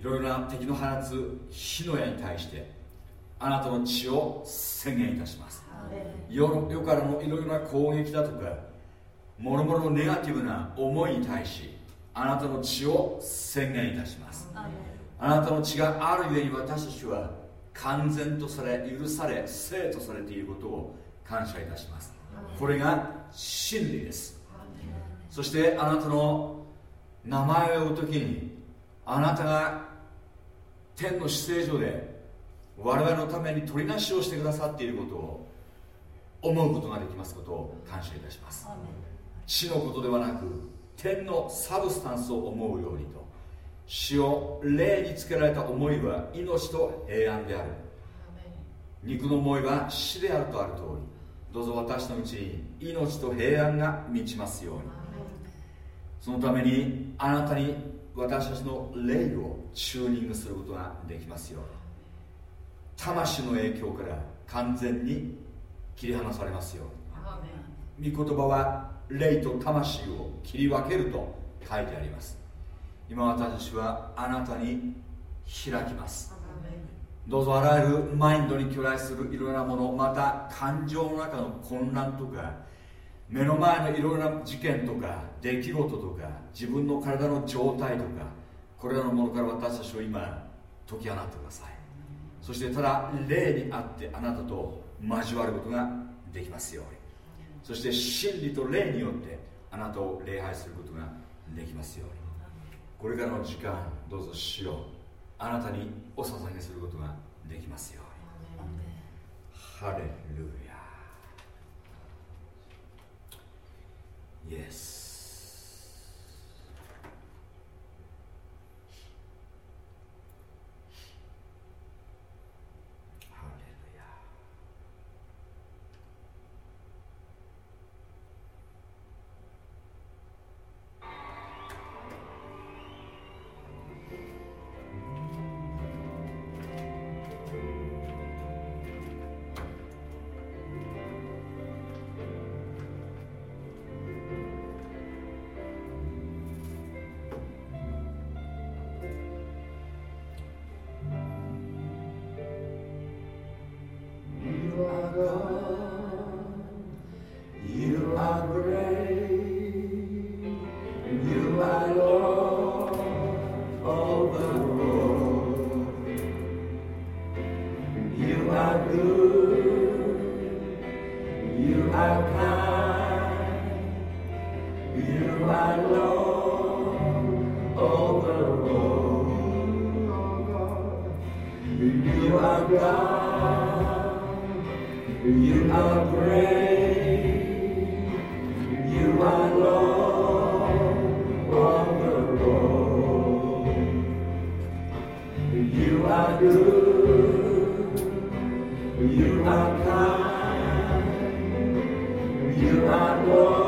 いろいろな敵の放つ火の矢に対してあなたの血を宣言いたします。世世からのいろいろな攻撃だとかもろもろのネガティブな思いに対しあなたの血を宣言いたします。あなたの血があるゆえに私たちは完全とされ許され生とされていることを感謝いたします。これが真理です。そしてあなたの名前を呼ぶ時にあなたが天の姿勢上で我々のために取りなしをしてくださっていることを思うことができますことを感謝いたします。地のことではなく天のサブスタンスを思うようにと死を霊につけられた思いは命と平安である。肉の思いは死であるとある通りどうぞ私のうちに命と平安が満ちますように。そのためにあなたに私たちの霊をチューニングすることができますよ魂の影響から完全に切り離されますように。御言葉は霊と魂を切り分けると書いてあります。今私はあなたに開きます。どうぞあらゆるマインドに巨来するいろいろなものまた感情の中の混乱とか目の前のいろいろな事件とか出来事とか自分の体の状態とかこれらのものから私たちを今解き放ってください。そしてただ霊にあってあなたと交わることができますように。そして真理と霊によってあなたを礼拝することができますように。これからの時間どうぞしよう。あなたにお捧げすることができますように。ハレルヤ You are good. You are kind. You are warm.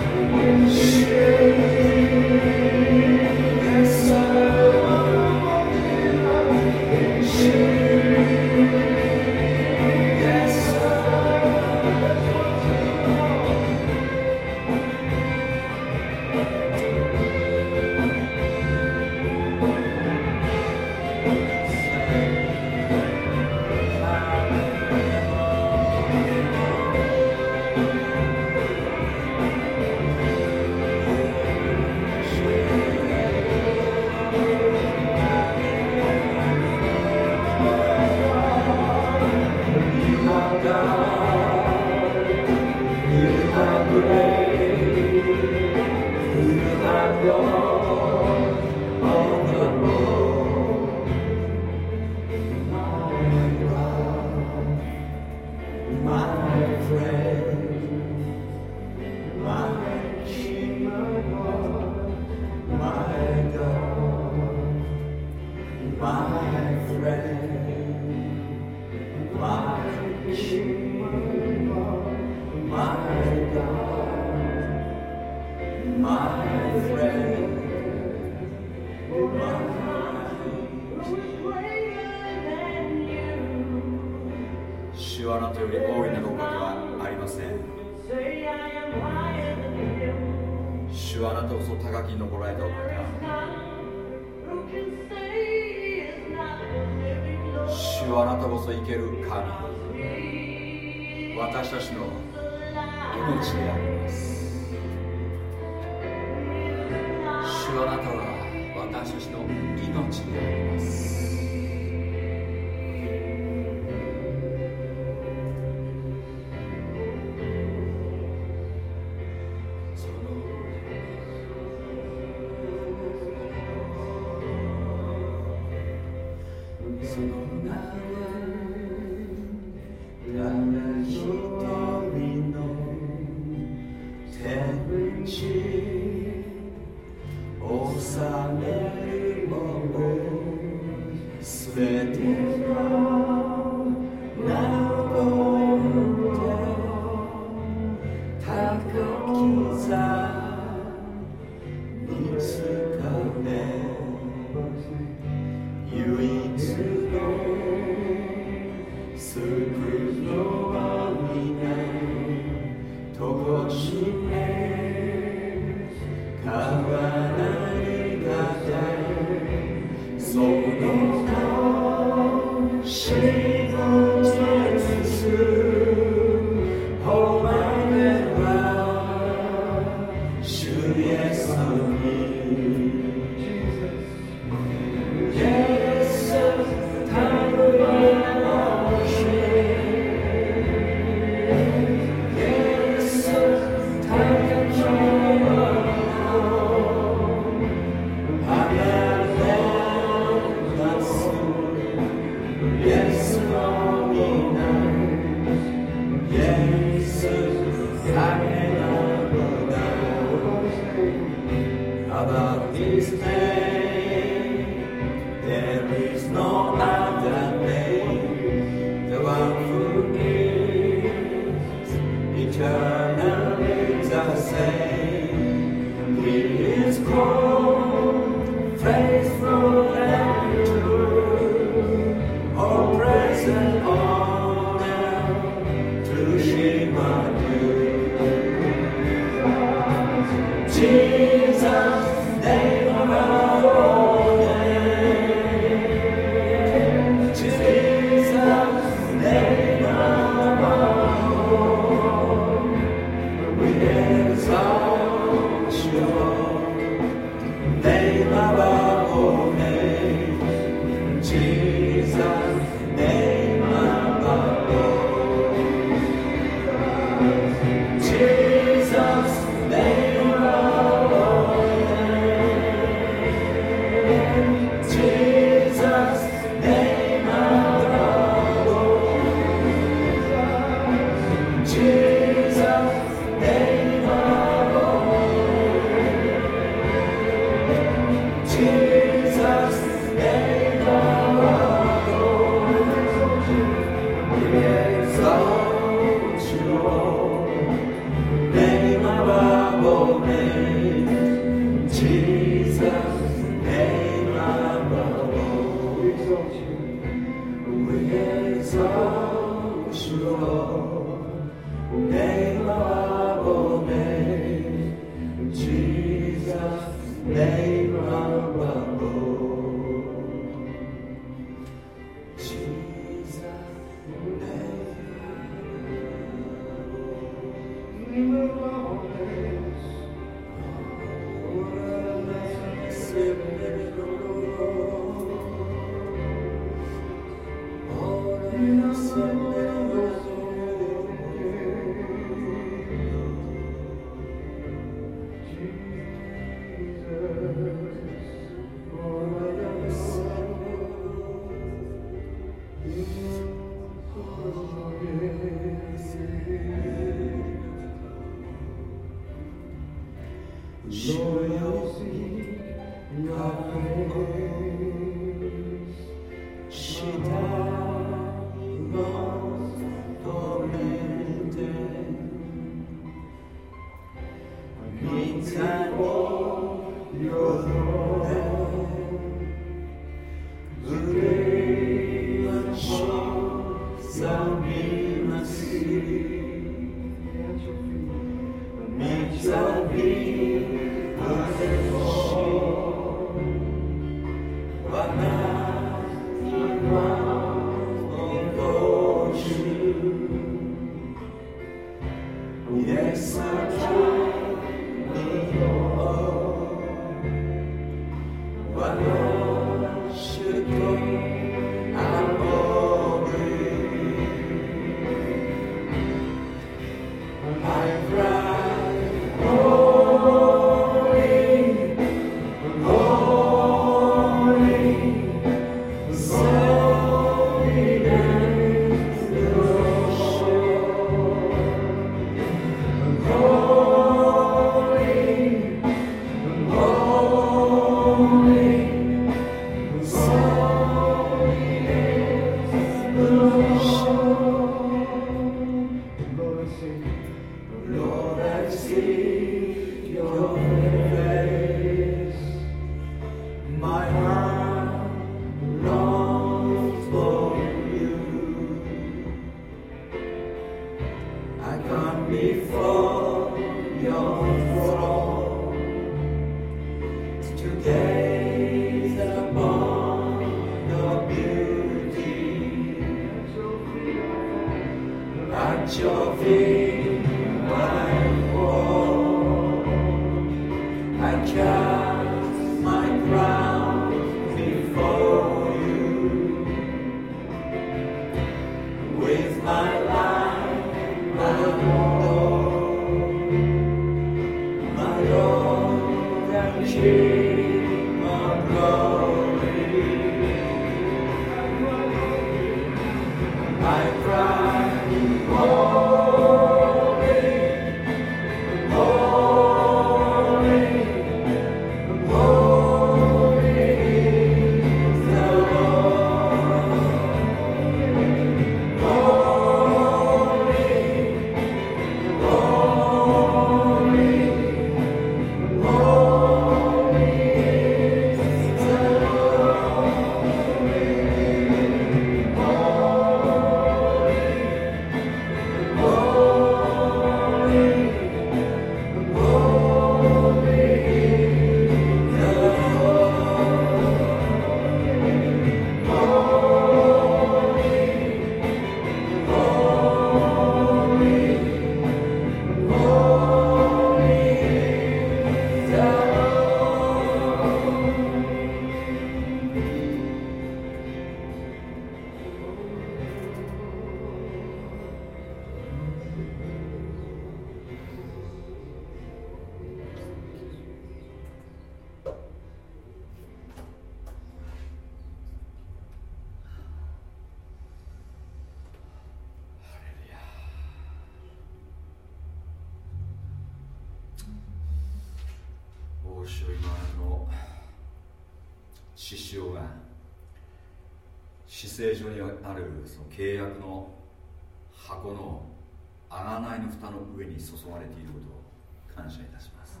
に注がれていることを感謝いたします。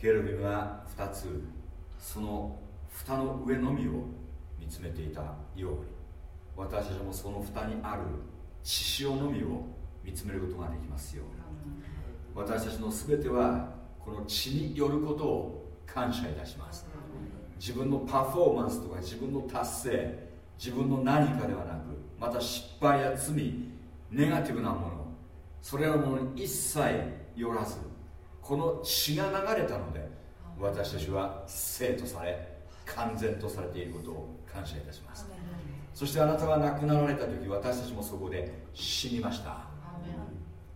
ケルビムは2つその蓋の上のみを見つめていたように私たちもその蓋にある血潮のみを見つめることができますように。私たちの全てはこの血によることを感謝いたします。自分のパフォーマンスとか自分の達成自分の何かではなくまた失敗や罪ネガティブなものそれらのものに一切よらずこの血が流れたので私たちは生とされ完全とされていることを感謝いたします。そしてあなたが亡くなられた時私たちもそこで死にました。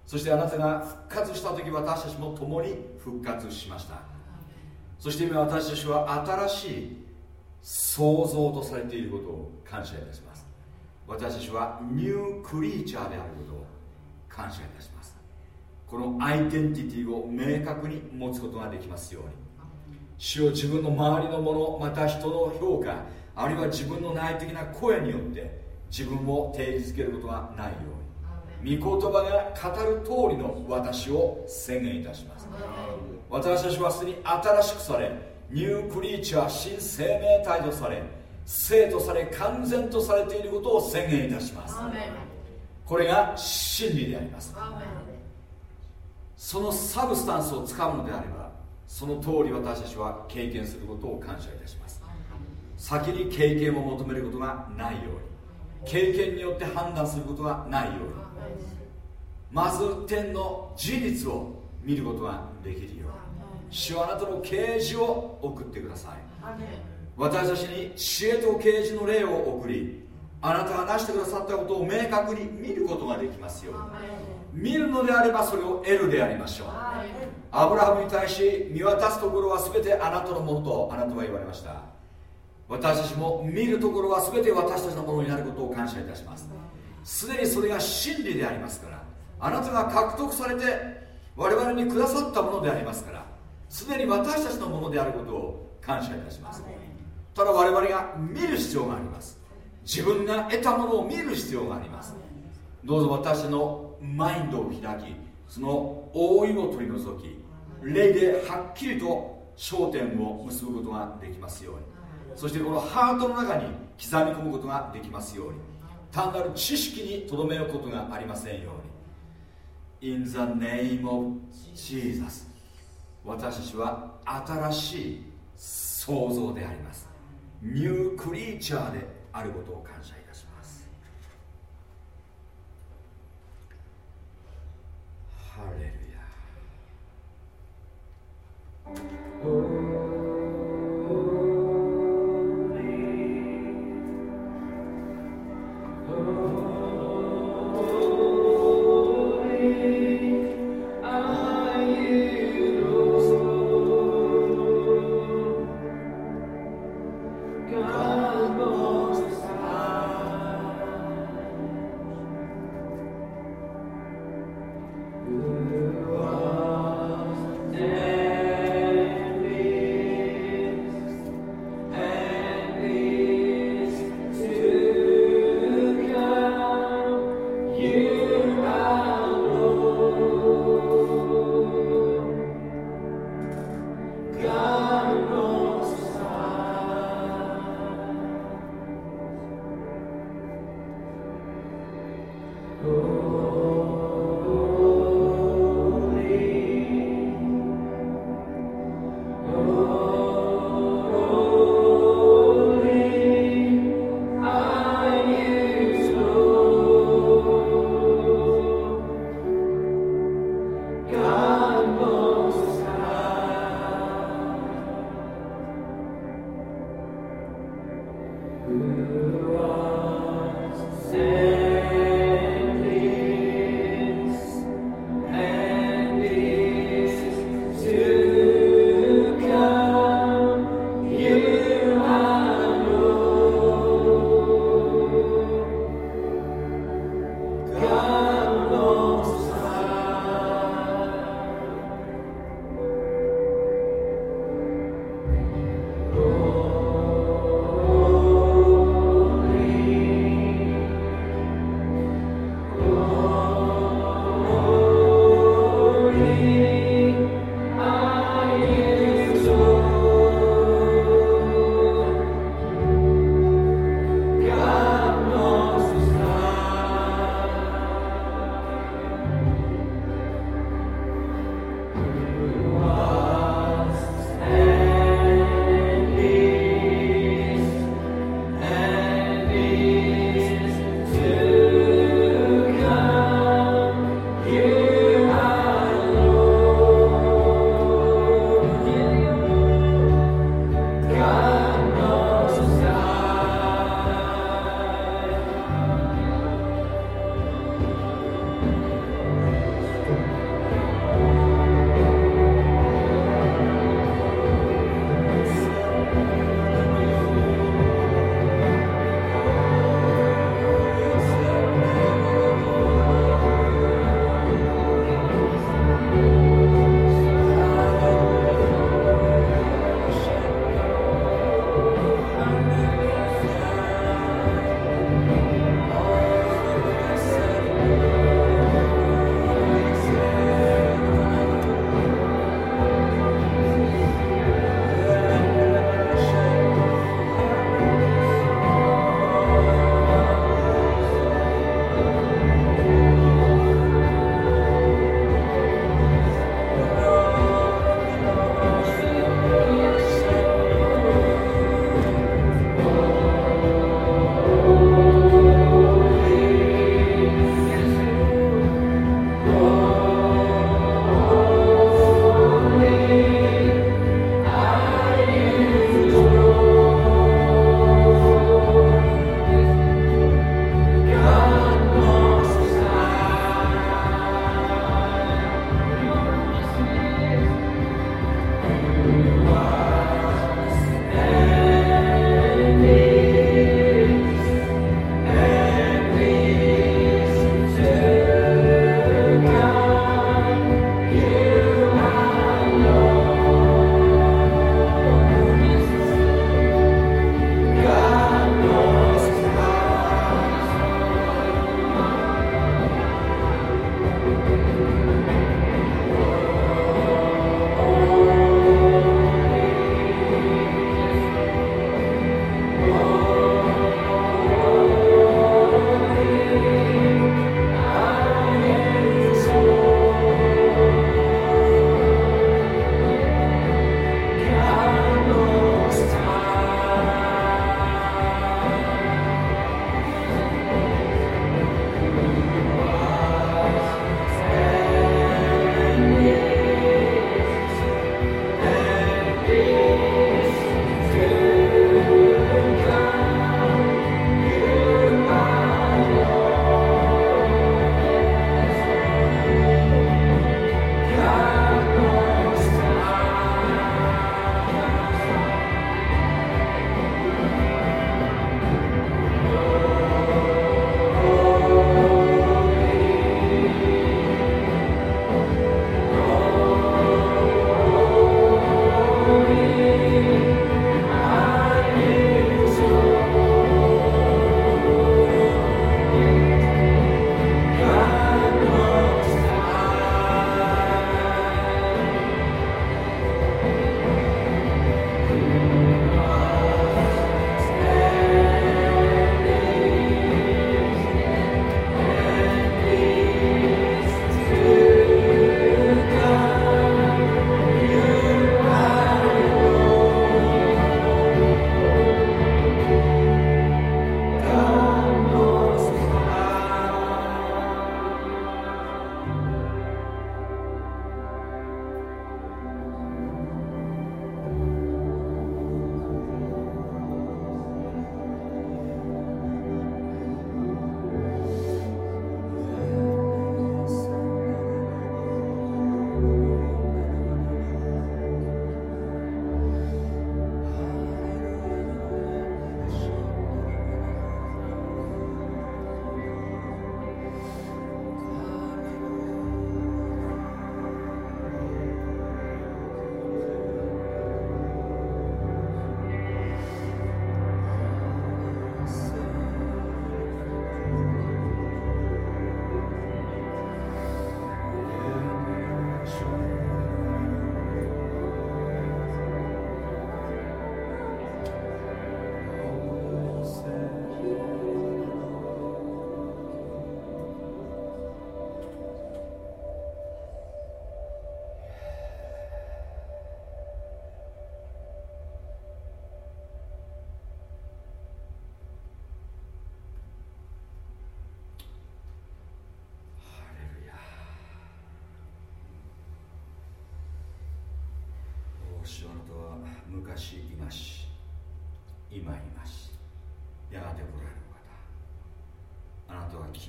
そしてあなたが復活した時私たちも共に復活しました。そして今私たちは新しい創造とされていることを感謝いたします。私たちはニュークリーチャーであることを感謝いたします。このアイデンティティを明確に持つことができますように。主を自分の周りのものまた人の評価あるいは自分の内的な声によって自分を定義づけることがないように。御言葉が語る通りの私を宣言いたします。私たちはすでに新しくされニュークリーチャー新生命体とされ生とされ完全とされていることを宣言いたしますこれが真理であります。そのサブスタンスをつかむのであればその通り私たちは経験することを感謝いたします。先に経験を求めることがないように経験によって判断することがないようにまず天の事実を見ることができるように主はあなたの啓示を送ってください。私たちに知恵と啓示の霊を送りあなたが成してくださったことを明確に見ることができますよ見るのであればそれを得るでありましょう。アブラハムに対し見渡すところは全てあなたのものとあなたは言われました。私たちも見るところは全て私たちのものになることを感謝いたします。すでにそれが真理でありますから。あなたが獲得されて我々にくださったものでありますから。すでに私たちのものであることを感謝いたします。ただ我々が見る必要があります自分が得たものを見る必要があります。どうぞ私のマインドを開きその覆いを取り除き霊ではっきりと焦点を結ぶことができますように。そしてこのハートの中に刻み込むことができますように。単なる知識にとどめることがありませんように。In the name of Jesus 私たちは新しい創造であります。ニュークリーチャーであることを感謝いたします。ハレルヤ。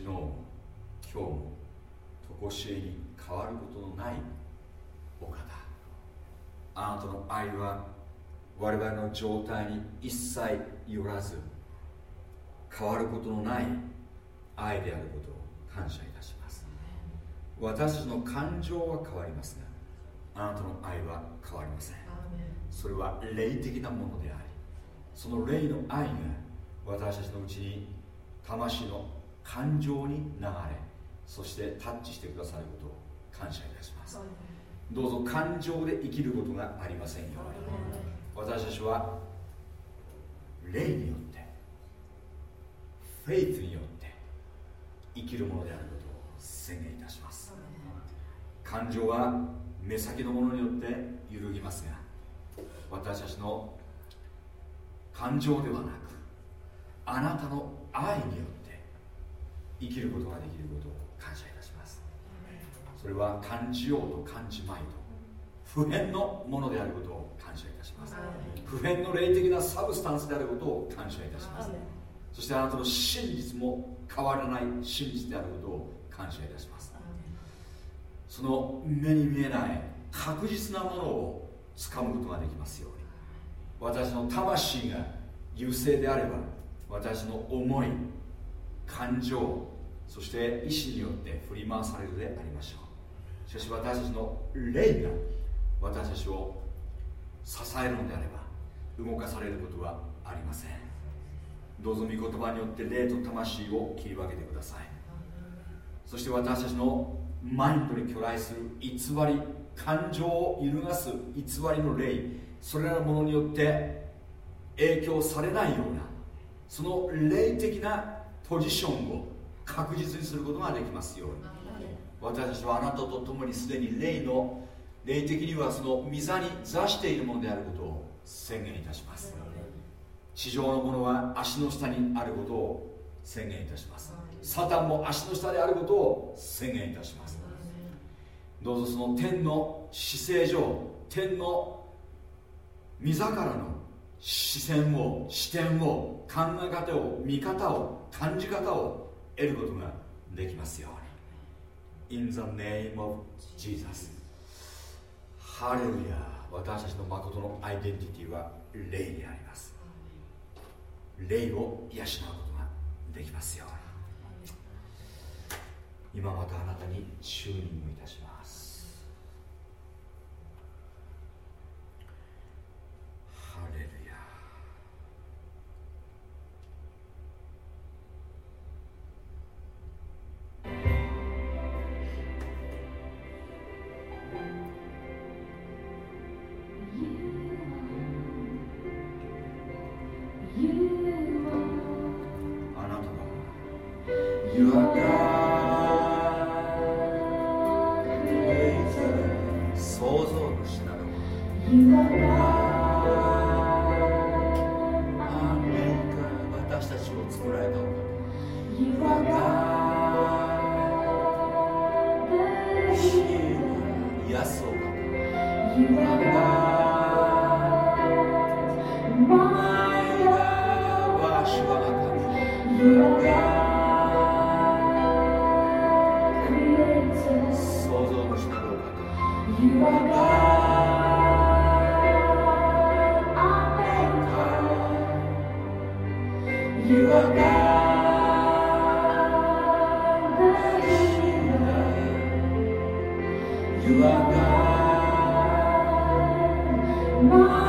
日も今日も常しえに変わることのないお方。あなたの愛は我々の状態に一切よらず変わることのない愛であることを感謝いたします。私たちの感情は変わりますがあなたの愛は変わりません。それは霊的なものでありその霊の愛が私たちのうちに魂の感情に流れそしてタッチしてくださることを感謝いたします。どうぞ感情で生きることがありませんように。私たちは霊によってフェイスによって生きるものであることを宣言いたします。感情は目先のものによって揺るぎますが私たちの感情ではなくあなたの愛によって生きることができることを感謝いたします。それは感じようと感じまいと普遍のものであることを感謝いたします。普遍の霊的なサブスタンスであることを感謝いたします。そしてあなたの真実も変わらない真実であることを感謝いたします。その目に見えない確実なものをつかむことができますように。私の魂が優勢であれば私の思い感情そして意志によって振り回されるでありましょう。しかし私たちの霊が私たちを支えるのであれば動かされることはありません。どうぞ御言葉によって霊と魂を切り分けてください。そして私たちのマインドに巨来する偽り感情を揺るがす偽りの霊それらのものによって影響されないようなその霊的なポジションを確実にすることができますように。私たちはあなたと共にすでに霊の霊的にはその御座に座しているものであることを宣言いたします。地上のものは足の下にあることを宣言いたします。サタンも足の下であることを宣言いたします。どうぞその天の姿勢上天の御座からの視線を視点を考え方を見方を感じ方を得ることができますように。In the name of Jesus. ハレルヤ私たちの誠のアイデンティティは霊であります。霊を養うことができますように。今またあなたにチューニングいたします。知恵に爪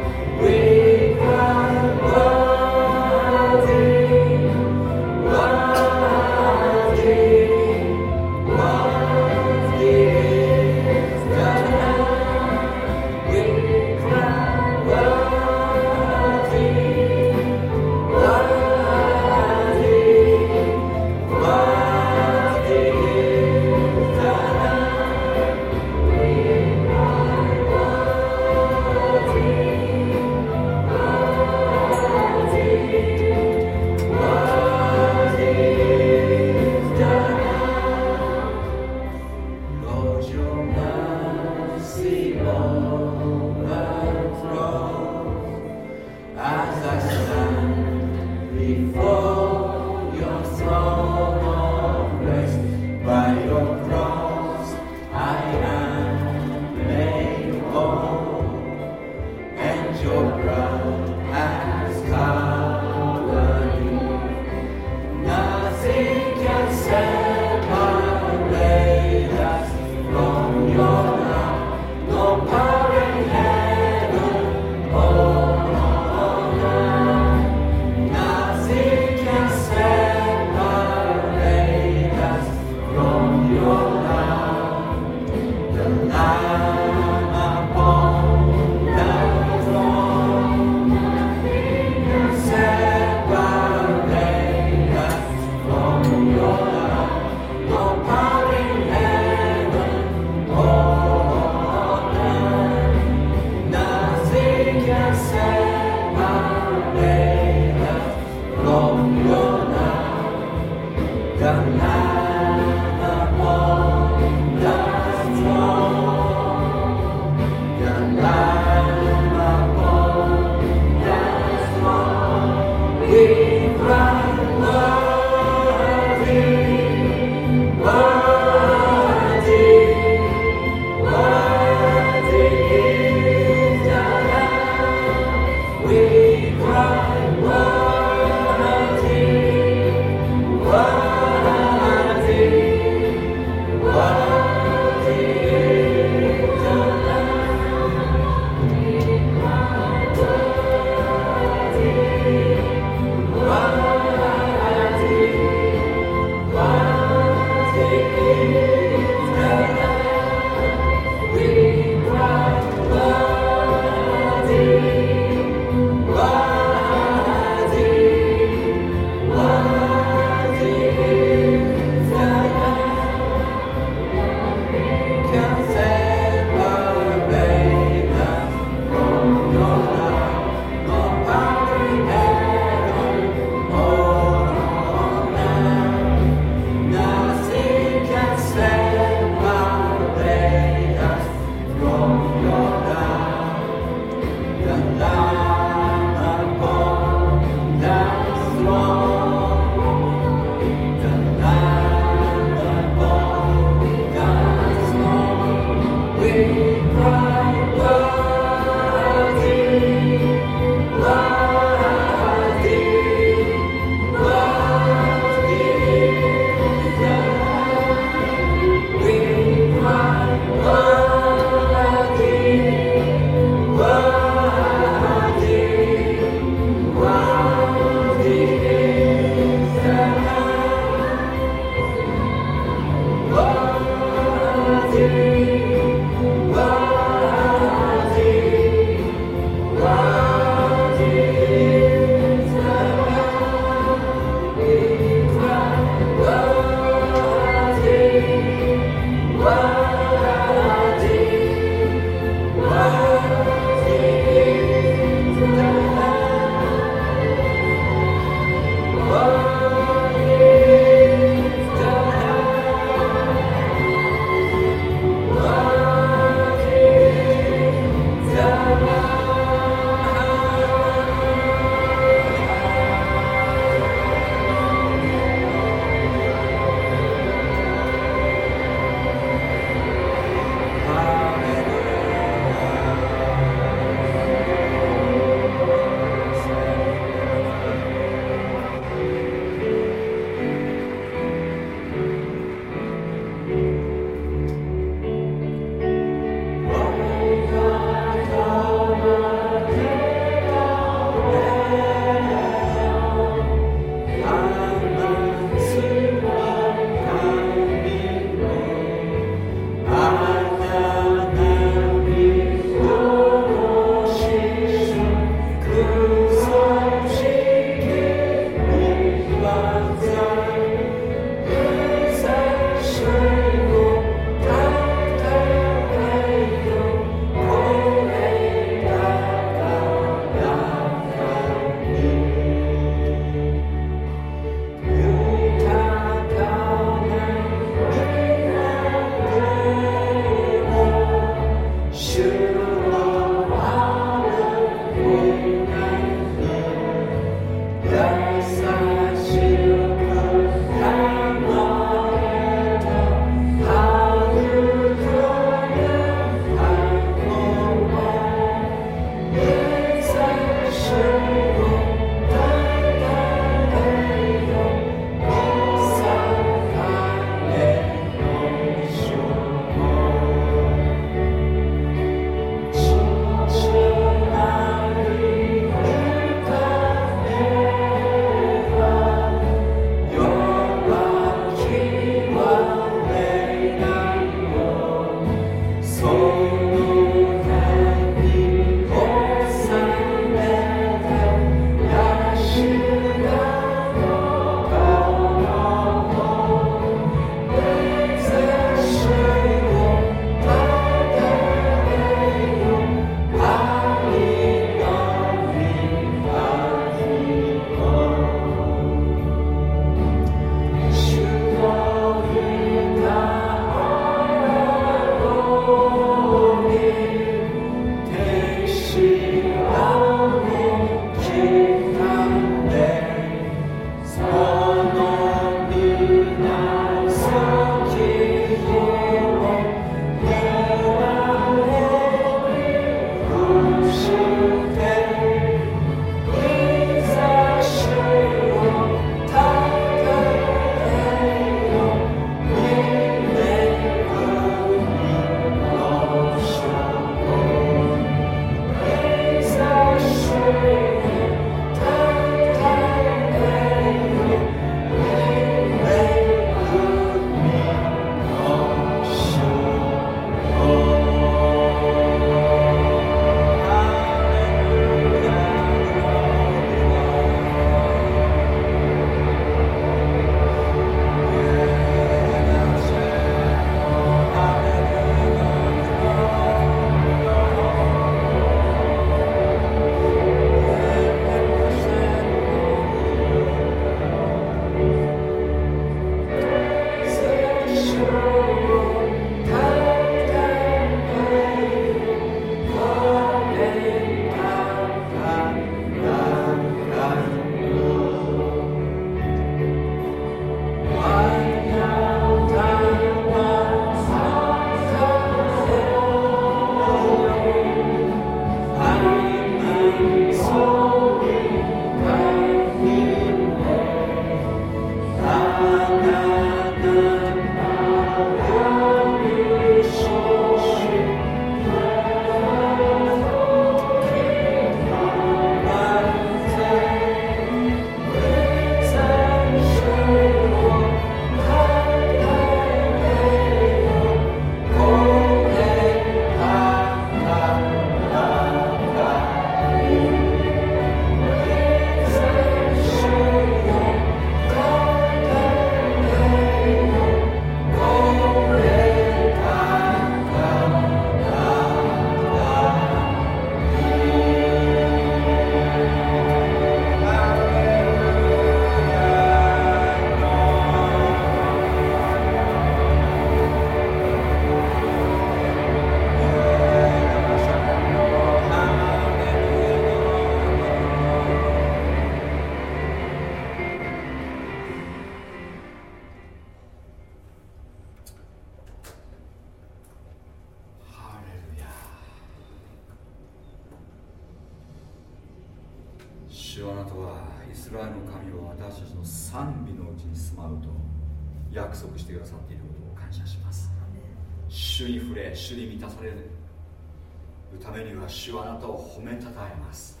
主はあなたを褒めたたえます。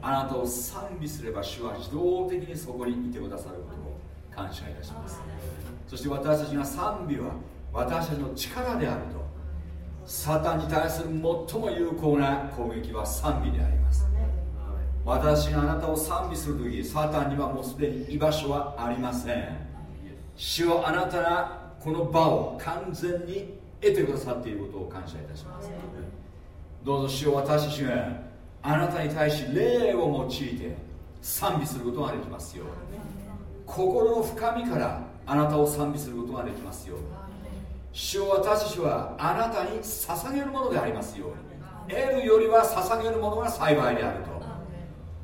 あなたを賛美すれば主は自動的にそこにいてくださることを感謝いたします。そして私たちが賛美は私たちの力であると。サタンに対する最も有効な攻撃は賛美であります。私があなたを賛美する時サタンにはもうすでに居場所はありません。主はあなたがこの場を完全に得てくださっていることを感謝いたしますどうぞ主を私たちがあなたに対し霊を用いて賛美することができますよ心の深みからあなたを賛美することができますよ主を私たちはあなたに捧げるものでありますように。得るよりは捧げるものが幸いであると。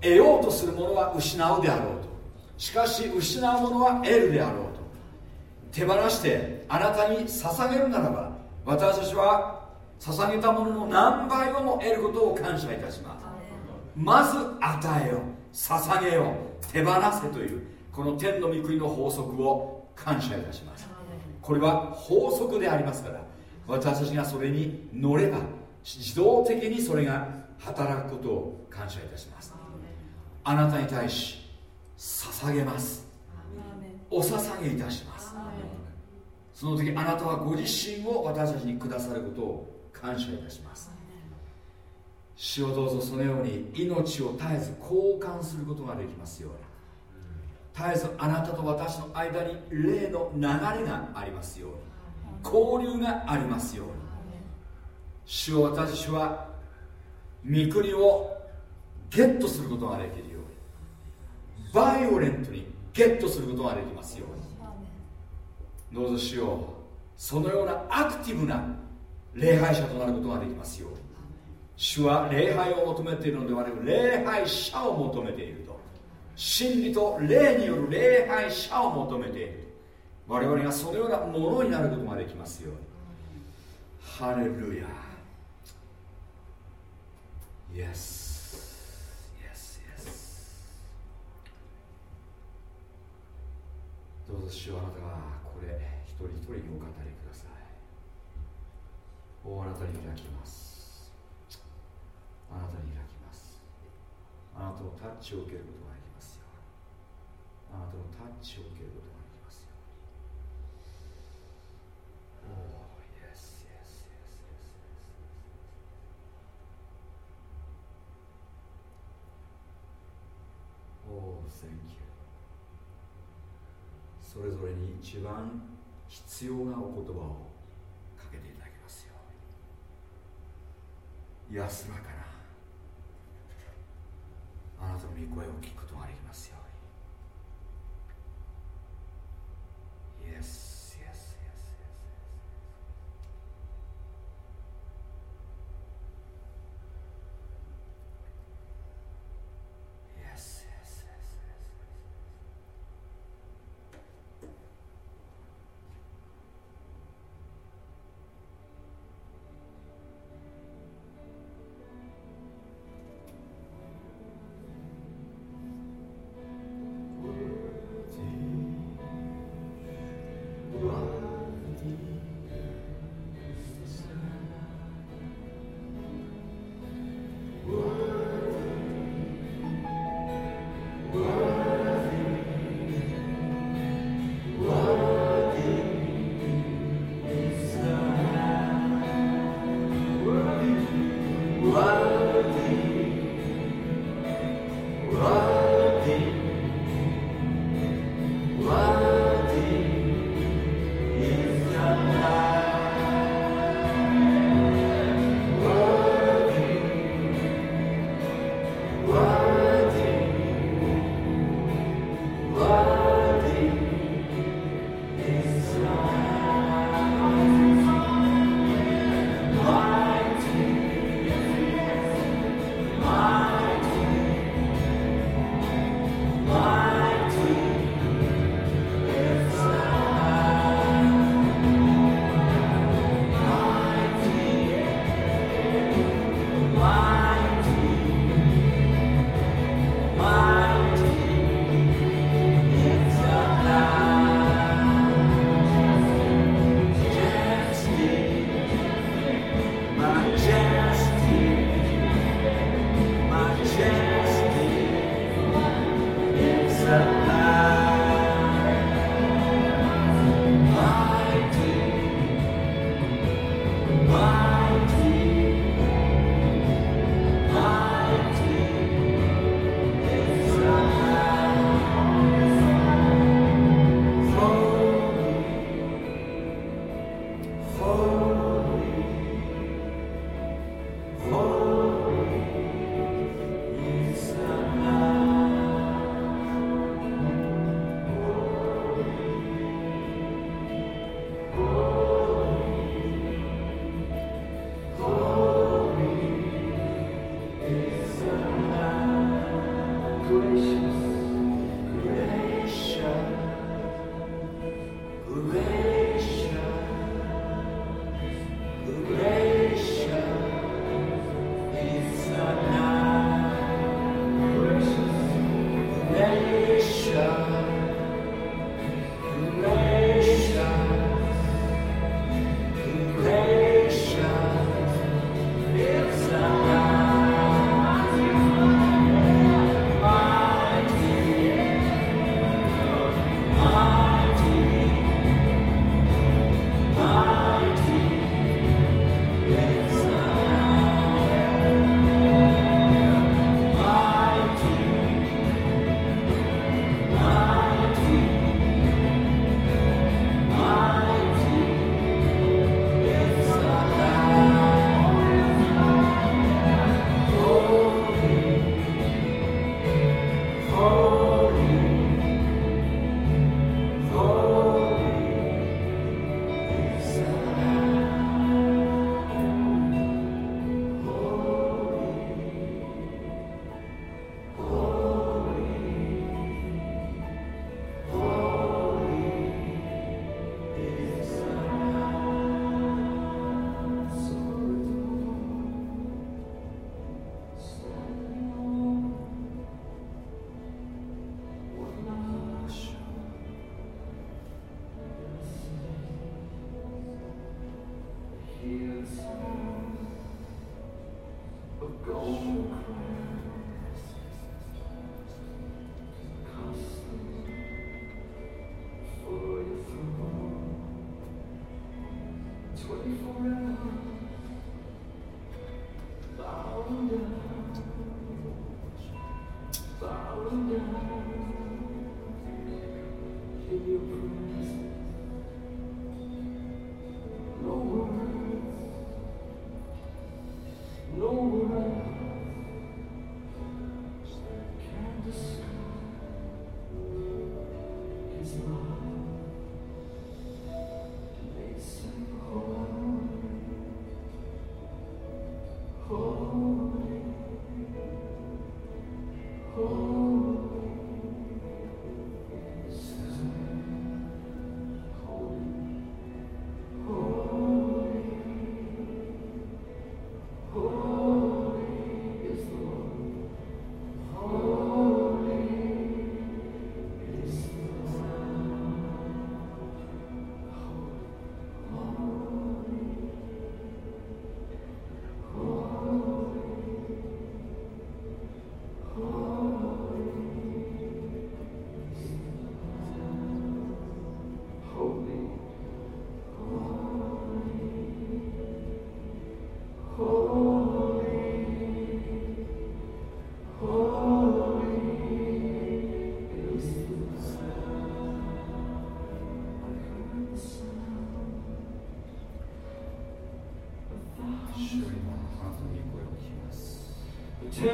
得ようとするものは失うであろうと。しかし失うものは得るであろうと。手放してあなたに捧げるならば私たちは捧げたものの何倍をも得ることを感謝いたします。まず与えよ捧げよ手放せというこの天の御国の法則を感謝いたします。これは法則でありますから私たちがそれに乗れば自動的にそれが働くことを感謝いたします。あなたに対し捧げます。お捧げいたします。その時あなたはご自身を私たちにくださることを感謝いたします。主をどうぞそのように命を絶えず交換することができますように。絶えずあなたと私の間に霊の流れがありますように。交流がありますように。主を私は御国をゲットすることができるように。バイオレントにゲットすることができますように。どうぞ主よそのようなアクティブな礼拝者となることができますよう。に主は礼拝を求めているのではなく礼拝者を求めていると。真理と霊による礼拝者を求めている。我々がそのようなものになることができますように。ハレルヤ。Yes. どうぞ主よあなたがこれ一人一人にお語りおあなたに開きます。あなたに開きます。あなたのタッチを受けることができますよ。あなたのタッチを受けることができますよ。おお yes yes yes yes yes おお thank you それぞれに一番必要なお言葉をかけていただきますよ安らかなあなたの御声を聞くことができますように。イエス。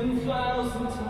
and times.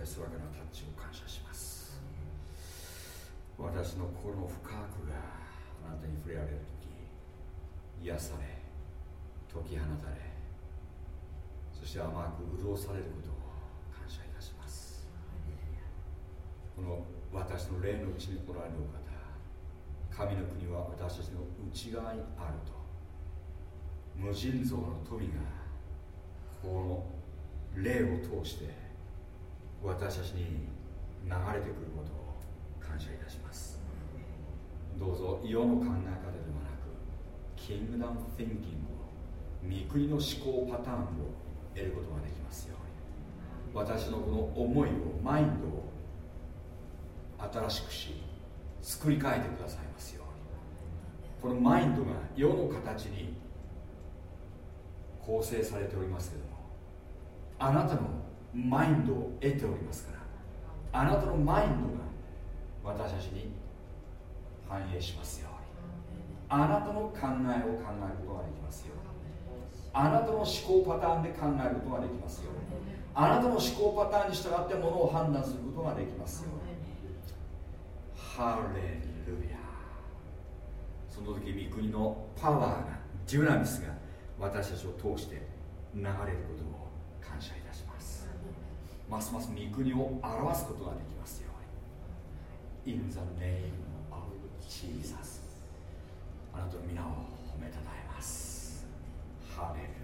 安らかなタッチを感謝します。私の心の深くがあなたに触れられる時癒され解き放たれそして甘く潤されることを感謝いたします。この私の霊のうちにおられるお方神の国は私たちの内側にあると無尽蔵の富がこの霊を通して私たちに流れてくることを感謝いたします。どうぞ世の考え方ではなくキングダム・ティンキングを御国の思考パターンを得ることができますように。私のこの思いをマインドを新しくし作り変えてくださいますように。このマインドが世の形に構成されておりますけどもあなたのマインドを得ておりますから。あなたのマインドが私たちに反映しますように。あなたの考えを考えることができますように。あなたの思考パターンで考えることができますように。あなたの思考パターンに従ってものを判断することができますように。ハレルヤその時御国のパワーがデュナミスが私たちを通して流れることをますます御国を表すことができますように。In the name of Jesus あなたの皆を褒めたたえます。ハレル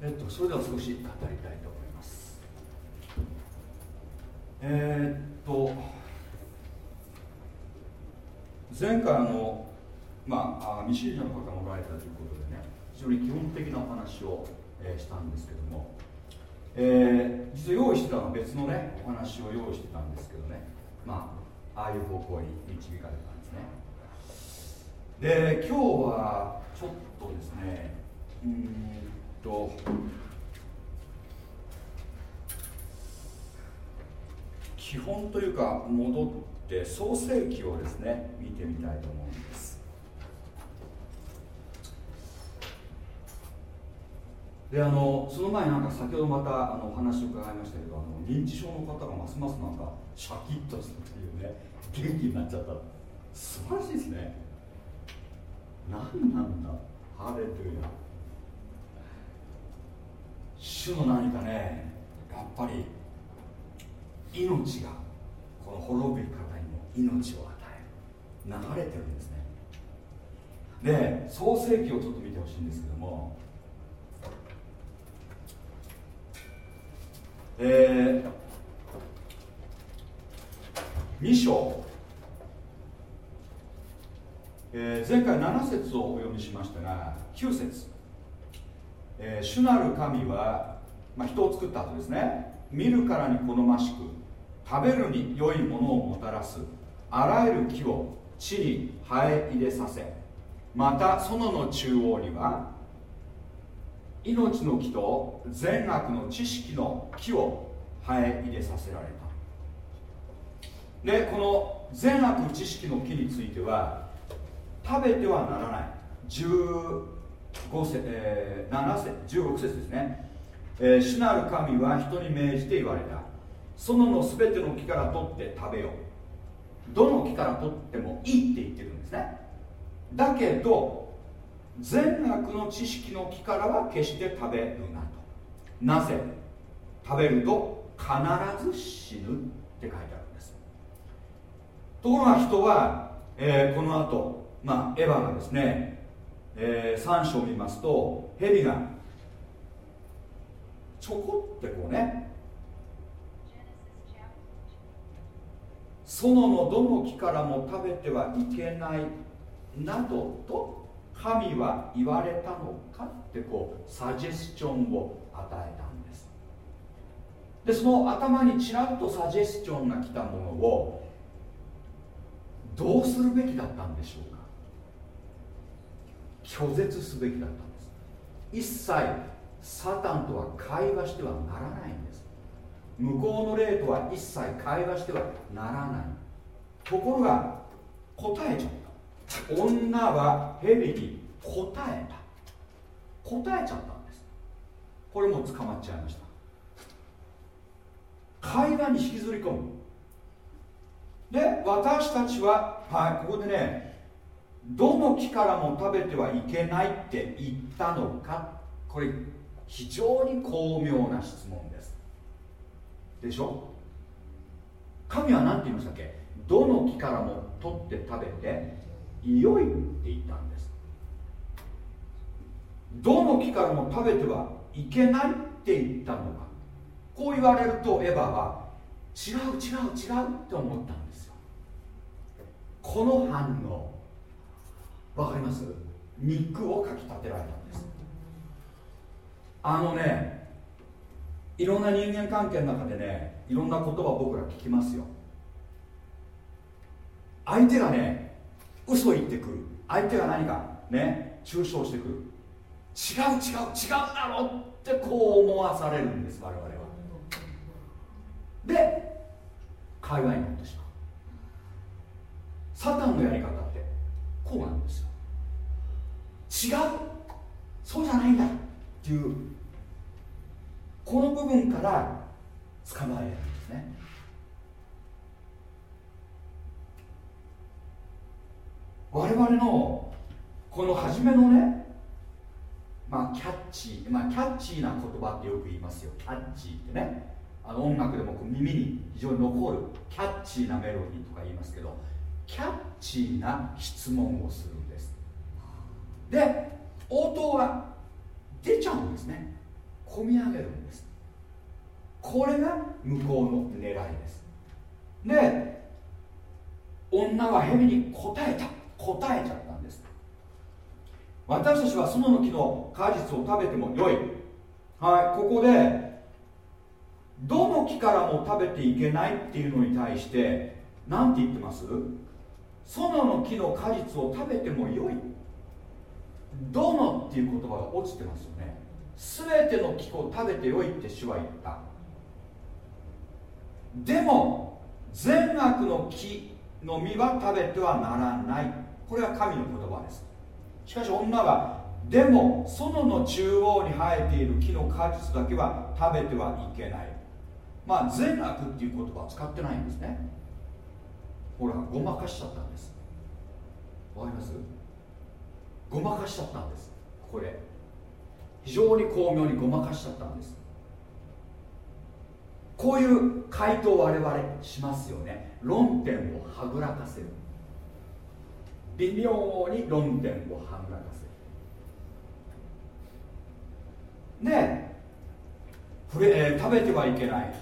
えっと、それでは少し語りたいと思います。えー、っと前回のまあ未信者の方もおられたということでね非常に基本的なお話を、えー、したんですけども、えー、実は用意してたのは別のねお話を用意してたんですけどねまあああいう方向に導かれたんですね。で今日はちょっとですねうんと基本というか戻って創世記をですね見てみたいと思うんです。であのその前なんか先ほどまたあのお話を伺いましたけどあの認知症の方がますますなんかシャキッとするというね元気になっちゃった。素晴らしいですね。何なんだハレルヤ主の何かねやっぱり命がこの滅び方にも命を与える。流れてるんですね。で創世記をちょっと見てほしいんですけども。えー、2章、えー、前回7節をお読みしましたが9節。えー、主なる神は、まあ、人を作った後ですね。見るからに好ましく食べるに良いものをもたらすあらゆる木を地に生え入れさせまた園の中央には命の木と善悪の知識の木を生え入れさせられた。でこの善悪知識の木については食べてはならない。5節、えー、7節16節ですね、えー、主なる神は人に命じて言われた。園のすべての木から取って食べよう。どの木から取ってもいいって言ってるんですね。だけど善悪の知識の木からは決して食べるなと。なぜ？食べると必ず死ぬって書いてあるんです。ところが人は、えー、この後、まあエヴァがですねえー、3章を見ますと蛇がちょこってこうね園のどの木からも食べてはいけないなどと神は言われたのかってこうサジェスチョンを与えたんです。でその頭にちらっとサジェスチョンが来たものをどうするべきだったんでしょうか？拒絶すべきだったんです。一切サタンとは会話してはならないんです。向こうの霊とは一切会話してはならない。ところが答えちゃった。女は蛇に答えた。答えちゃったんです。これも捕まっちゃいました。会話に引きずり込む。で私たちははいここでねどの木からも食べてはいけないって言ったのか？これ非常に巧妙な質問です。でしょ？神は何て言いましたっけ？どの木からも取って食べて良いって言ったんです。どの木からも食べてはいけないって言ったのか？こう言われるとエヴァは違う違う違うって思ったんですよ。この反応。わかります？肉をかきたてられたんです。あのねいろんな人間関係の中でねいろんな言葉を僕ら聞きますよ。相手がね嘘言ってくる。相手が何かね中傷してくる。違う違う違うだろってこう思わされるんです我々は。で会話になってしまう。サタンのやり方ってこうなんですよ。違う。そうじゃないんだっていうこの部分から捕まえるんですね。我々のこの初めのねまあキャッチー、まあ、キャッチーな言葉ってよく言いますよ。キャッチーってね。あの音楽でもこう耳に非常に残るキャッチーなメロディーとか言いますけどキャッチーな質問をするんです。で応答は出ちゃうんですね。込み上げるんです。これが向こうの狙いです。で女は蛇に答えた。答えちゃったんです。私たちはその木の果実を食べてもよい。はいここでどの木からも食べていけないっていうのに対して何て言ってます？園の木の果実を食べてもよい。どのっていう言葉が落ちてますよね。全ての木を食べてよいって主は言った。でも善悪の木の実は食べてはならない。これは神の言葉です。しかし女はでも園の中央に生えている木の果実だけは食べてはいけない。まあ善悪っていう言葉は使ってないんですね。ほらごまかしちゃったんです。わかります？ごまかしちゃったんです。これ。非常に巧妙にごまかしちゃったんです。こういう回答を我々しますよね。論点をはぐらかせる。微妙に論点をはぐらかせる。で触れ、えー、食べてはいけない。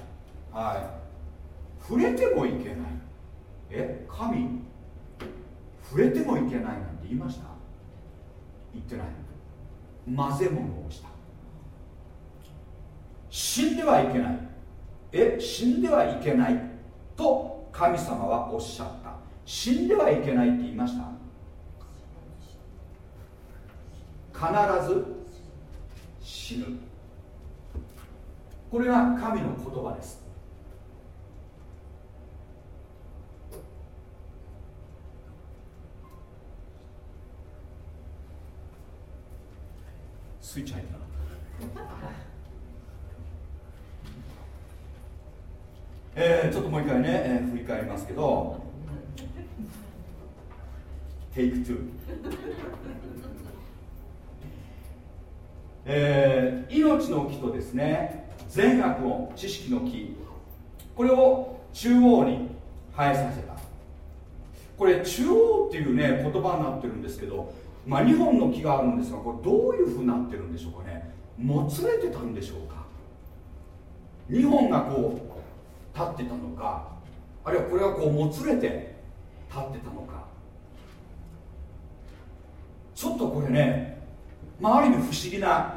はい。触れてもいけない。え神。触れてもいけないなんて言いました？言ってない。混ぜ物をした。死んではいけない。え死んではいけないと神様はおっしゃった。死んではいけないって言いました？必ず死ぬ。これが神の言葉です。スイッチ入ったえー、ちょっともう一回ね、えー、振り返りますけど。テイク2えー、命の木とですね善悪の知識の木。これを中央に生えさせた。これ中央っていうね言葉になってるんですけどまあ2本の木があるんですがこれどういうふうになってるんでしょうかね。もつれてたんでしょうか。2本がこう立ってたのかあるいはこれがこうもつれて立ってたのか。ちょっとこれね、まあ、ある意味不思議な、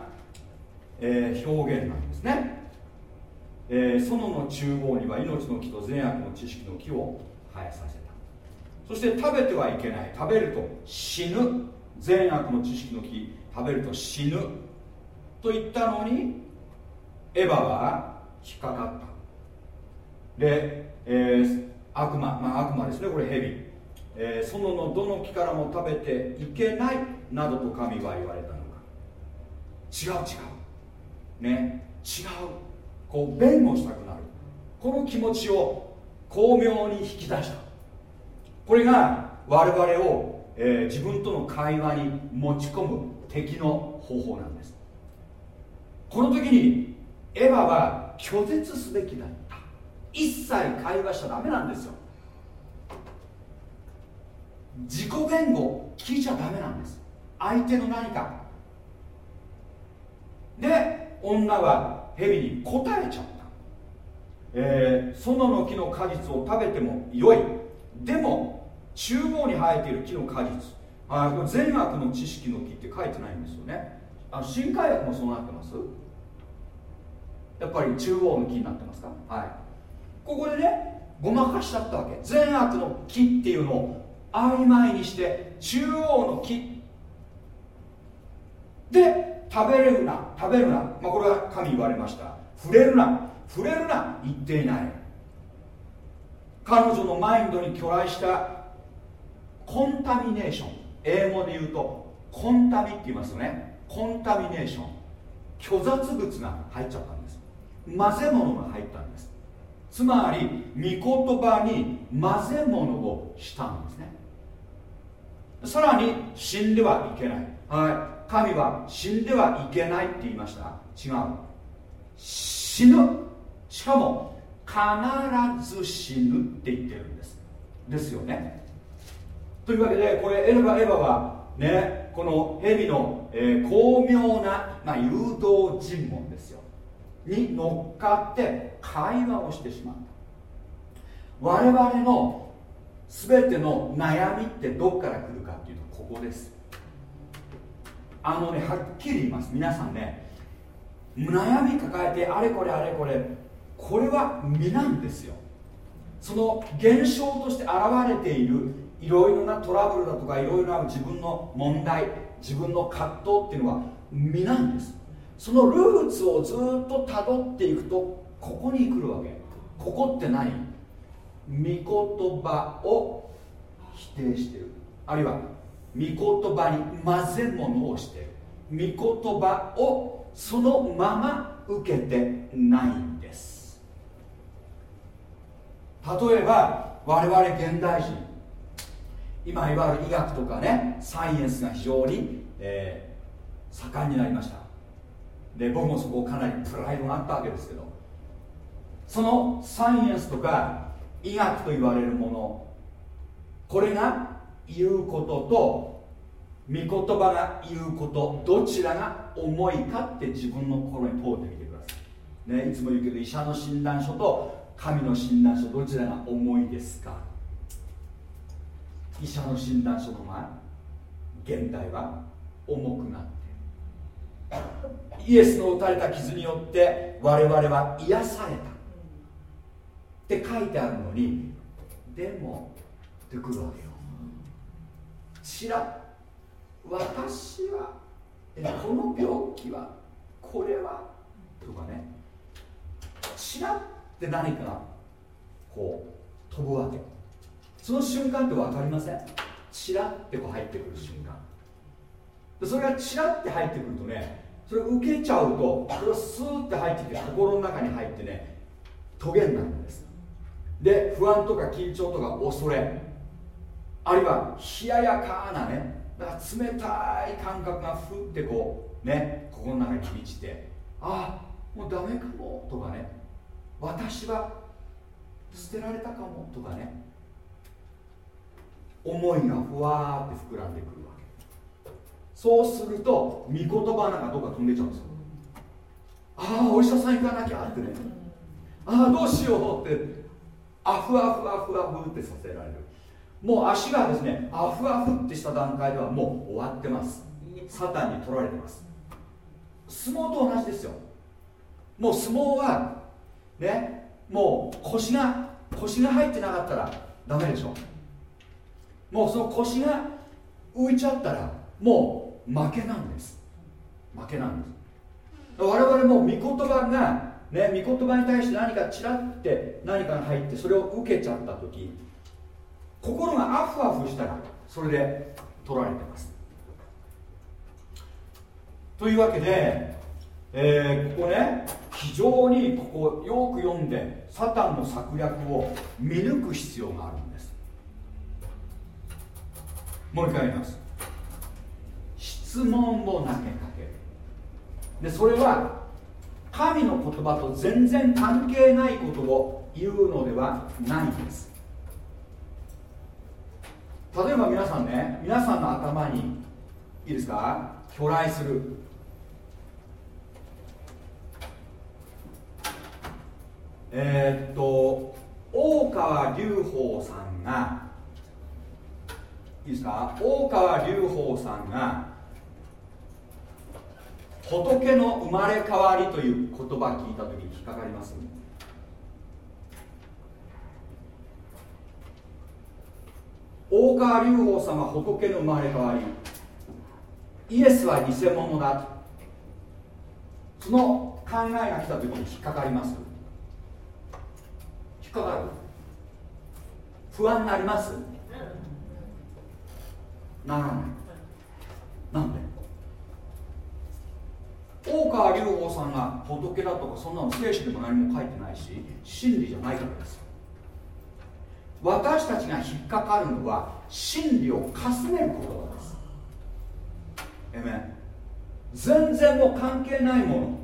えー、表現なんですね、えー、園の中央には命の木と善悪の知識の木を生えさせた。そして食べてはいけない。食べると死ぬ。善悪の知識の木食べると死ぬと言ったのにエヴァは引っかかった。で、えー、悪魔まあ悪魔ですねこれ蛇、えー、園のどの木からも食べていけないなどと神は言われたのか。違う違う。ね違う。こう弁護したくなる。この気持ちを巧妙に引き出した。これが我々を、えー、自分との会話に持ち込む敵の方法なんです。この時にエヴァは拒絶すべきだった。一切会話しちゃダメなんですよ。自己弁護聞いちゃダメなんです。相手の何か。で女は蛇に答えちゃった、えー、園の木の果実を食べてもよい。でも中央に生えている木の果実。あこれ善悪の知識の木って書いてないんですよね。あの新海薬もそうなってます？やっぱり中央の木になってますか？はい。ここでねごまかしちゃったわけ。善悪の木っていうのを曖昧にして中央の木。で食べれるな食べるな、まあ、これは神言われました。触れるな触れるな言っていない。彼女のマインドに巨来したコンタミネーション。英語で言うとコンタミって言いますよね。コンタミネーション。虚雑物が入っちゃったんです。混ぜ物が入ったんです。つまり御言葉に混ぜ物をしたんですね。さらに死んではいけない、はい、神は死んではいけないって言いました。違う。死ぬ。しかも必ず死ぬって言ってるんです。ですよね。というわけでこれエヴァエヴァはねこの蛇の、えー、巧妙な、まあ、誘導尋問ですよ。に乗っかって会話をしてしまった。我々の全ての悩みってどっから来るかっていうとここです。あのねはっきり言います。皆さんね悩み抱えてあれこれあれこれこれは身なんですよ。その現象として現れているいろいろなトラブルだとかいろいろな自分の問題自分の葛藤っていうのは身なんです。そのルーツをずっとたどっていくとここに来るわけ。ここって何御言葉を否定してる。あるいは御言葉に混ぜ物をしてる。御言葉をそのまま受けてないんです。例えば我々現代人。今いわゆる医学とかねサイエンスが非常に、えー、盛んになりました。で僕もそこかなりプライドがあったわけですけど。そのサイエンスとか医学と言われるものこれが言うことと御言葉が言うことどちらが重いかって自分の心に通ってみてください、ね、いつも言うけど医者の診断書と神の診断書どちらが重いですか医者の診断書のが現代は重くなってイエスの打たれた傷によって我々は癒された。って書いてあるのにでもってくるわけよ。ちら私はこの病気はこれはとかね。ちらって何かこう飛ぶわけ。その瞬間って分かりません？チラってこう入ってくる瞬間。それがチラって入ってくるとねそれ受けちゃうとそれがスーって入ってきて心の中に入ってねトゲになるんです。で不安とか緊張とか恐れあるいは冷ややかなねだから冷たい感覚がふってこうね心の中に響いてああもうダメかもとかね私は捨てられたかもとかね思いがふわーって膨らんでくるわけ。そうすると御言葉なんかどっか飛んでちゃうんですよ。ああお医者さん行かなきゃってね。ああどうしようってあふあふあふあふってさせられる。もう足がですねあふあふってした段階ではもう終わってます。サタンに取られてます。相撲と同じですよ。もう相撲はねもう腰が腰が入ってなかったらダメでしょ。もうその腰が浮いちゃったらもう負けなんです。負けなんです。我々も御言葉がね御言葉に対して何かちらって何かが入ってそれを受けちゃった時心がアフアフしたらそれで取られてます。というわけで、えー、ここね非常にここよく読んでサタンの策略を見抜く必要があるもう一回言います。質問を投げかける。でそれは神の言葉と全然関係ないことを言うのではないんです。例えば皆さんね皆さんの頭にいいですか？巨来する。えー、っと大川隆法さんがいいですか？大川隆法さんが仏の生まれ変わりという言葉聞いた時に引っかかります大川隆法様仏の生まれ変わり。イエスは偽物だと。その考えが来た時に引っかかります。引っかかる？不安になります。ならない。なんで？大川隆法さんが仏だとかそんなの聖書でも何も書いてないし真理じゃないからです私たちが引っかかるのは真理をかすめることです。えめ全然もう関係ないもの。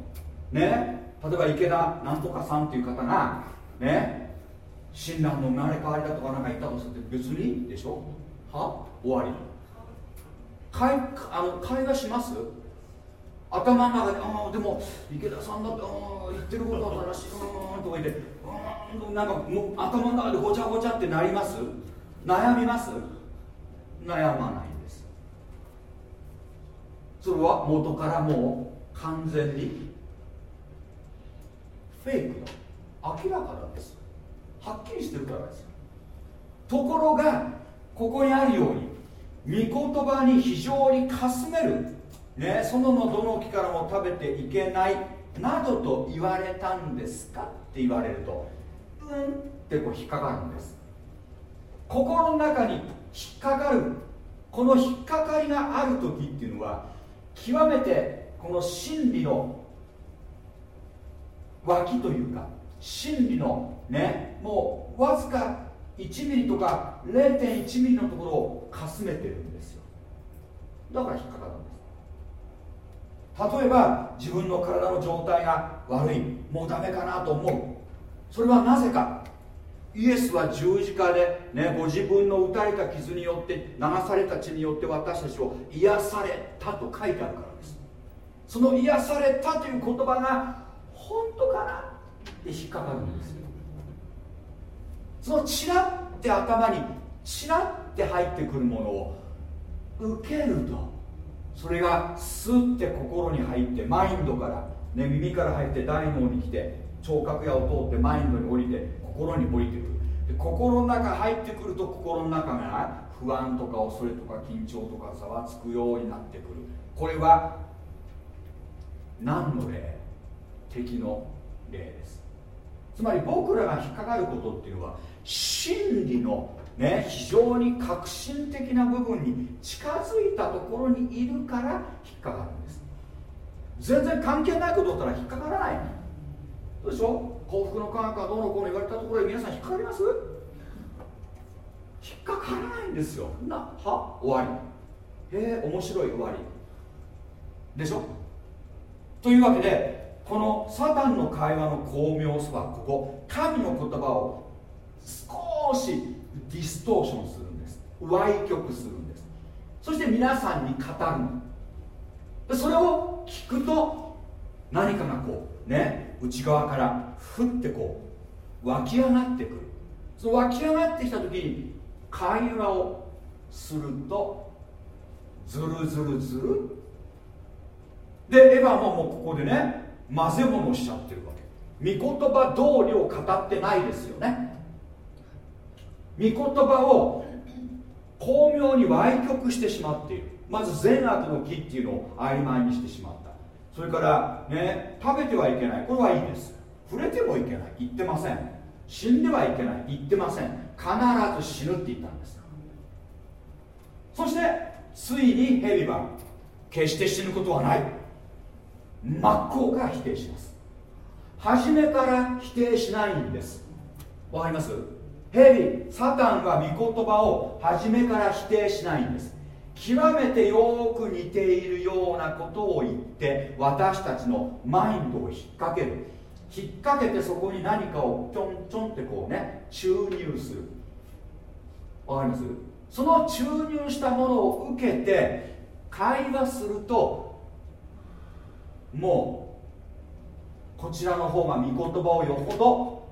ね？例えば池田なんとかさんっていう方がね？親鸞の生まれ変わりだとかなんか言ったとするって別にでしょ？は？終わり。会あの会話します？頭の中で「ああでも池田さんだってああ言ってることは正しい」うんとか言って。うんなんかもう頭の中でごちゃごちゃってなります？悩みます？悩まないんです。それは元からもう完全にフェイクだ。明らかなんです。はっきりしてるからです。ところがここにあるように御言葉に非常にかすめる。ね、園のどの木からも食べていけない。などと言われたんですかって言われるとうんってこう引っかかるんです。心の中に引っかかる。この引っかかりがある時っていうのは極めてこの真理の脇というか真理のねもうわずか1ミリとか0.1ミリのところをかすめてるんですよ。だから引っかかるんです。例えば自分の体の状態が悪い。もうダメかなと思う。それはなぜか。イエスは十字架で、ね、ご自分の打たれた傷によって流された血によって私たちを癒されたと書いてあるからです。その癒されたという言葉が本当かなって引っかかるんですよ。そのって頭にチラって入ってくるものを受けると。それがスッて心に入ってマインドから、ね、耳から入って大脳に来て聴覚野を通ってマインドに降りて心に降りてくる。で心の中入ってくると心の中が不安とか恐れとか緊張とかざわつくようになってくる。これは何の例敵の例です。つまり僕らが引っかかることっていうのは真理のね、非常に革新的な部分に近づいたところにいるから引っかかるんです。全然関係ないことだったら引っかからない。どうでしょう？幸福の科学がどうのこうの言われたところで皆さん引っかかります？引っかからないんですよ。なは終わり。へえ面白い終わり。でしょ？というわけでこのサタンの会話の巧妙さはここ神の言葉を少しディストーションするんです。歪曲するんです。そして皆さんに語る。それを聞くと何かがこうね内側からふってこう湧き上がってくる。その湧き上がってきた時に会話をするとズルズルズル。でエヴァももうここでね混ぜ物しちゃってるわけ。御言葉通りを語ってないですよね。言葉を巧妙に歪曲してしまっている。まず善悪の木っていうのを曖昧にしてしまった。それからね食べてはいけない。これはいいです。触れてもいけない。言ってません。死んではいけない。言ってません。必ず死ぬって言ったんです。そしてついに蛇は決して死ぬことはない。真っ向から否定します。初めから否定しないんです。わかります？蛇サタンは御言葉を初めから否定しないんです。極めてよく似ているようなことを言って私たちのマインドを引っ掛ける。引っ掛けてそこに何かをちょんちょんってこうね注入する。わかります？その注入したものを受けて会話するともうこちらの方が御言葉をよほど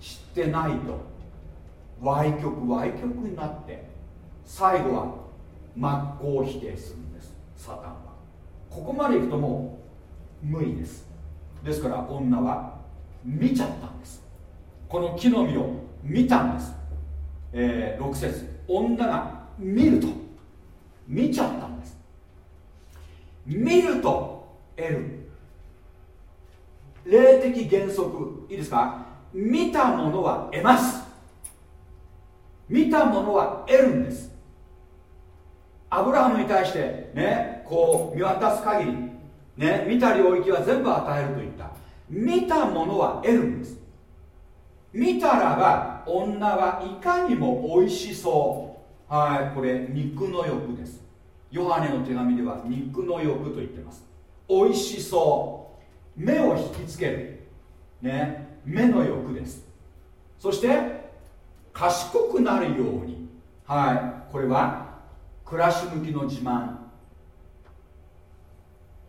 知ってないと。歪曲歪曲になって最後は真っ向否定するんです。サタンは。ここまでいくともう無理です。ですから女は見ちゃったんです。この木の実を見たんです、えー、6節。女が見ると見ちゃったんです。見ると得る。霊的原則いいですか？見たものは得ます。見たものは得るんです。アブラハムに対してねこう見渡す限りね見た領域は全部与えると言った。見たものは得るんです。見たらば女はいかにも美味しそう。はいこれ肉の欲です。ヨハネの手紙では肉の欲と言ってます。美味しそう。目を引きつける。ね目の欲です。そして賢くなるように。はい。これは暮らし向きの自慢。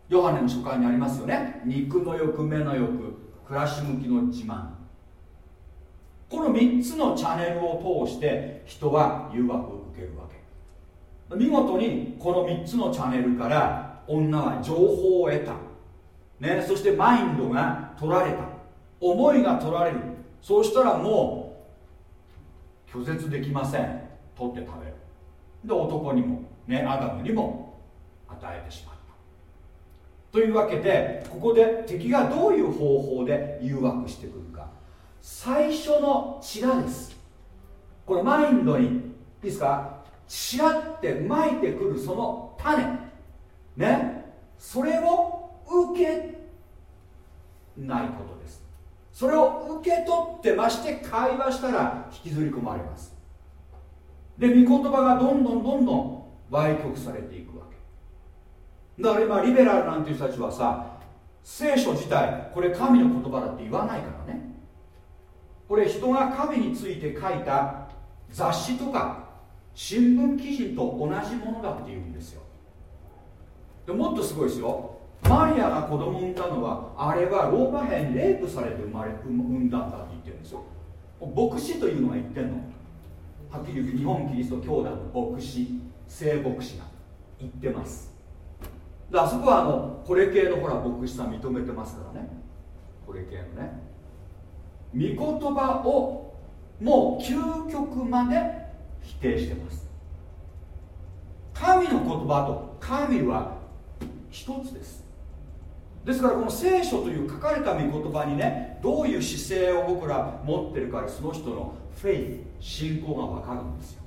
ヨハネの書簡にありますよね。肉の欲目の欲暮らし向きの自慢。この3つのチャンネルを通して人は誘惑を受けるわけ。見事にこの3つのチャンネルから女は情報を得た、ね、そしてマインドが取られた。思いが取られる。そうしたらもう拒絶できません。取って食べる。で男にも、ね、アダムにも与えてしまうというわけでここで敵がどういう方法で誘惑してくるか。最初のチラです。これマインドにいいですか？チラってまいてくるその種。ね？それを受けないことです。それを受け取ってまして会話したら引きずり込まれます。で御言葉がどんどんどんどん歪曲されていくわけ。だから今リベラルなんていう人たちはさ聖書自体これ神の言葉だって言わないからね。これ人が神について書いた雑誌とか新聞記事と同じものだって言うんですよ。でもっとすごいですよ。マリアが子供を産んだのはあれはローマ兵レイプされて生まれ産んだんだって言ってるんですよ。牧師というのが言ってんの。はっきり言う日本キリスト教団の牧師聖牧師が言ってます。であそこはあのこれ系のほら牧師さん認めてますからね。これ系のね。御言葉をもう究極まで否定してます。神の言葉と神は一つです。ですからこの聖書という書かれた御言葉にねどういう姿勢を僕ら持ってるかでその人のフェイ信仰が分かるんですよ。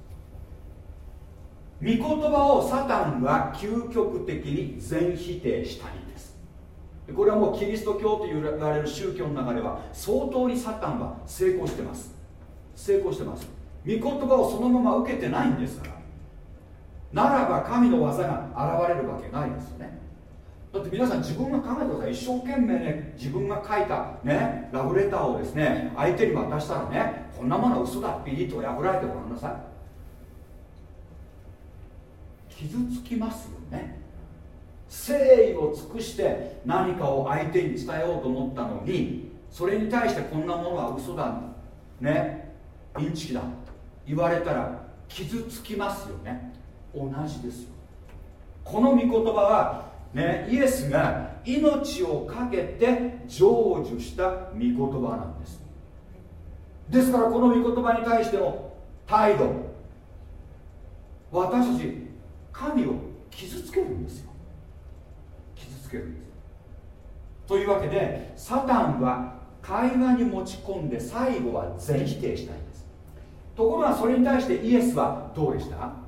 御言葉をサタンは究極的に全否定したいんです。これはもうキリスト教と言われる宗教の中では相当にサタンは成功してます。成功してます。御言葉をそのまま受けてないんですからならば神の技が現れるわけないですよね。だって皆さん自分が考えてください一生懸命ね自分が書いたねラブレターをですね相手に渡したらねこんなものは嘘だピリッと破られてごらんなさい。傷つきますよね。誠意を尽くして何かを相手に伝えようと思ったのにそれに対してこんなものは嘘だねインチキだ言われたら傷つきますよね。同じですよ。この御言葉はねイエスが命を懸けて成就した御言葉なんです。ですからこの御言葉に対しての態度私たち神を傷つけるんですよ。傷つけるんです。というわけでサタンは会話に持ち込んで最後は全否定したいんです。ところがそれに対してイエスはどうでした？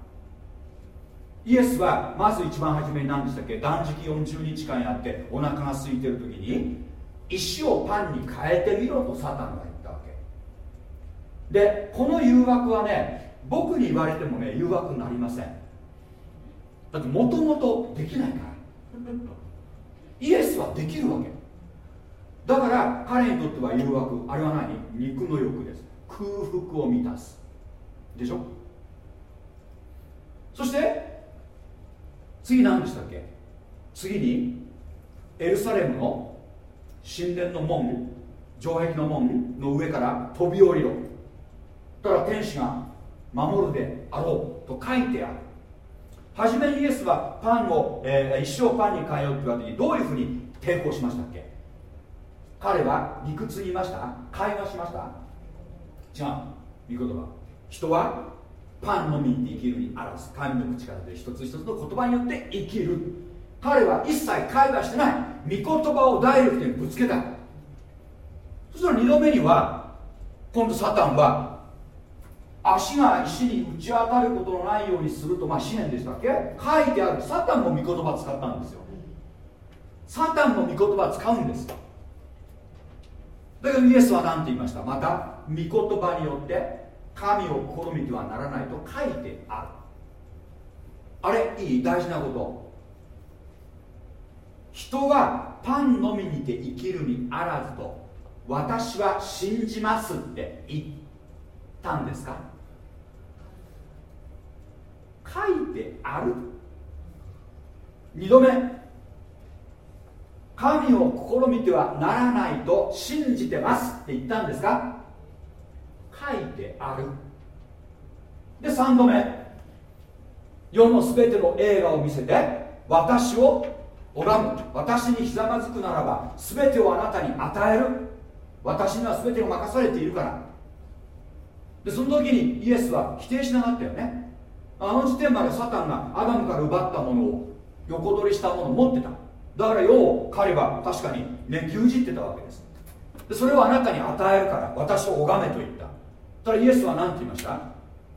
イエスはまず一番初めに何でしたっけ？断食40日間やってお腹が空いてる時に石をパンに変えてみろとサタンが言ったわけ。でこの誘惑はね僕に言われてもね誘惑になりません。だってもともとできないから。イエスはできるわけ。だから彼にとっては誘惑。あれは何？肉の欲です。空腹を満たす。でしょ？そして次何でしたっけ？次にエルサレムの神殿の門城壁の門の上から飛び降りろ。だから天使が守るであろうと書いてある。初めにイエスはパンを、えー、一生パンに変えようって言われた時どういうふうに抵抗しましたっけ？彼は理屈言いました？会話しました？違う。御言葉。人はパンのみに生きるにあらず神の口からで一つ一つの言葉によって生きる。彼は一切会話してない。御言葉をダイレクトにぶつけた。そしたら2度目には今度サタンは足が石に打ち当たることのないようにするとまあ思念でしたっけ？書いてある。サタンも御言葉使ったんですよ。サタンも御言葉使うんです。だけどイエスは何て言いました？また御言葉によって神を試みてはならないと書いてある。あれいい大事なこと。人はパンのみにて生きるにあらずと私は信じますって言ったんですか？書いてある。2度目。神を試みてはならないと信じてますって言ったんですか？書いてある。で3度目。世の全ての映画を見せて私を拝む。私にひざまずくならば全てをあなたに与える。私には全てが任されているから。でその時にイエスは否定しなかったよね。あの時点までサタンがアダムから奪ったものを横取りしたものを持ってた。だからよう彼は確かにね牛耳ってたわけです。でそれをあなたに与えるから私を拝めと言った。ただイエスは何て言いました？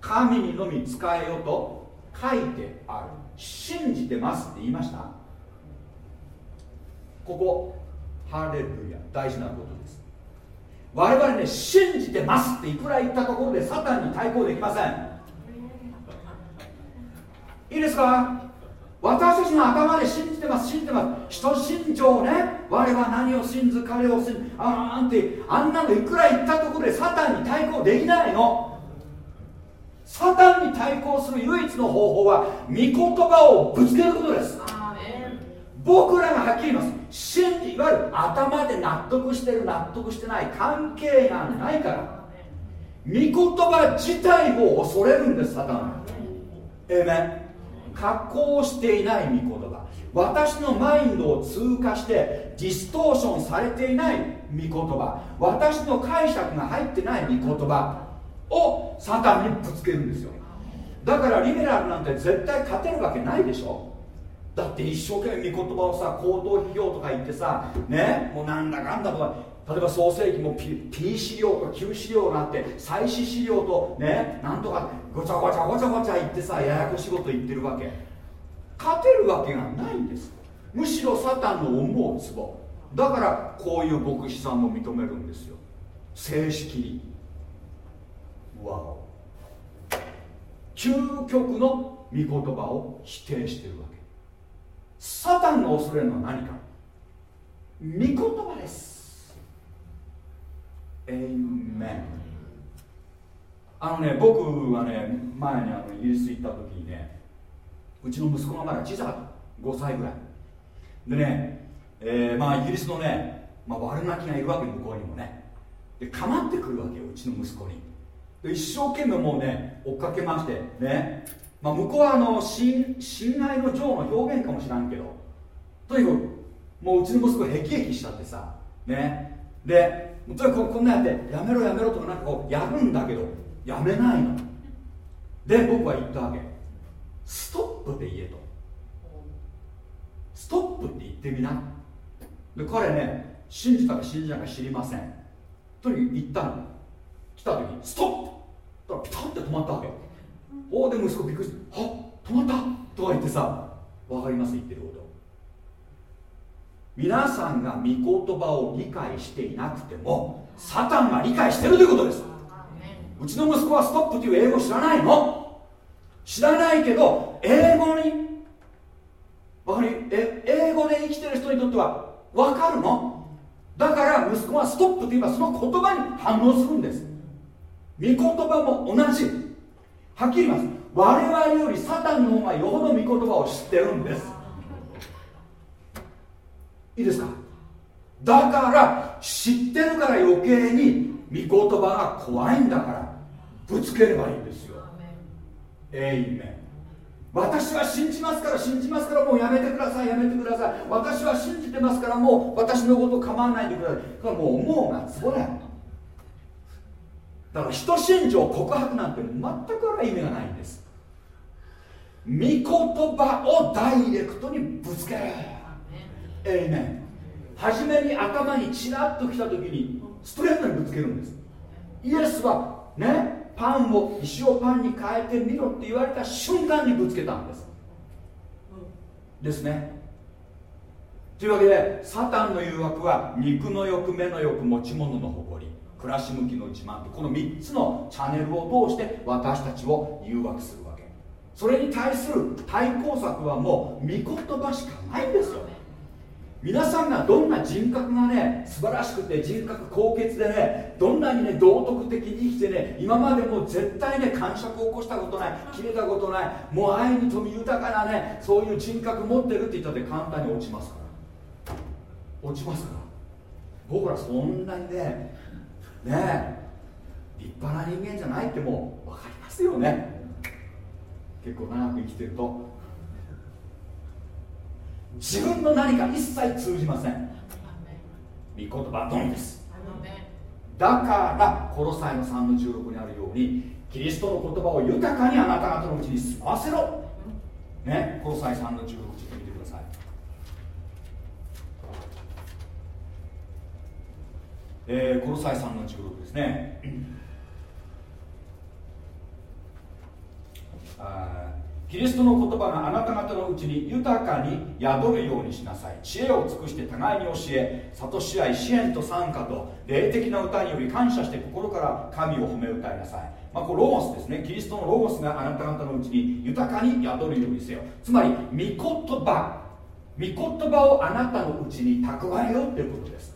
神にのみ使えよと書いてある。信じてますって言いました？ここハレルヤ。大事なことです。我々ね信じてますっていくら言ったところでサタンに対抗できません。いいですか？私たちの頭で信じてます信じてます。人信条ね我は何を信ず彼を信ずああんてあんなのいくら言ったところでサタンに対抗できないの。サタンに対抗する唯一の方法は御言葉をぶつけることです。僕らがはっきり言います。信じいわゆる頭で納得してる納得してない関係がないから。御言葉自体を恐れるんですサタンえめ加工していない御言葉私のマインドを通過してディストーションされていない御言葉私の解釈が入ってない御言葉をサタンにぶつけるんですよだからリベラルなんて絶対勝てるわけないでしょだって一生懸命御言葉をさ口頭批評とか言ってさねもうなんだかんだとか例えば創世記も P, P 資料とか Q 資料があって祭祀資料とねなんとかごちゃごちゃごちゃごちゃ言ってさややこしいこと言ってるわけ。勝てるわけがないんです。むしろサタンの思うツボ。だからこういう牧師さんも認めるんですよ。正式に。わお。究極の御言葉を否定してるわけ。サタンが恐れるのは何か。御言葉です。あのね僕はね前にあのイギリス行った時にねうちの息子がまだ小さかった。5歳ぐらい。でね、えー、まあイギリスのね、まあ、悪ガキがいるわけ向こうにもね。で構ってくるわけようちの息子に。で一生懸命もうね追っかけましてね、まあ、向こうはあの侵害の情の表現かもしらんけど。とにかくもううちの息子へきへきしちゃってさ。ね。でとにかくこんなやってやめろやめろとかなんかこうやるんだけど。やめないの。で僕は言ったわけ。ストップって言えと。ストップって言ってみな。で彼ね信じたか信じないか知りません。とにかく言ったの。来た時にストップ。だからピタッて止まったわけ。おおで息子びっくりしては止まった？とか言ってさ分かります言ってること。皆さんが御言葉を理解していなくてもサタンが理解してるということです。うちの息子はストップという英語知らないの？知らないけど英語にわかりえ英語で生きてる人にとっては分かるの？だから息子はストップと言えばその言葉に反応するんです。御言葉も同じ。はっきり言います。我々よりサタンの方がよほど御言葉を知ってるんです。いいですか？だから知ってるから余計に御言葉が怖いんだから。ぶつければいいんですよ。えいめ私は信じますから信じますからもうやめてくださいやめてください。私は信じてますからもう私のこと構わないでください。これもう思うがつぼだよだから人信条告白なんて全くある意味がないんです御言葉をダイレクトにぶつけるえいね初めに頭にチラッと来た時にストレートにぶつけるんですイエスはねパンを石をパンに変えてみろって言われた瞬間にぶつけたんです。ですね。というわけでサタンの誘惑は肉の欲目の欲持ち物の誇り暮らし向きの自慢この3つのチャンネルを通して私たちを誘惑するわけ。それに対する対抗策はもう御言葉しかないんですよ。皆さんがどんな人格がね素晴らしくて人格高潔でねどんなにね道徳的に生きてね今までも絶対ね感触を起こしたことない切れたことないもう愛に富み豊かなねそういう人格持ってるって言ったって簡単に落ちますから。落ちますから。僕らそんなにねね立派な人間じゃないってもう分かりますよね。結構長く生きてると。自分の何か一切通じません。御言葉のみです。だからコロサイの3の16にあるようにキリストの言葉を豊かにあなた方のうちに住ませろ。ねコロサイ3の16ちょっと見てください。えー、コロサイ3の16ですね。あキリストの言葉があなた方のうちに豊かに宿るようにしなさい。知恵を尽くして互いに教え諭し合い支援と賛歌と霊的な歌により感謝して心から神を褒め歌いなさい、まあ、これロゴスですね。キリストのロゴスがあなた方のうちに豊かに宿るようにせよ。つまり御言葉御言葉をあなたのうちに蓄えようっていうことです。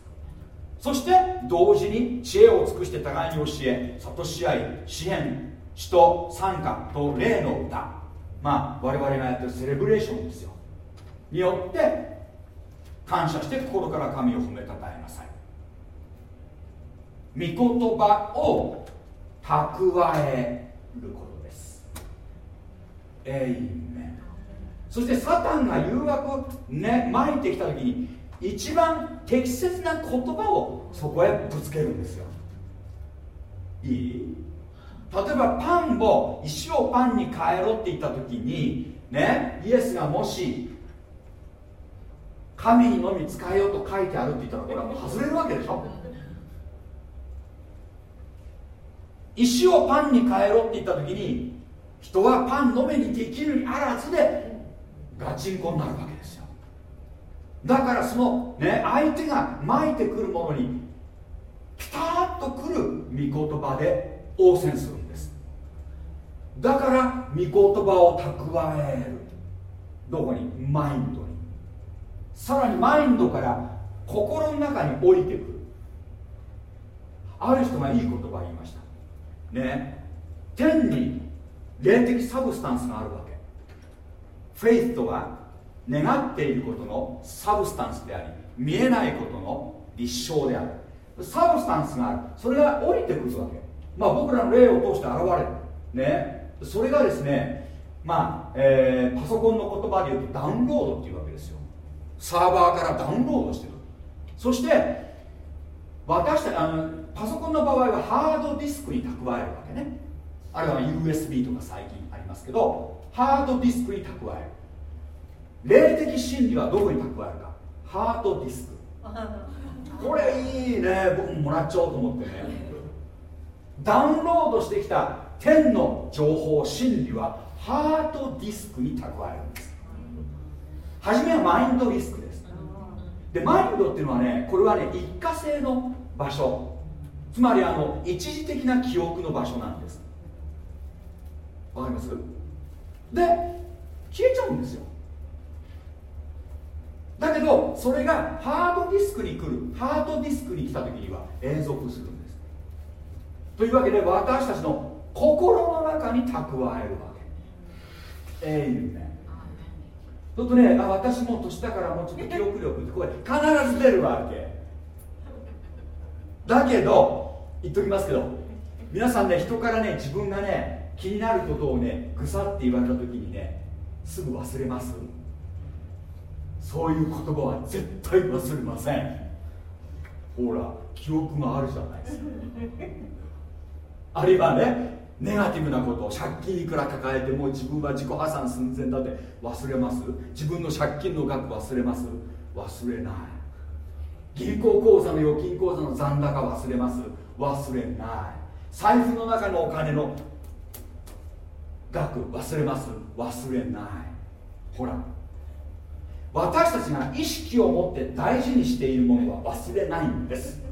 そして同時に知恵を尽くして互いに教え諭し合い支援詩と賛歌と霊の歌。まあ我々がやってるセレブレーションですよ。によって感謝して心から神を褒めたたえなさい。御言葉を蓄えることです。エイメン。そしてサタンが誘惑をね撒いてきた時に一番適切な言葉をそこへぶつけるんですよ。いい？例えばパンを石をパンに変えろって言った時にねイエスがもし神にのみ使えよと書いてあるって言ったらこれはもう外れるわけでしょ？石をパンに変えろって言った時に人はパンのみにできるにあらずでガチンコになるわけですよ。だからそのね相手が巻いてくるものにピタッとくる御言葉で応戦する。だから御言葉を蓄える。どこに？マインドに。さらにマインドから心の中に降りてくる。ある人がいい言葉を言いました。ね。天に霊的 substance があるわけ。フェイスとは願っていることの substance であり見えないことの立証である。 substance がある。それが降りてくるわけ。まあ僕らの霊を通して現れる。ね。それがですねまあ、えー、パソコンの言葉で言うとダウンロードっていうわけですよ。サーバーからダウンロードしてる。そして私たあのパソコンの場合はハードディスクに蓄えるわけね。あるいは USB とか最近ありますけどハードディスクに蓄える。霊的真理はどこに蓄えるか。ハートディスク。これいいね。僕ももらっちゃおうと思ってね。ダウンロードしてきた天の情報真理はハートディスクに蓄えるんです。初めはマインドディスクです。でマインドっていうのはねこれはね一過性の場所。つまりあの一時的な記憶の場所なんです。わかります？で消えちゃうんですよ。だけどそれがハードディスクに来る。ハードディスクに来た時には永続するんです。というわけで私たちの心の中に蓄えるわけ。えいね。ちょっとねあ私も年だからもうちょっと記憶力ってこれ必ず出るわけ。だけど言っときますけど皆さんね人からね自分がね気になることをねぐさって言われた時にねすぐ忘れます。そういう言葉は絶対忘れません。ほら記憶があるじゃないですか。あるいはねネガティブなことを借金いくら抱えても自分は自己破産寸前だって忘れます。自分の借金の額忘れます。忘れない。銀行口座の預金口座の残高忘れます。忘れない。財布の中のお金の額忘れます。忘れない。ほら。私たちが意識を持って大事にしているものは忘れないんです。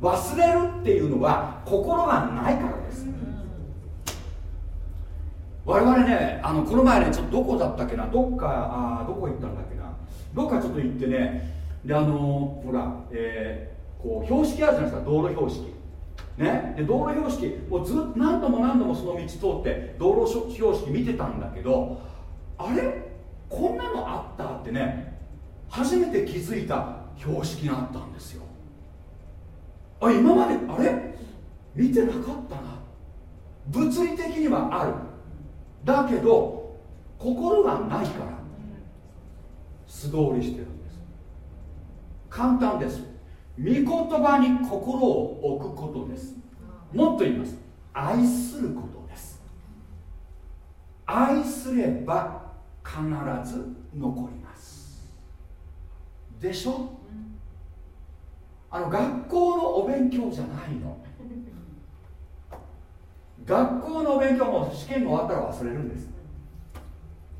忘れるっていうのは心がないからです。我々ねあのこの前ねちょっとどこだったっけな？どっかあどこ行ったんだっけな？どっかちょっと行ってねであのほら、えー、こう標識あるじゃないですか？道路標識。ね、で道路標識もうずっと何度も何度もその道通って道路標識見てたんだけどあれ？こんなのあったってね初めて気づいた標識があったんですよ。あ今まであれ？見てなかったな。物理的にはある。だけど心がないから。素通りしてるんです。簡単です。御言葉に心を置くことです。もっと言います。愛することです。愛すれば必ず残ります。でしょ？あの学校のお勉強じゃないの。学校のお勉強も試験が終わったら忘れるんです。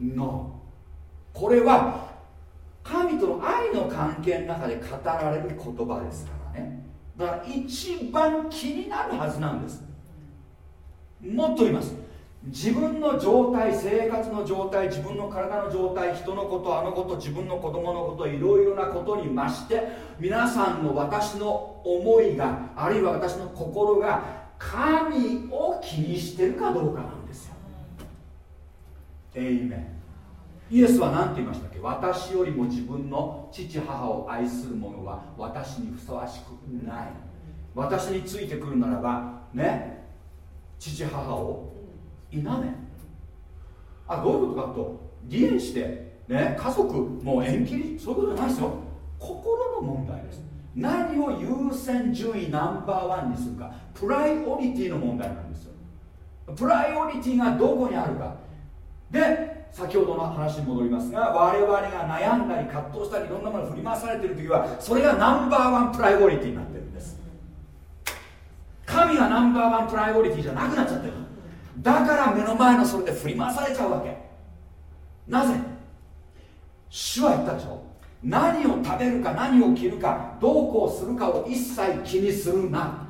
のこれは神との愛の関係の中で語られる言葉ですからね。だから一番気になるはずなんです。もっと言います自分の状態生活の状態自分の体の状態人のことあのこと自分の子供のこといろいろなことに増して皆さんの私の思いがあるいは私の心が神を気にしてるかどうかなんですよ。エイメンイエスは何て言いましたっけ？私よりも自分の父母を愛する者は私にふさわしくない。私についてくるならばね父母を否め。あどういうことかと。離縁してね家族もう縁切り？そういうことじゃないですよ。心の問題です。何を優先順位ナンバーワンにするか。プライオリティの問題なんですよ。プライオリティがどこにあるか。で先ほどの話に戻りますが我々が悩んだり葛藤したりいろんなものを振り回されている時はそれがナンバーワンプライオリティになってるんです。神がナンバーワンプライオリティじゃなくなっちゃってる。だから目の前のそれで振り回されちゃうわけ。なぜ？主は言ったでしょ。何を食べるか何を着るかどうこうするかを一切気にするな。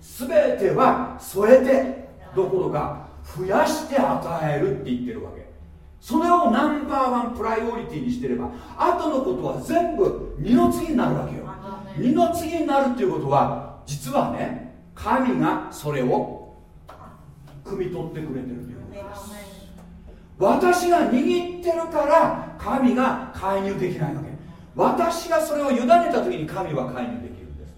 全ては添えてどころか増やして与えるって言ってるわけ。それをナンバーワンプライオリティにしてれば後のことは全部二の次になるわけよ。二の次になるっていうことは実はね神がそれを汲み取ってくれてるということです。私が握ってるから神が介入できないわけ。私がそれを委ねた時に神は介入できるんです。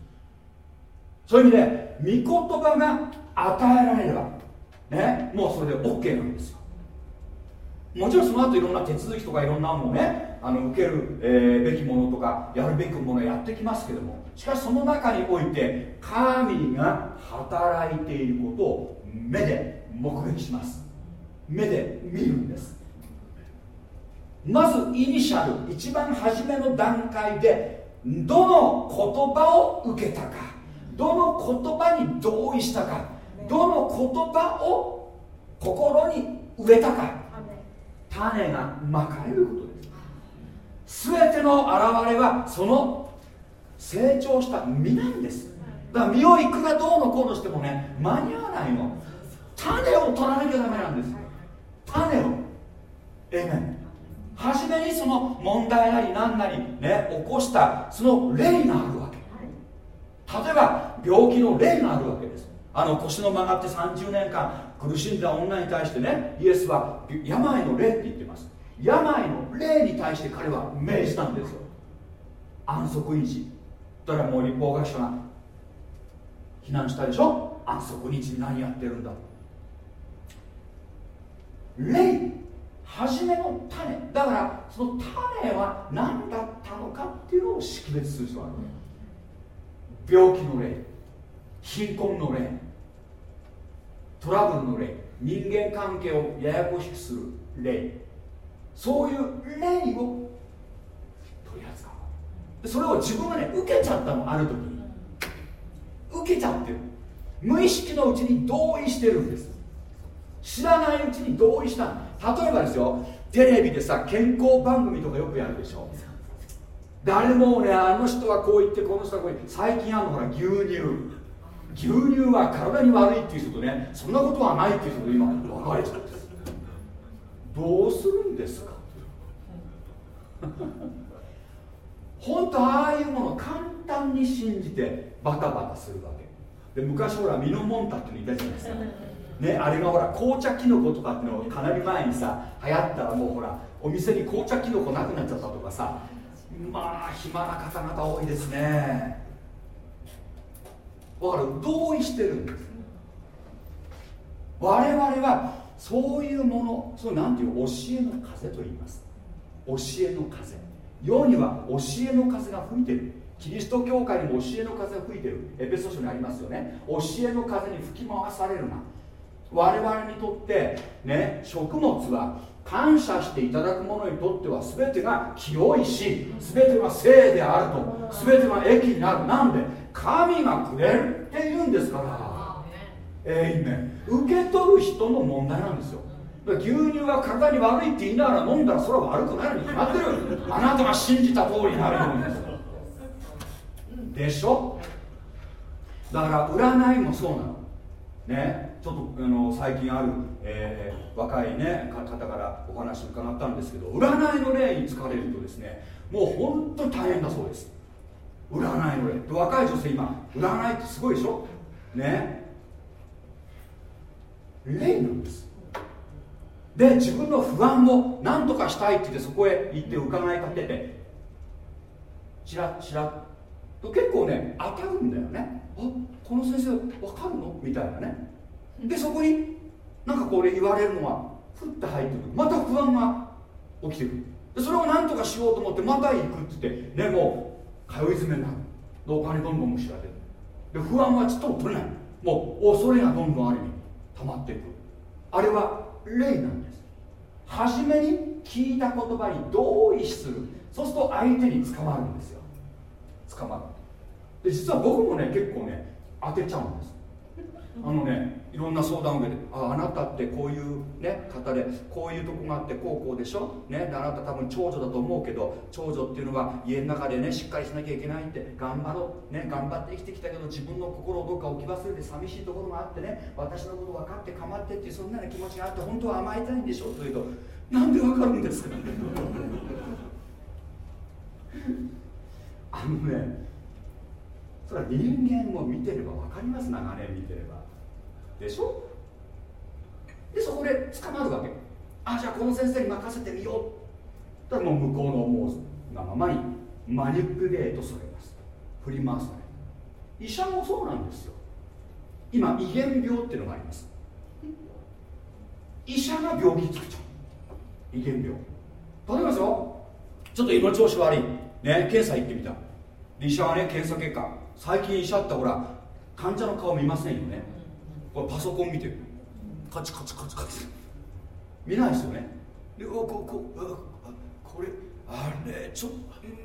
そういう意味で御言葉が与えられればねもうそれで OK なんですよ。もちろんその後いろんな手続きとかいろんなものねあの受ける、えー、べきものとかやるべきものをやってきますけどもしかしその中において神が働いていることを目で目撃します。目で見るんです。まずイニシャル一番初めの段階でどの言葉を受けたかどの言葉に同意したかどの言葉を心に植えたか種がまかれることです。全ての現れはその成長した実なんです。だから実をいくらどうのこうのしてもね間に合わないの。種を取らなきゃダメなんです。種を。えめ初めにその問題なり何なりね起こしたその例があるわけ。例えば病気の例があるわけです。あの腰の曲がって30年間苦しんだ女に対してねイエスは病の霊って言ってます。病の霊に対して彼は命じたんですよ。安息日。だからもう立法学者が避難したでしょ？安息日に何やってるんだ？霊初めの種。だからその種は何だったのかっていうのを識別する人がある病気の霊貧困の霊トラブルの霊人間関係をややこしくする霊そういう霊を取り扱う。それを自分がね受けちゃったのある時に。受けちゃってる。無意識のうちに同意してるんです。知らないうちに同意した例えばですよテレビでさ健康番組とかよくやるでしょ。誰もねあの人はこう言ってこの人はこう言って最近あるのほら牛乳。牛乳は体に悪いっていう人とねそんなことはないっていう人と今分かれちゃってどうするんですか？本当ああいうもの簡単に信じてバタバタするわけ。で昔ほらミノモンタっていうのいたじゃないですか。ね、あれがほら紅茶キノコとかっていうのかなり前にさ流行ったらもうほらお店に紅茶キノコなくなっちゃったとかさまあ暇な方々多いですね。わかる？同意してるんです我々はそういうものそれなんていう教えの風と言います。教えの風。世には教えの風が吹いてる。キリスト教会にも教えの風が吹いてる。エペソ書にありますよね。教えの風に吹き回されるな。我々にとってね食物は感謝していただく者にとっては全てが清いし全てが聖であると全てが益になる。なんで神がくれるって言うんですから。えいめ受け取る人の問題なんですよ。牛乳が体に悪いって言いながら飲んだらそれは悪くなるに決まってるあなたが信じた通りになるように。ですでしょ？だから占いもそうなの。ね？ちょっとあの最近ある、えー、若い、ね、方からお話伺ったんですけど占いの例に疲れるとですねもう本当に大変だそうです。占いの例若い女性今占いってすごいでしょ？ね。例なんです。で自分の不安を何とかしたいって言ってそこへ行って伺いかけてチラッチラッと結構ね当たるんだよね。あこの先生分かるの？みたいなね。でそこになんかこれ言われるのはふって入ってくる。また不安が起きてくる。でそれを何とかしようと思ってまた行くって言ってねもう通い詰めになる。お金どんどんむしられる。で不安はちょっと取れない。もう恐れがどんどんある意味溜まっていくあれは霊なんです。初めに聞いた言葉に同意する。そうすると相手に捕まるんですよ。捕まる。で実は僕もね結構ね当てちゃうんです。あのねいろんな相談を受けてああなたってこういう、ね、方でこういうとこがあってこうこうでしょ、ね、あなた多分長女だと思うけど長女っていうのは家の中でねしっかりしなきゃいけないって頑張ろう、ね、頑張って生きてきたけど自分の心をどっか置き忘れて寂しいところがあってね私のこと分かって構ってっていうそんな気持ちがあって本当は甘えたいんでしょ？というとなんで分かるんですか？あのねそれは人間を見てれば分かります長年見てれば。でしょ？でそこで捕まるわけ。あじゃあこの先生に任せてみよう。だからもう向こうの思うがままにマニピュレートされます。振り回され医者もそうなんですよ。今胃炎病っていうのがあります。医者が病気作っちゃう胃炎病。例えばですよ？ちょっと胃の調子悪い。ね検査行ってみた。医者はね検査結果。最近医者ってほら患者の顔見ませんよね。これパソコン見てる。カチカチカチカチ。見ないですよね。でここここれあれちょっ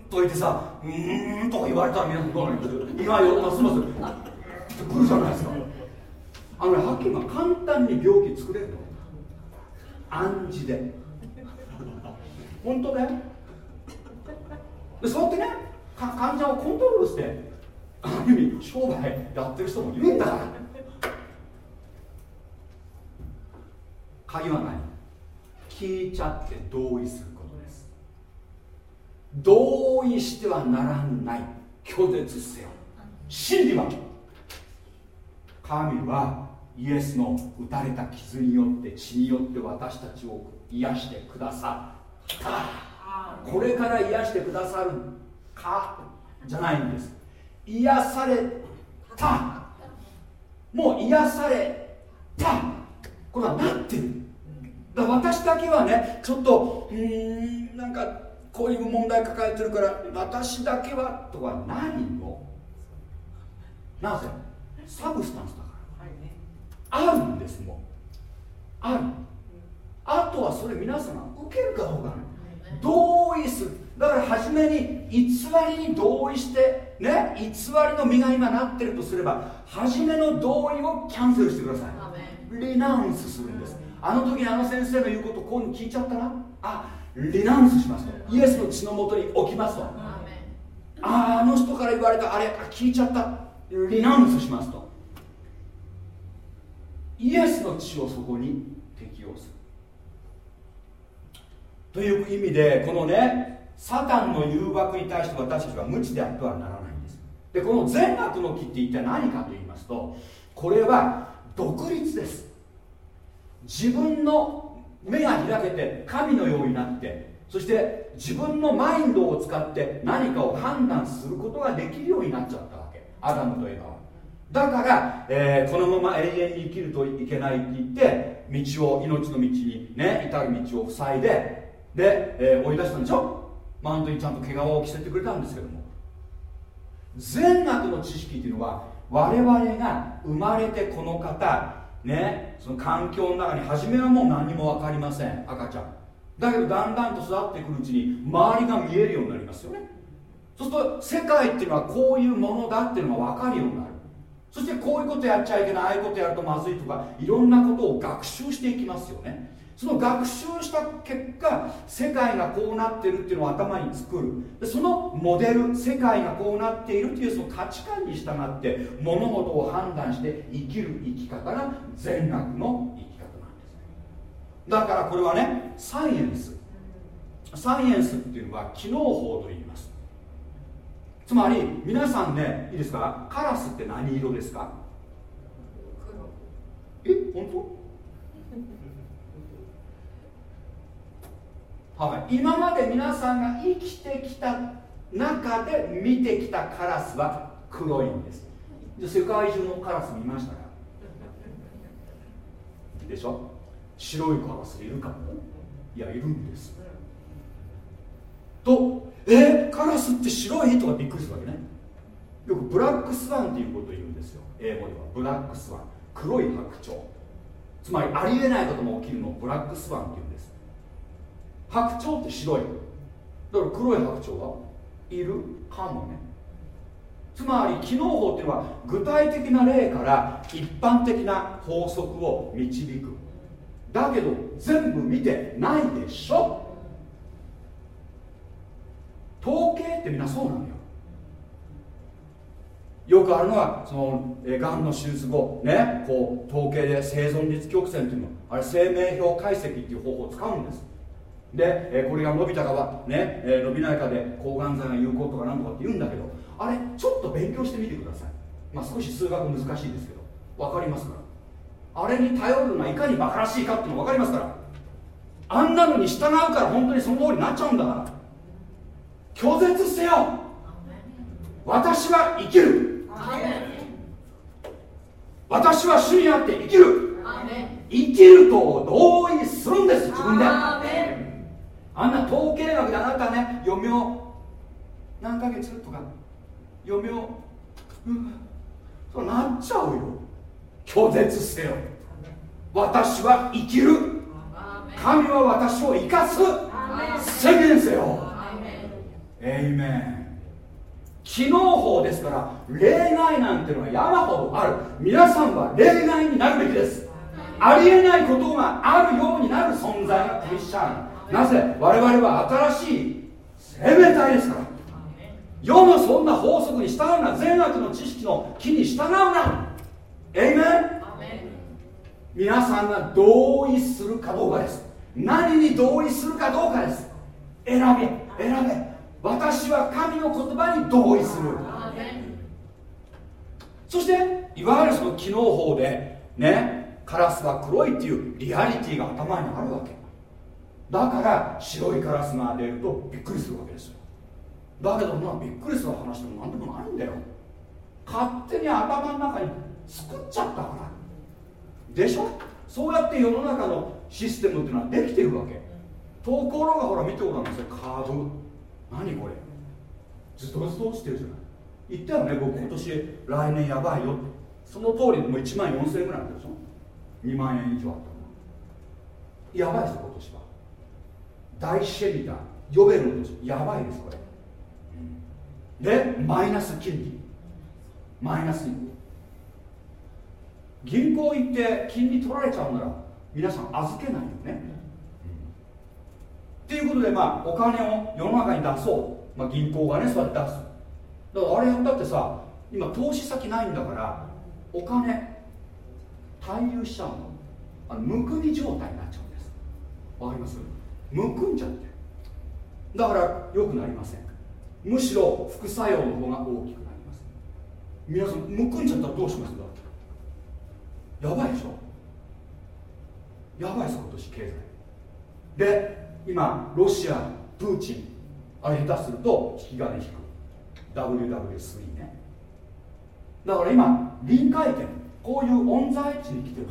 と言ってさうーんとか言われたら皆さんどうなります意外よますます。来るじゃないですか。あのねはっきり言簡単に病気作れるの。暗示で。本当だよ。でそうやってね患者をコントロールしてある意味商売やってる人もいるんだから。鍵は何？聞いちゃって同意することです。同意してはならない。拒絶せよ。真理は。神はイエスの打たれた傷によって血によって私たちを癒してくださったこれから癒してくださるか？じゃないんです。癒された。もう癒された。これはなって。るだ私だけはねちょっとうんなんかこういう問題抱えてるから私だけはとは何のなぜ？サブスタンスだから。あるんですもん。ある。あとはそれ皆さんが受けるかどうか同意する。だから初めに偽りに同意してね偽りの身が今なってるとすれば初めの同意をキャンセルしてください。リナウンスするんです。あの時あの先生の言うことこういうの聞いちゃったなあリナウンスしますと。イエスの血のもとに置きますと。あああの人から言われたあれ聞いちゃった。リナウンスしますと。イエスの血をそこに適用する。という意味でこのねサタンの誘惑に対して私たちは無知であってはならないんです。でこの善悪の木って一体何かと言いますとこれは独立です。自分の目が開けて神のようになってそして自分のマインドを使って何かを判断することができるようになっちゃったわけ。アダムとエバは。だから、えー、このまま永遠に生きるといけないって言って道を命の道にね至る道を塞いでで、えー、追い出したんでしょ？マウントにちゃんと毛皮を着せてくれたんですけども。善悪の知識っていうのは我々が生まれてこの方ねその環境の中に初めはもう何も分かりません赤ちゃん。だけどだんだんと育ってくるうちに周りが見えるようになりますよね。そうすると世界っていうのはこういうものだっていうのが分かるようになる。そしてこういうことやっちゃいけないああいうことやるとまずいとかいろんなことを学習していきますよね。その学習した結果世界がこうなってるっていうのを頭に作る。でそのモデル世界がこうなっているっていうその価値観に従って物事を判断して生きる生き方が善悪の生き方なんですだからこれはねサイエンス。サイエンスっていうのは機能法と言います。つまり皆さんねいいですか？カラスって何色ですか？え本当はい、今まで皆さんが生きてきた中で見てきたカラスは黒いんです。世界中のカラス見ましたか？でしょ？白いカラスいるかも？いやいるんです。とえ？ー、カラスって白いとかびっくりするわけね。よくブラックスワンっていうことを言うんですよ。英語では。ブラックスワン。黒い白鳥。つまりありえないことも起きるのをブラックスワンっていうんです。白鳥って白い。だから黒い白鳥はいるかもね。つまり機能法っていうのは具体的な例から一般的な法則を導く。だけど全部見てないでしょ。統計ってみんなそうなのよ。よくあるのはそのがんの手術後ねこう統計で生存率曲線っていうの。あれ生命表解析っていう方法を使うんです。で、えこれが伸びたかはね、え伸びないかで抗がん剤が有効とかなんとかって言うんだけどあれちょっと勉強してみてください。まあ少し数学難しいですけど分かりますから。あれに頼るのがいかに馬鹿らしいかっていうの分かりますから。あんなのに従うから本当にその通りになっちゃうんだから。拒絶せよ。私は生きる。私は主にあって生きる。生きると同意するんです自分であんな統計学であなたね余命。何ヶ月とか。余命。うん。そうなっちゃうよ。拒絶せよ。私は生きる。神は私を生かす。宣言せよ。エイメン機能法ですから例外なんてのは山ほどある。皆さんは例外になるべきです。ありえないことがあるようになる存在。がクリスチャンなぜ我々は新しい生命体ですか？ら世のそんな法則に従うな善悪の知識の木に従うなエイメン皆さんが同意するかどうかです。何に同意するかどうかです。選べ選べ。私は神の言葉に同意する。そしていわゆるその機能法でねカラスは黒いっていうリアリティが頭にあるわけだから白いカラスが出るとびっくりするわけですよ。だけどまあびっくりする話でも何でもないんだよ。勝手に頭の中に作っちゃったから。でしょ？そうやって世の中のシステムっていうのはできてるわけ。ところがほら見てごらんなさい。カード。何これ？ずっとずっと落ちてるじゃない。言ったよね僕。今年来年やばいよ。ってその通りでもう1万4000円ぐらいなんでしょ2万円以上あったの。やばいですよ今年は。大シェリターヨベルのやばいですこれ。でマイナス金利。マイナス金利。銀行行って金利取られちゃうなら皆さん預けないよね、っていうことでまあお金を世の中に出そう、まあ、銀行がねそうやって出す。だからあれやったってさ今投資先ないんだからお金滞留しちゃうの。あのむくみ状態になっちゃうんです。わかります？むくんじゃって。だから良くなりません。むしろ副作用の方が大きくなります皆さんむくんじゃったらどうしますか？やばいでしょ？やばいです今年経済。で今ロシアプーチンあれ下手すると引き金引く。WW3 ね。だから今臨界点。こういう温在地に来てる。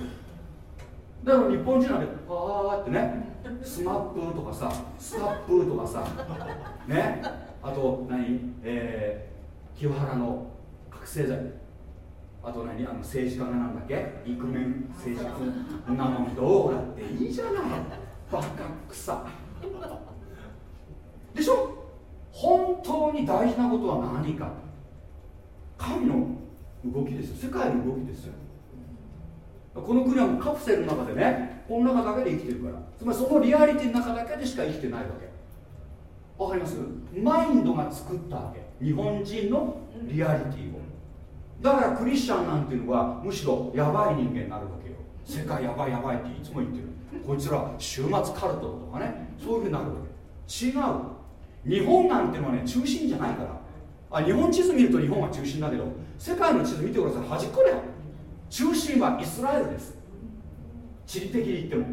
だから日本人なんてああってね。スマップとかさスタップとかさね？あと何？えー、清原の覚醒剤。あと何？あの政治家がなんだっけ？イクメン政治家。なもんどうだっていいじゃない。バカ草でしょ？本当に大事なことは何か。神の動きですよ。世界の動きですよ。この国はもうカプセルの中でねこの中だけで生きてるから。つまりそのリアリティの中だけでしか生きてないわけ。わかります？マインドが作ったわけ。日本人のリアリティを。だからクリスチャンなんていうのはむしろやばい人間になるわけよ。世界やばいやばいっていつも言ってる。こいつら週末カルトとかね。そういうふうになるわけ。違う。日本なんてのはね中心じゃないから。あ日本地図見ると日本は中心だけど世界の地図見てください。端っこだよ。中心はイスラエルです。地理的に言っても。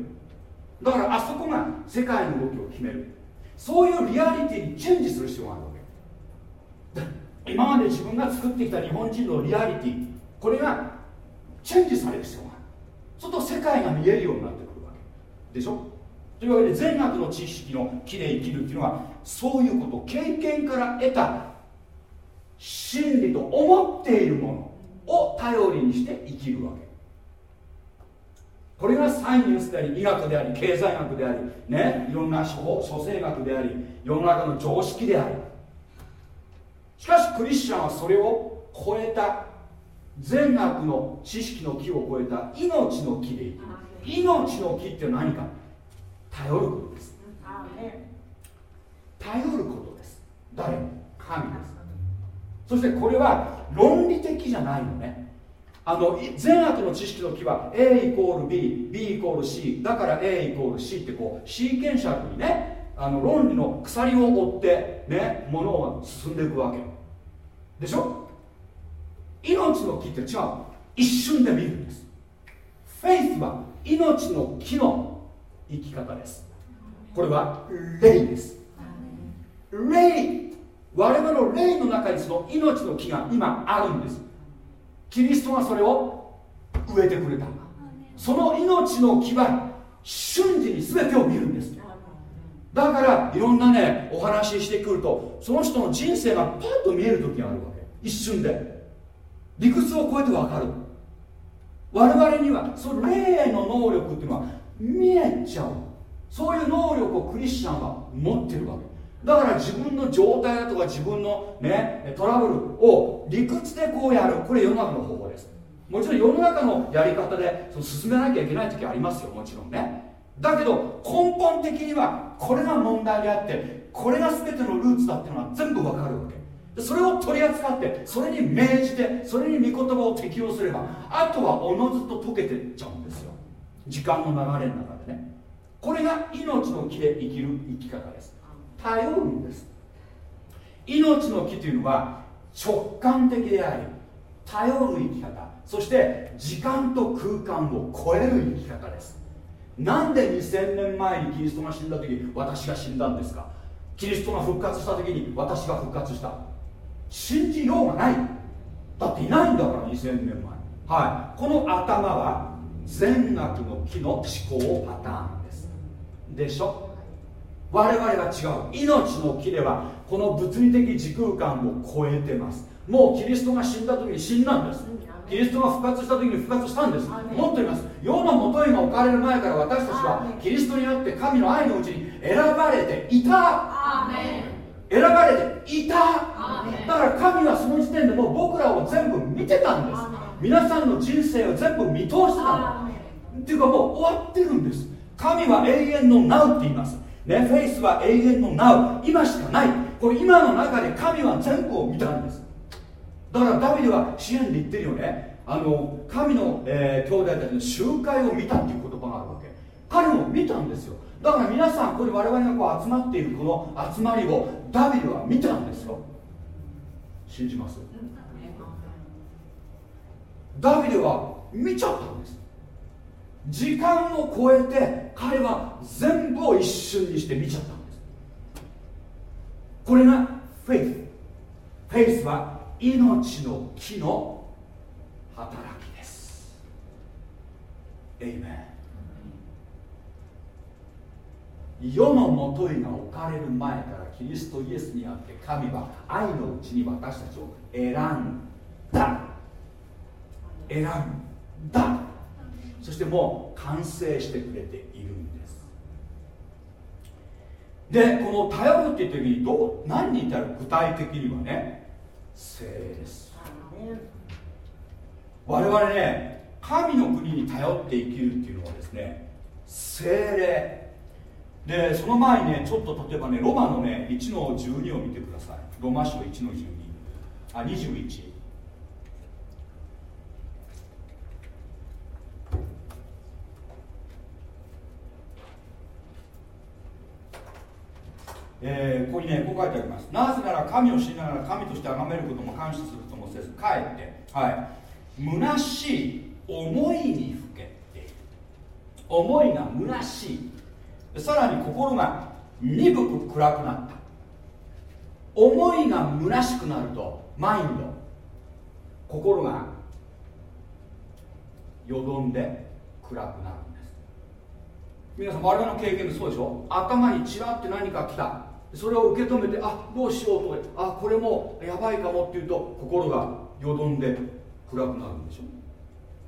だからあそこが世界の動きを決める。そういうリアリティにチェンジする必要があるわけ。今まで自分が作ってきた日本人のリアリティこれがチェンジされる必要がある。そうすると世界が見えるようになってくるわけ。でしょ？というわけで善悪の知識の木で生きるっていうのはそういうこと経験から得た真理と思っているものを頼りにして生きるわけ。これがサイエンスであり医学であり経済学でありねいろんな諸諸生学であり世の中の常識であり。しかしクリスチャンはそれを超えた善悪の知識の木を超えた命の木でいく命の木って何か。頼ることです。頼ることです。誰も。神です。そしてこれは論理的じゃないのねあの善悪の知識の木は A イコール BB イコール C だから A イコール C ってこうシーケンシャルにねあの論理の鎖を追ってねものを進んでいくわけ。でしょ？命の木って違う。一瞬で見るんです。フェイスは命の木の生き方です。これは霊です。霊。我々の霊の中にその命の木が今あるんです。キリストがそれを植えてくれた。その命の木は瞬時に全てを見るんです。だからいろんなねお話ししてくるとその人の人生がパッと見える時があるわけ。一瞬で。理屈を超えて分かる。我々にはその霊の能力っていうのは見えちゃう。そういう能力をクリスチャンは持ってるわけだから自分の状態だとか自分のねトラブルを理屈でこうやる。これ世の中の方法です。もちろん世の中のやり方でその進めなきゃいけない時ありますよ。もちろんね。だけど根本的にはこれが問題であってこれが全てのルーツだっていうのは全部わかるわけ。それを取り扱ってそれに命じてそれに御言葉を適用すればあとはおのずと溶けてっちゃうんですよ。時間の流れの中でね。これが命の木で生きる生き方です。頼るんです。命の木というのは直感的であり頼る生き方そして時間と空間を超える生き方です。なんで2000年前にキリストが死んだ時私が死んだんですか？キリストが復活した時に私が復活した。信じようがない。だっていないんだから2000年前。はい。この頭は善悪の木の思考パターンです。でしょ？我々は違う。命の木ではこの物理的時空間を超えてます。もうキリストが死んだ時に死んだんです。キリストが復活した時に復活したんです。もっと言います。世のもとにが置かれる前から私たちはキリストにあって神の愛のうちに選ばれていた。選ばれていた。だから神はその時点でもう僕らを全部見てたんです。皆さんの人生を全部見通してたんだっていうかもう終わってるんです。神は永遠の Now って言いますねフェイスは永遠の Now 今しかない。これ今の中で神は全部を見たんです。だからダビデは支援で言ってるよね。あの神の、えー、兄弟たちの集会を見たっていう言葉があるわけ。彼も見たんですよ。だから皆さんこれ我々がこう集まっているこの集まりをダビデは見たんですよ。信じます？ダビデは見ちゃったんです時間を超えて彼は全部を一瞬にして見ちゃったんです。これがフェイスフェイスは命の木の働きです。エイメン世のもといが置かれる前からキリストイエスにあって神は愛のうちに私たちを選んだ。選んだ。そしてもう完成してくれているんです。でこの頼るって言った時にどう何に至る具体的にはね精霊です。我々ね神の国に頼って生きるっていうのはですね精霊。でその前にねちょっと例えばねロマのね1の12を見てください。ロマ書1の12あ21えー、ここにねこう書いてあります。なぜなら神を知りながら神として崇めることも感謝することもせずかえってはい。虚しい思いにふけている。思いが虚しい。さらに心が鈍く暗くなった。思いが虚しくなるとマインド心がよどんで暗くなるんです。皆さん我々の経験でそうでしょ？頭にちらって何か来た。それを受け止めてあどうしようとかあこれもやばいかもっていうと心がよどんで暗くなるんでしょ。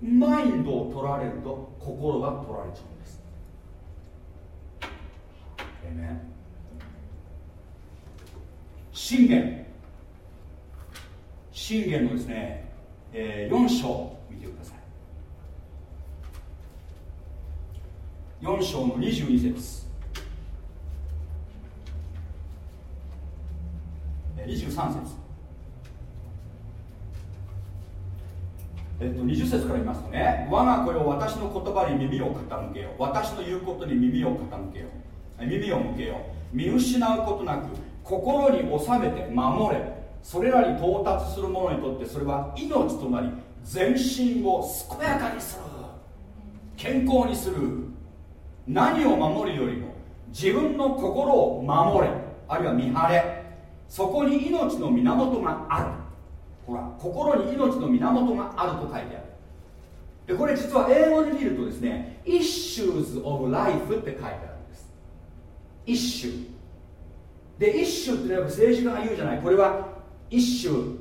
マインドを取られると心が取られちゃうんです。えね信玄。信玄のですね、えー、4章見てください。4章の22節。23節。えっと、20節から言いますとね我が子よ私の言葉に耳を傾けよ。私の言うことに耳を傾けよ。耳を向けよ。見失うことなく心に収めて守れ。それらに到達する者にとってそれは命となり全身を健やかにする。健康にする。何を守るよりも自分の心を守れ。あるいは見張れ。そこに命の源がある。ほら心に命の源があると書いてある。でこれ実は英語で見るとですね Issues of Life って書いてあるんです。Issue で Issue って政治家が言うじゃない。これは Issue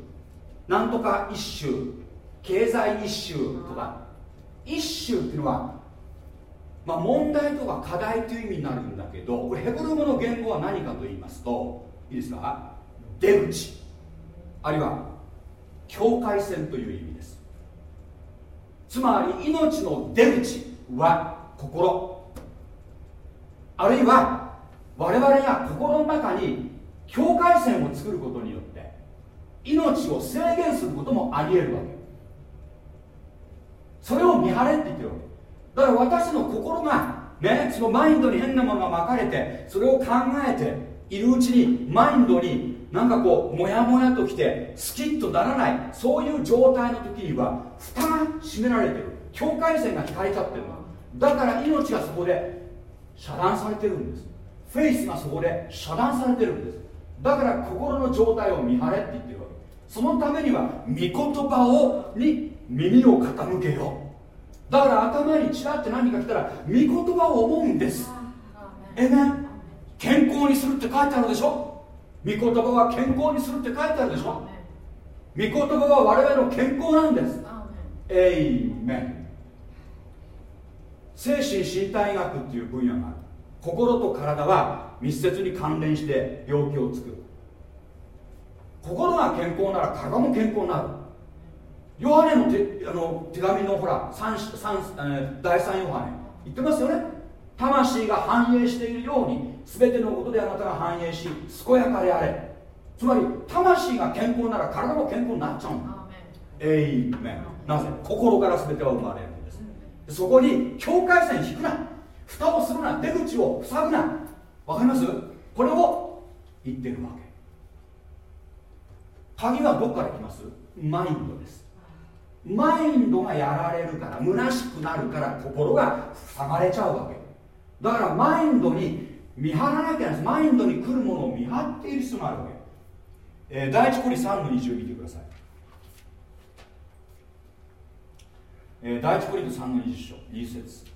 なんとか Issue 経済 Issue とか。Issue っていうのはまあ、問題とか課題という意味になるんだけどこれヘブル語の言語は何かと言いますといいですか？出口。あるいは境界線という意味です。つまり命の出口は心。あるいは我々が心の中に境界線を作ることによって命を制限することもあり得るわけ。それを見張れって言ってるわけ。だから私の心がねそのマインドに変なものが巻かれてそれを考えているうちにマインドになんかこうモヤモヤときてスキッとならない。そういう状態の時には蓋が閉められてる。境界線が引かれちゃってるの。だから命がそこで遮断されてるんです。フェイスがそこで遮断されてるんです。だから心の状態を見張れって言ってるわけ。そのためには御言葉をに耳を傾けよ。うだから頭にちらって何か来たら御言葉を思うんです。えね健康にするって書いてあるでしょ御言葉は健康にするって書いてあるでしょ？御言葉は我々の健康なんです。エイメン精神身体学っていう分野がある。心と体は密接に関連して病気を作る心が健康なら体も健康になる。ヨハネの手あの手紙のほら三三、えー、第三ヨハネ。言ってますよね。魂が繁栄しているように全てのことであなたが繁栄し健やかであれ。つまり魂が健康なら体も健康になっちゃうんだエイメン。なぜ？心から全ては生まれるんです。そこに境界線引くな。蓋をするな。出口を塞ぐな。わかります？これを言ってるわけ。鍵はどこから来ます？マインドです。マインドがやられるから虚しくなるから心が塞がれちゃうわけ。だからマインドに見張らなきゃないマインドに来るものを見張っている必要があるわけ、えー、第一コリ3の20見てください、えー、第一コリント3の20章2節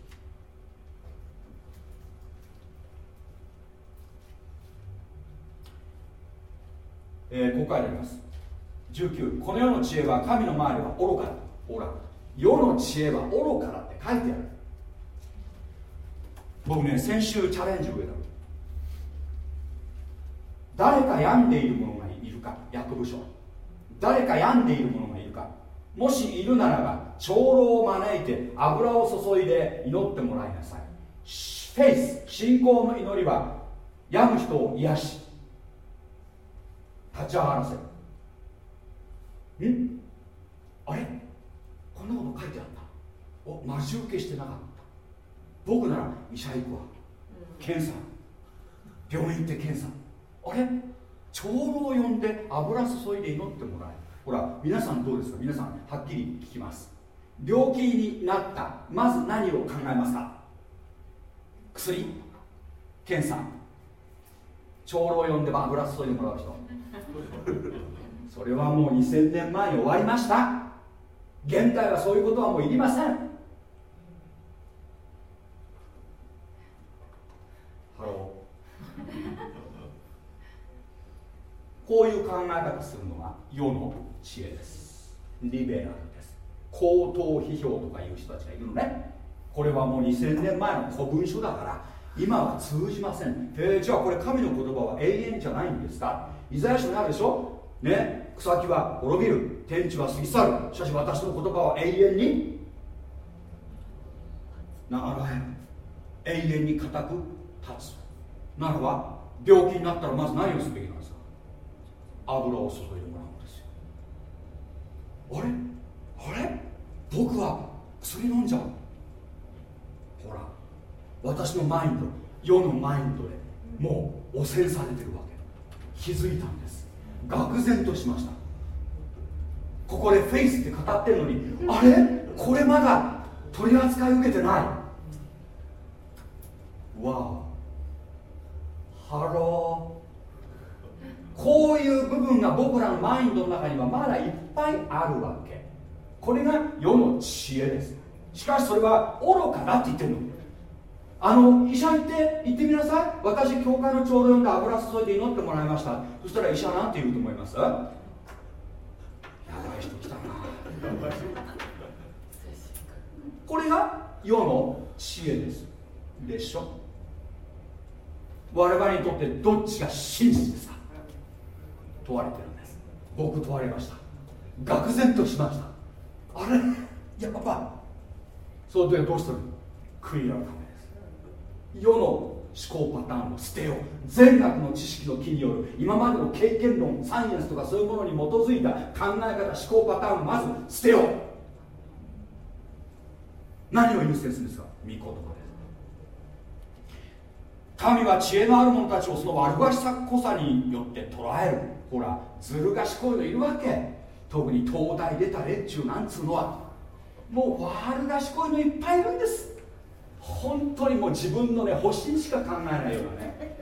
えー、ここ書いてあります。19この世の知恵は神の前では愚かだ。ほら世の知恵は愚かだって書いてある。僕ね先週チャレンジを受けたの。誰か病んでいる者がいるか役部署誰か病んでいる者がいるか。もしいるならば長老を招いて油を注いで祈ってもらいなさい。フェイス信仰の祈りは病む人を癒し立ち上がらせる。んあれ？こんなこと書いてあった。お待ち受けしてなかった。僕なら医者行くわ。検査。病院行って検査。あれ？長老を呼んで油注いで祈ってもらえほら皆さんどうですか？皆さんはっきり聞きます。病気になった。まず何を考えますか？薬？検査？長老を呼んで油注いでもらう人。それはもう2000年前に終わりました。現代はそういうことはもういりませんハローこういう考え方するのが世の知恵です。リベラルです。高等批評とかいう人たちがいるのね。これはもう2000年前の古文書だから今は通じません、えー、じゃあこれ神の言葉は永遠じゃないんですか？イザヤ書にあるでしょ？ね？草木は滅びる。天地は過ぎ去る。しかし私の言葉は永遠に流れる永遠に固く立つ。ならば病気になったらまず何をすべきなんですか油を注いでもらうんですよ。あれ？あれ？僕は薬飲んじゃう。ほら私のマインド世のマインドでもう汚染されてるわけ。気づいたんです。愕然としました。ここでフェイスって語ってるのにあれ？これまだ取り扱い受けてない。わあ。 hello。こういう部分が僕らのマインドの中にはまだいっぱいあるわけ。これが世の知恵です。しかしそれは愚かだって言ってるの。あの医者行って行ってみなさい。私教会の長老呼んで油注いで祈ってもらいました。そしたら医者なんて言うと思います？やばい人来たな。これが世の知恵です。でしょ？我々にとってどっちが真実です問われてるんです。僕問われました。愕然としました。あれ？やっぱその時はどうする？悔い改めです。世の思考パターンを捨てよう。善悪の知識の木による今までの経験論サイエンスとかそういうものに基づいた考え方思考パターンをまず捨てよう。何を優先するんですか？御言葉です。神は知恵のある者たちをその悪賢さによって捉えるほらずる賢いのいるわけ。特に東大出た連中なんつうのは。もう悪賢いのいっぱいいるんです。本当にもう自分のね保身しか考えないようなね。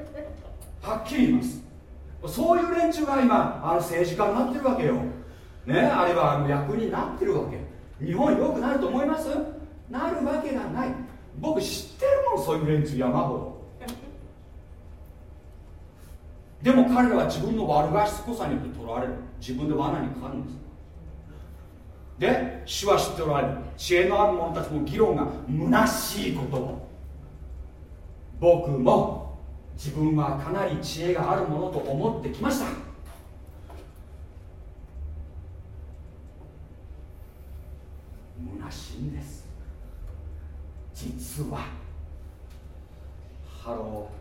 はっきり言います。そういう連中が今あの政治家になってるわけよ。ねあるいはあの役になってるわけ。日本良くなると思います？なるわけがない。僕知ってるもんそういう連中山ほど。でも彼らは自分の悪賢さによって取らわれる。自分で罠にかかるんです。で主は知っておられる。知恵のある者たちも議論が虚しいことを。僕も自分はかなり知恵があるものと思ってきました。虚しいんです。実は hello。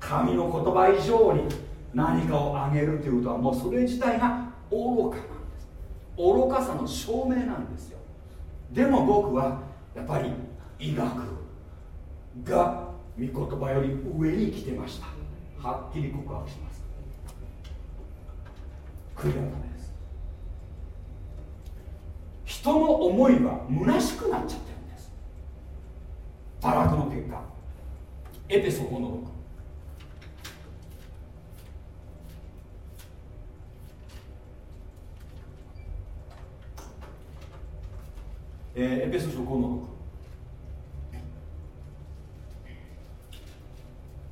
神の言葉以上に何かをあげるということはもうそれ自体が愚かなんです愚かさの証明なんですよ。でも僕はやっぱり医学が御言葉より上に来てました。はっきり告白します。悔い改めです人の思いは虚しくなっちゃってるんです堕落の結果。エペソ5の6えー、エペソ書5の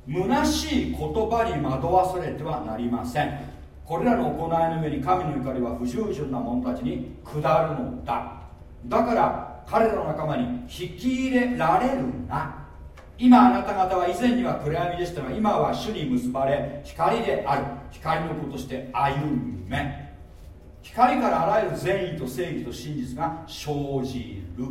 6虚しい言葉に惑わされてはなりません。これらの行いの上に神の怒りは不従順な者たちに下るのだ。だから彼らの仲間に引き入れられるな。今あなた方は以前には暗闇でしたが今は主に結ばれ光である。光の子として歩め光からあらゆる善意と正義と真実が生じる。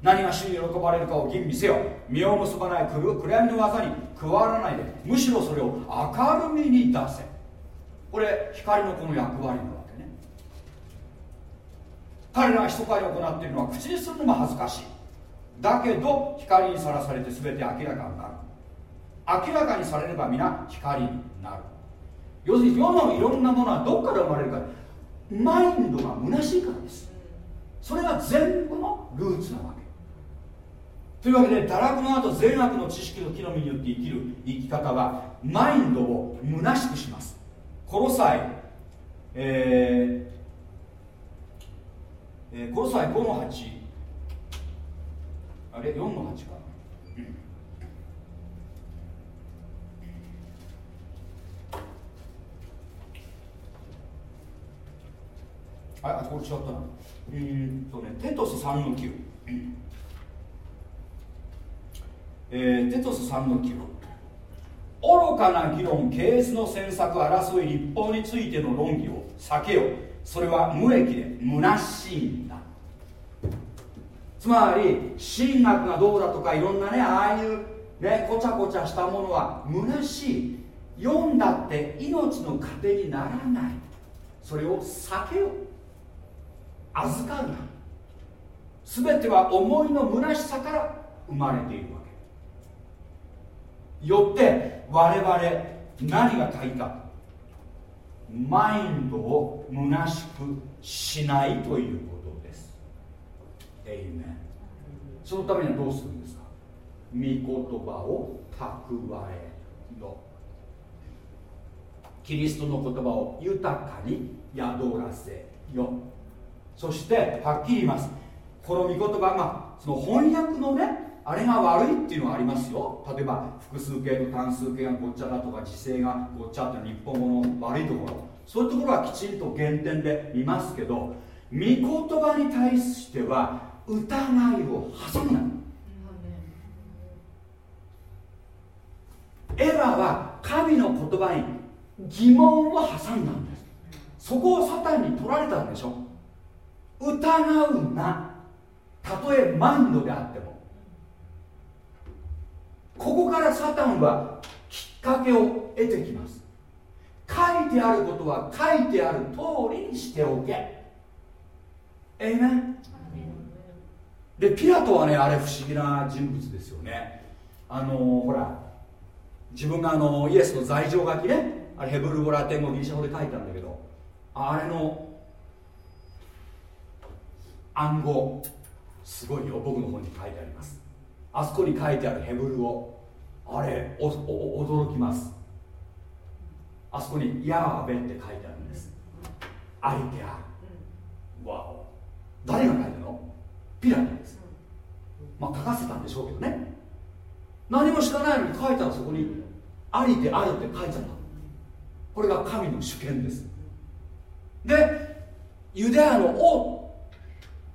何が主に喜ばれるかを吟味せよ。実を結ばない暗闇の技に加わらないでむしろそれを明るみに出せ。これ光のこの役割なわけね。彼らが密かに行っているのは口にするのも恥ずかしい。だけど光にさらされて全て明らかになる。明らかにされれば皆光になる。要するに世のいろんなものはどっから生まれるか。マインドが虚しいからです。それが全部のルーツなわけ。というわけで堕落の後善悪の知識と木の実によって生きる生き方はマインドを虚しくします。この際えー、えー、この際5の8あれ？4の8か。あこれ違ったな。うんとねテトス3の9、えー、テトス3の9愚かな議論ケースの詮索争い立法についての論議を避けよそれは無益で虚しいんだ。つまり神学がどうだとかいろんなねああいうねこちゃこちゃしたものは虚しい。読んだって命の糧にならない。それを避けよう。預かるな全ては思いの虚しさから生まれているわけ。よって我々何が鍵か。マインドを虚しくしないということです。エイメン。そのためにはどうするんですか？御言葉を蓄えろ。キリストの言葉を豊かに宿らせよ。そしてはっきり言います。この御言葉がその翻訳のねあれが悪いっていうのはありますよ。例えば複数形と単数形がごっちゃだとか時制がごっちゃって日本語の悪いところ。そういうところはきちんと原点で見ますけど御言葉に対しては疑いを挟むなエラーは神の言葉に疑問を挟んだんです。そこをサタンに取られたんでしょ。疑うな。たとえマインドであっても。ここからサタンはきっかけを得てきます。書いてあることは書いてある通りにしておけ。えいめでピラトはねあれ不思議な人物ですよね。あのほら自分があのイエスの罪状書きね。あれヘブル語ラテン語ギリシャ語で書いたんだけどあれの暗号。すごいよ僕の本に書いてあります。あそこに書いてあるヘブル語。あれ驚きます。あそこに「ヤーベ」って書いてあるんです。ありてあるわお。誰が書いたの？ピラトです。まあ書かせたんでしょうけどね。何も知らないのに書いたらそこに「ありである」って書いちゃった。これが神の主権です。でユダヤの王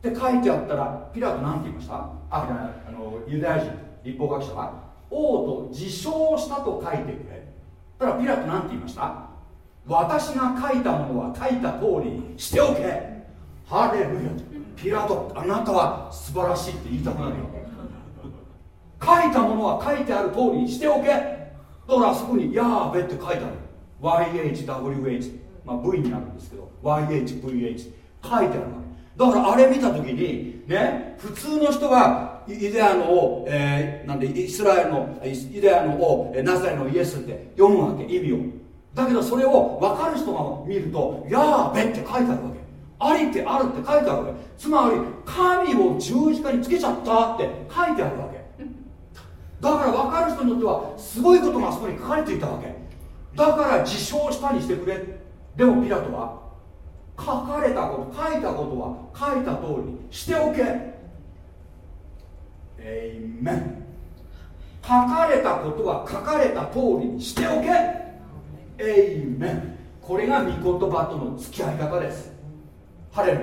って書いてあったらピラト何て言いました？ああのユダヤ人立法学者は王と自称したと書いてくれ。たらピラト何て言いました？私が書いたものは書いた通りにしておけ。ハレルヤ。ピラトあなたは素晴らしいって言いたくなるよ。書いたものは書いてある通りにしておけ。だからあそこに「ヤーベ」って書いてある。YHWH、まあ、V になるんですけど YHVH 書いてあるわだからあれ見た時にね普通の人はユダヤの王、えー、なんでイスラエルのユダヤの王ナザレのイエスって読むわけ意味を。だけどそれを分かる人が見ると「ヤーベ」って書いてあるわけ。ありってあるって書いてあるわけ。つまり神を十字架につけちゃったって書いてあるわけ。だから分かる人にとってはすごいことがあそこに書かれていたわけ。だから自称したにしてくれ。でもピラトは書かれたこと書いたことは書いた通りにしておけ。エイメン書かれたことは書かれた通りにしておけ。エイメンこれが御言葉との付き合い方です。ハレル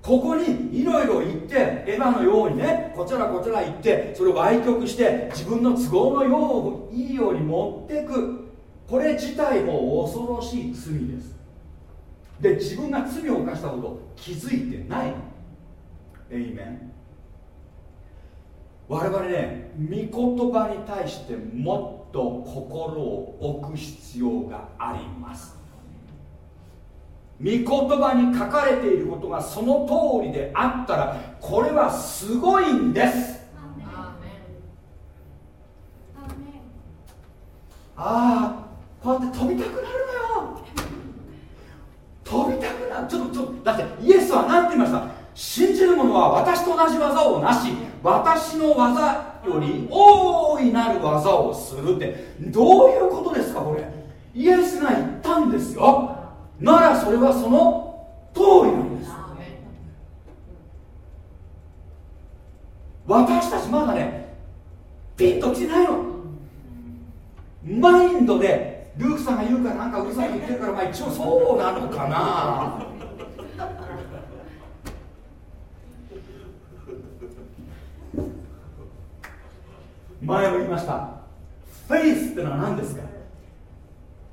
ここにいろいろ言ってエヴァのようにねこちらこちら言ってそれを歪曲して自分の都合のよういいように持っていく。これ自体も恐ろしい罪です。で自分が罪を犯したことを気づいてない。エイメン我々ね御言葉に対してもっと心を置く必要があります。御言葉に書かれていることがその通りであったらこれはすごいんです。ああこうやって飛びたくなるのよ飛びたくなる。ちょっとちょっとだってイエスは何て言いました？信じる者は私と同じ技をなし私の技より大いなる技をするって。どういうことですかこれ？イエスが言ったんですよ。ならそれはその通りなんです私たちまだねピンときてないの。マインドでルークさんが言うからなんかうるさい言ってるからまあ一応そうなのかな。前も言いました。フェイスってのは何ですか？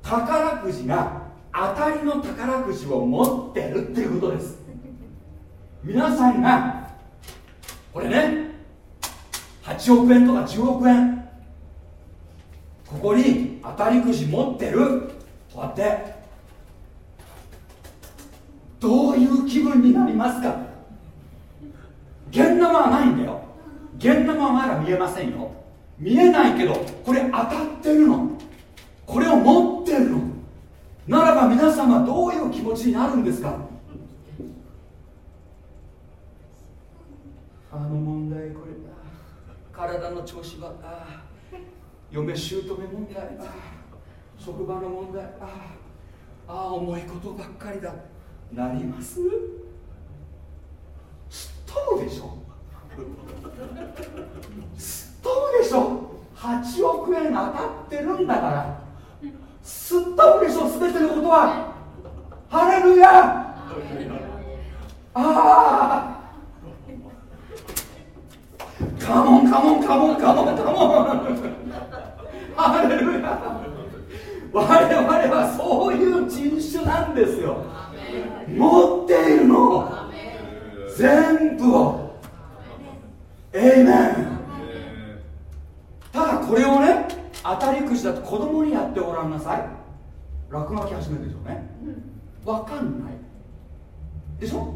宝くじが当たりの宝くじを持ってるっていうことです。皆さんがこれね8億円とか10億円ここに当たりくじ持ってる？こうやって。どういう気分になりますか？現生はないんだよ。現生はまだ見えませんよ。見えないけどこれ当たってるの。これを持ってるの。ならば皆さんはどういう気持ちになるんですか？あの問題これ体の調子はああ嫁姑問題あ職場の問題。ああ重いことばっかりだ。なります？すっ飛ぶでしょ。すっ飛ぶでしょ。8億円当たってるんだから。すっ飛ぶでしょ全てのことは。ハレルヤ！ああ！カモンカモンカモンカモンカモンハレルヤ我々はそういう人種なんですよ。持っているの全部を。エイメンただこれをね当たりくじだと子供にやってごらんなさい。落書き始めるでしょうね。分かんない。でしょ？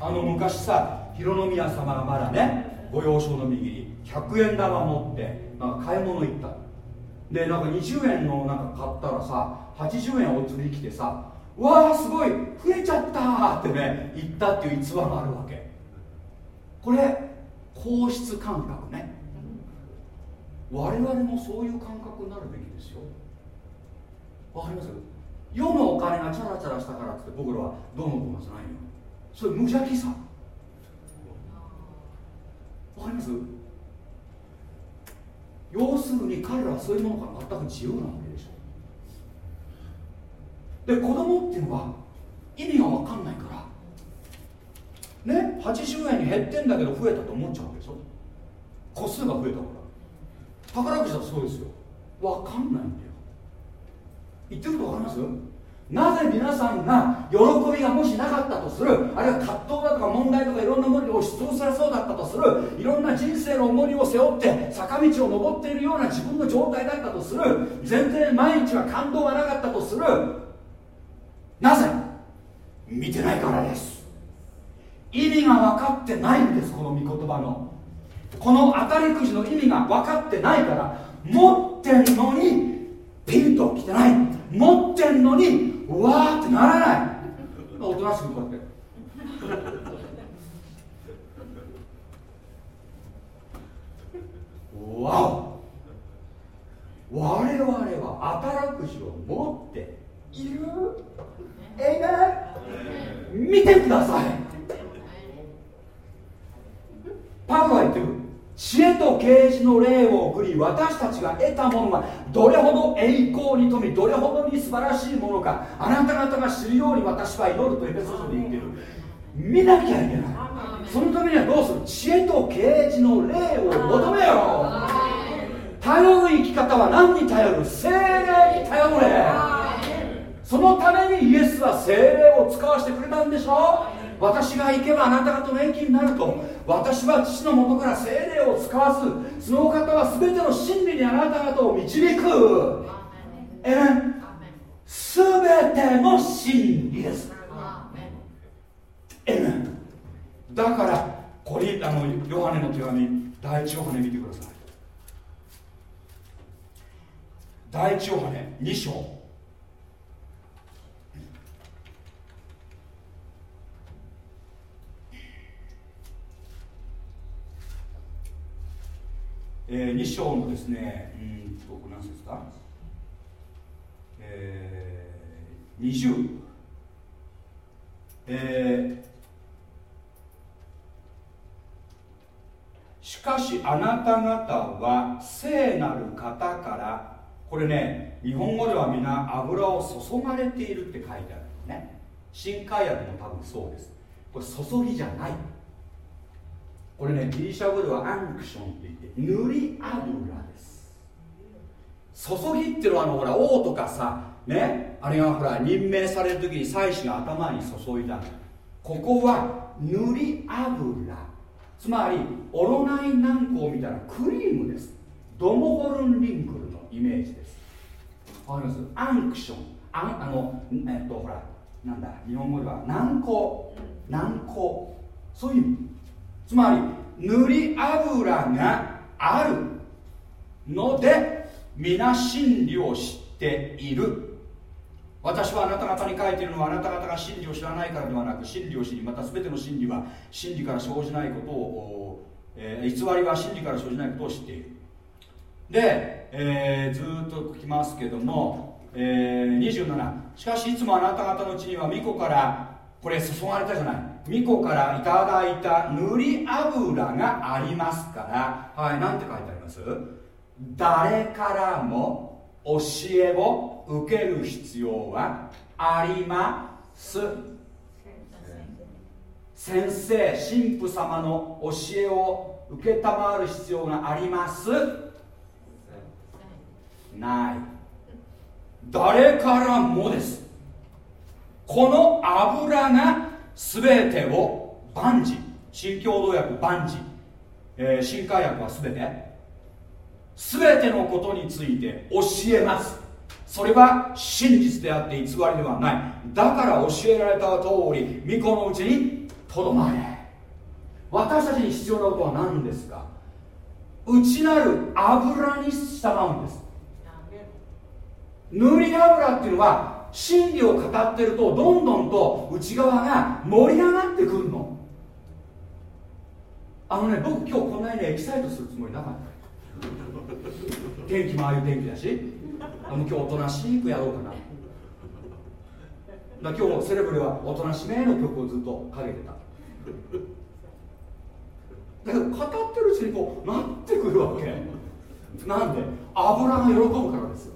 あの昔さ広宮様がまだねご幼少の右に100円玉持ってなんか買い物行った。でなんか20円のなんか買ったらさ80円お釣り来てさわあすごい増えちゃったってね言ったっていう逸話があるわけ。これ皇室感覚ね。我々もそういう感覚になるべきですよ。わかります？世のお金がチャラチャラしたからって僕らはどうのこうのじゃないよ。それ無邪気さ。わかります？要するに彼らはそういうものが全く自由なわけでしょ。で子供っていうのは意味が分かんないからね80円に減ってんだけど増えたと思っちゃうわけでしょ。個数が増えたから。宝くじだとそうですよ。分かんないんだよ。言ってること分かります？なぜ皆さんが喜びがもしなかったとするあるいは葛藤だとか問題とかいろんなものに押し潰されそうだったとするいろんな人生の重荷を背負って坂道を登っているような自分の状態だったとする全然毎日は感動がなかったとする。なぜ見てないからです。意味が分かってないんですこの御言葉の。この当たりくじの意味が分かってないから持ってんのにピンときてない。持ってんのにうわーってならない。おとなしくこうやって。わお。我々は当たらくじを持っている。えいめ見てください。パブは言ってる？知恵と啓示の霊を送り私たちが得たものがどれほど栄光に富みどれほどに素晴らしいものかあなた方が知るように私は祈るとエペソ書で言っている。見なきゃいけない。そのためにはどうする？知恵と啓示の霊を求めよ頼る生き方は何に頼る？精霊に頼れそのためにイエスは精霊を使わせてくれたんでしょ？私が行けばあなた方の益になると私は父のもとから精霊を使わずその方は全ての真理にあなた方を導く。え全ての真理です。えだからこれあのヨハネの手紙第一ヨハネ見てください。第一ヨハネ2章。えー、2章のですね、うんと、これ何節か、えー、20、えー、しかしあなた方は聖なる方からこれね日本語では皆油を注がれているって書いてあるね。新海薬も多分そうです。これ注ぎじゃない。これねギリシャ語ではアンクションって言って塗り油です。注ぎっていうのはあのほら王とかさねあれがほら任命される時に祭司が頭に注いだここは塗り油つまりオロナイ軟膏みたいなクリームです。ドモホルンリンクルのイメージです。わかります？アンクション。ああのえっとほらなんだ日本語では軟膏軟膏そういう意味。つまり塗り油があるので皆真理を知っている。私はあなた方に書いているのはあなた方が真理を知らないからではなく真理を知りまた。全ての真理は真理から生じないことを、えー、偽りは真理から生じないことを知っている。で、えー、ずっときますけども、えー、27しかしいつもあなた方のうちには巫女からこれ注がれたじゃない。巫女からいただいた塗り油がありますから。はい何て書いてあります？誰からも教えを受ける必要はあります。先生神父様の教えを受けたまわる必要があります。ない。誰からもです。この油が全てを万事。新共同訳万事、えー、新海訳は全て。全てのことについて教えます。それは真実であって偽りではない。だから教えられた通り巫女のうちにとどまれ。私たちに必要なことは何ですか？内なる油に従うんです。塗り油っていうのは真理を語ってるとどんどんと内側が盛り上がってくるの。あのね僕今日こんなにねエキサイトするつもりなかった。天気もああいう天気だし。あの今日おとなしくやろうかな。だ今日セレブレはおとなしめの曲をずっとかけてた。だけど語ってるうちにこうなってくるわけ。なんで油が喜ぶからです。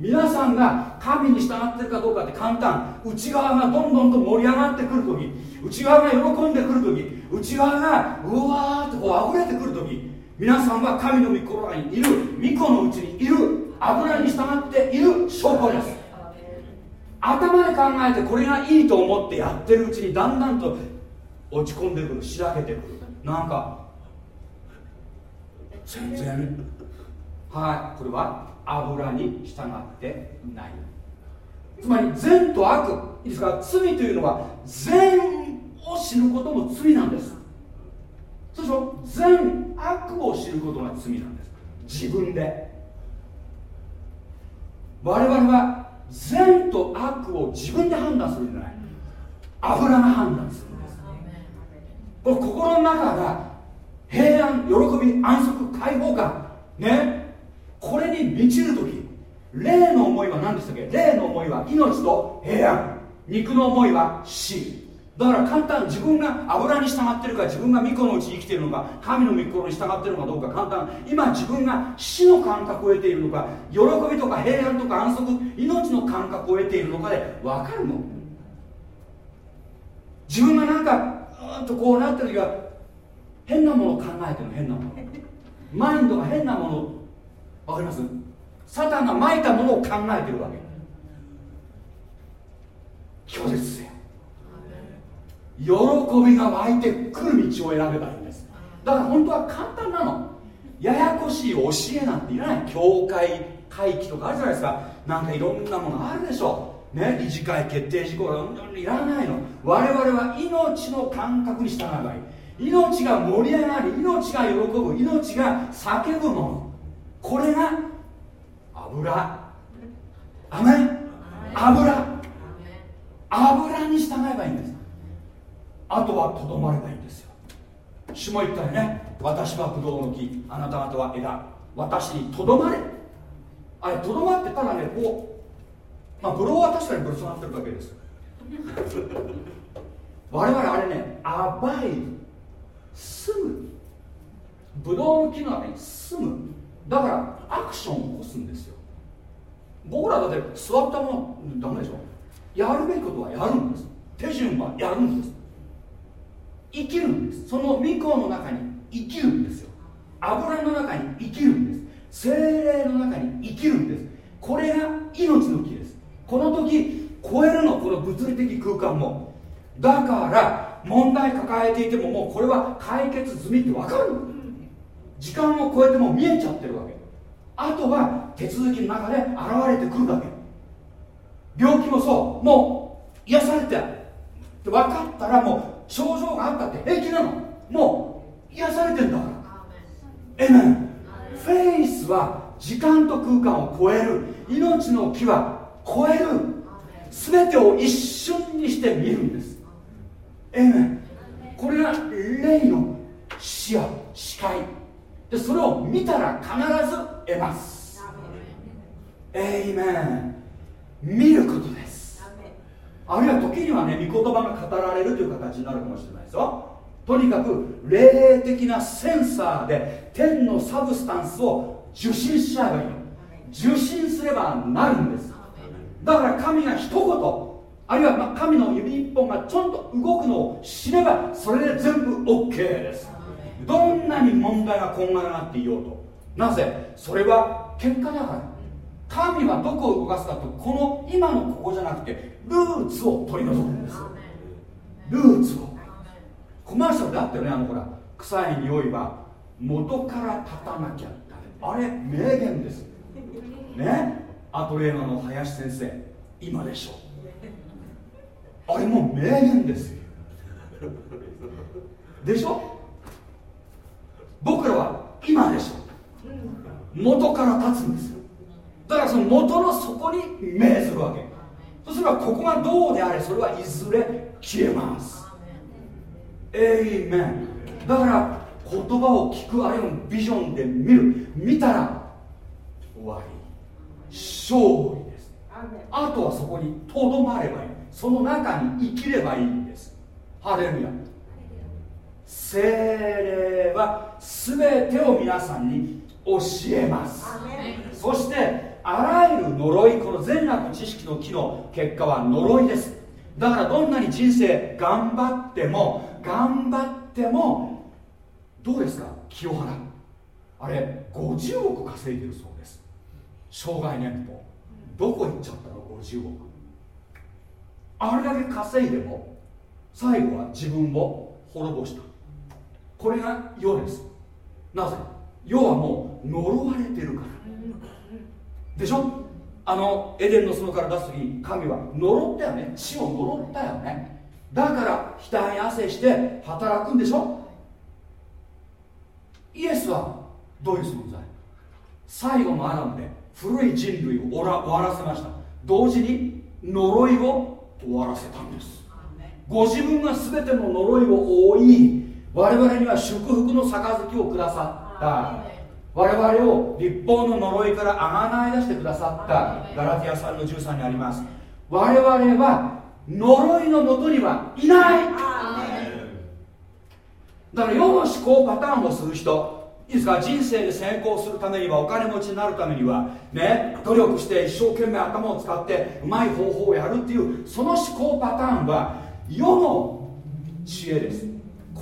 皆さんが神に従ってるかどうかって簡単。内側がどんどんと盛り上がってくるとき内側が喜んでくるとき内側がうわーってこう溢れてくるとき皆さんは神の御心にいる。御子のうちにいる。油に従っている。証拠です。頭で考えてこれがいいと思ってやってるうちにだんだんと落ち込んでくる。しらけてくる。なんか全然。はい。これは？油に従ってない。つまり善と悪。いいですか？罪というのは善を知ることも罪なんです。そうでしょ？善悪を知ることが罪なんです。自分で。我々は善と悪を自分で判断するんじゃない。油が判断するんです。これ心の中が平安喜び安息解放感。ね？これに満ちる時霊の思いは何でしたっけ？霊の思いは命と平安。肉の思いは死。だから簡単自分が油に従ってるか自分が巫女のうちに生きているのか神の御心に従ってるのかどうか簡単。今自分が死の感覚を得ているのか喜びとか平安とか安息命の感覚を得ているのかで分かるの自分がなんかうんとこうなってる時は変なものを考えてるの変なもの。マインドが変なもの。わかります？サタンがまいたものを考えてるわけ。拒絶せよ喜びが湧いてくる道を選べばいいんです。だから本当は簡単なの。ややこしい教えなんていらない。教会会期とかあるじゃないですか。なんかいろんなものあるでしょ。ね理事会決定事項がいらないの。我々は命の感覚に従えばいい。命が盛り上がり命が喜ぶ命が叫ぶもの。これが油。アメ油。油に従えばいいんです。あとはとどまればいいんですよ。主も言ったよね私はブドウの木。あなた方は枝。私にとどまれ。あれとどまってたらねこう。まあブドウは確かにぶら下がってるだけです。我々あれねアバイ住む。ブドウの木の中に住む。だからアクションを起こすんですよ。僕らだって座ったままダメでしょ。やるべきことはやるんです。手順はやるんです。生きるんです。その御子の中に生きるんですよ。油の中に生きるんです。精霊の中に生きるんです。これが命の木です。この時超えるの。この物理的空間も。だから問題抱えていてももうこれは解決済みって分かる。時間を超えても見えちゃってるわけ。あとは手続きの中で現れてくるだけ。病気もそう。もう癒されて分かったらもう症状があったって平気なの。もう癒されてんだから。えめんフェイスは時間と空間を超える。命の木は超える。全てを一瞬にして見るんです。えめんこれが霊の視野視界でそれを見たら必ず得ます。エイメン見ることです。あるいは時にはね御言葉が語られるという形になるかもしれないですよ。とにかく霊的なセンサーで天のサブスタンスを受信しちゃえばいいの。受信すればなるんです。だから神が一言あるいはま神の指一本がちょんと動くのを知ればそれで全部 OK ですどんなに問題がこんがらがっていようとなぜ？それは結果だから神はどこを動かすかとこの今のここじゃなくてルーツを取り除くんです。ルーツを。コマーシャルだったよねあのほら。臭い匂いは元から立たなきゃあれ名言です。ね？アトレーナの林先生今でしょ。あれもう名言ですよ。でしょ？僕らは今でしょ。元から立つんですよ。だからその元の底に命ずるわけ。そすればここがどうであれそれはいずれ消えます。エイメン。だから言葉を聞くあるいはビジョンで見る。見たら終わり。勝利です。あとはそこにとどまればいい。その中に生きればいいんです。ハレルヤ精霊は全てを皆さんに教えます。そしてあらゆる呪いこの善悪知識の木の結果は呪いです。だからどんなに人生頑張っても頑張ってもどうですか？清原あれ50億稼いでるそうです。障害年俸。どこ行っちゃったの？50億。あれだけ稼いでも最後は自分を滅ぼしたこれが世です。なぜ？世はもう呪われてるから。でしょ？あのエデンの園から出す時神は呪ったよね。死を呪ったよね。だから額に汗して働くんでしょ？イエスはどういう存在？最後のアダムで古い人類を終わらせました。同時に呪いを終わらせたんです。ご自分が全ての呪いを負い我々には祝福の杯をくださった。我々を立法の呪いからあがない出してくださった。ガラティア3の13にあります。我々は呪いのもとにはいない。だから世の思考パターンをする人いいですか？人生で成功するためにはお金持ちになるためにはね努力して一生懸命頭を使ってうまい方法をやるっていうその思考パターンは世の知恵です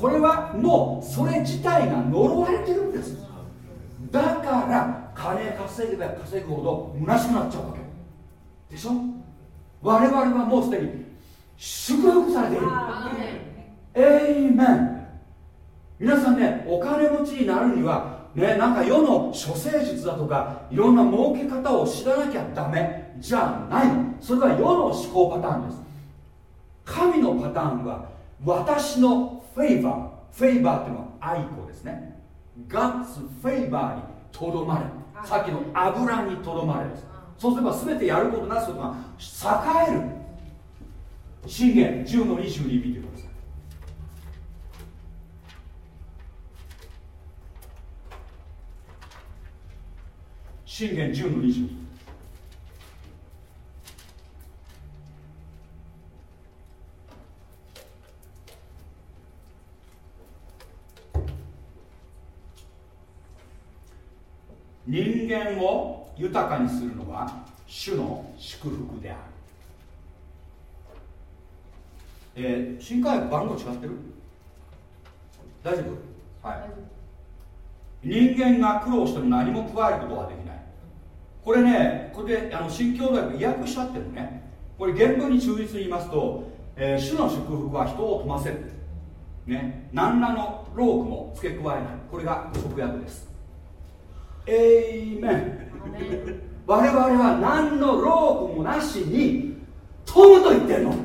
これはもうそれ自体が呪われてるんです。だから金稼げば稼ぐほど虚しくなっちゃうわけ。でしょ？我々はもうすでに祝福されている。エイメン皆さんねお金持ちになるにはねなんか世の処世術だとかいろんな儲け方を知らなきゃダメじゃないの。それは世の思考パターンです。神のパターンは私のフェイバーフェイバーっていうのは愛子ですね。God's フェイバーにとどまれ。さっきの油にとどまれです。そうすれば全てやることなすことが栄える。信玄10の22見てください。信玄10の20人間を豊かにするのは主の祝福である、えー、新海番号違ってる？大丈夫？はい。人間が苦労しても何も加えることはできない。これねこれであの新教大学訳しちゃってるね。これ原文に忠実に言いますと、えー、主の祝福は人を富ませる。ね。何らの労苦も付け加えない。これが直訳です。エイメン我々は何の労苦もなしに富むと言ってるの？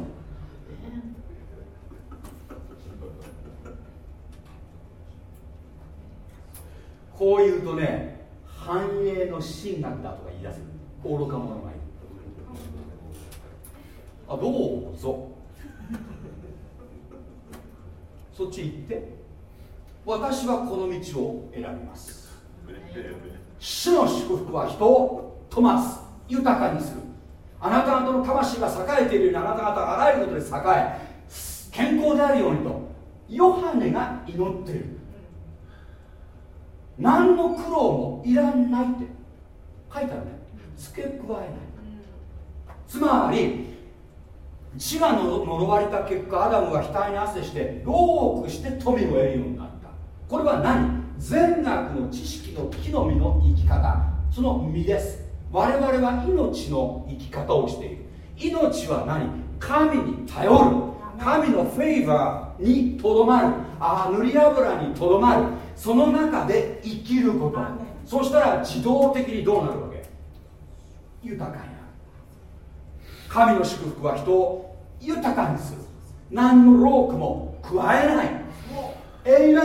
こう言うとね繁栄の神学だとか言い出す。愚か者がいるあどうぞ。そっち行って。私はこの道を選びます主の祝福は人を富ます豊かにする。あなた方の魂が栄えているようにあなた方があらゆることで栄え健康であるようにとヨハネが祈っている。何の苦労もいらないって書いてあるね。付け加えない。つまり血が呪われた結果アダムは額に汗して労苦して富を得るようになった。これは何？善悪の知識と木の実の生き方その実です。我々は命の生き方をしている。命は何？神に頼る。神のフェイバーにとどまる。あ塗り油にとどまる。その中で生きること。そしたら自動的にどうなるわけ？豊かになる。神の祝福は人を豊かにする。何の労苦も加えない。えいめ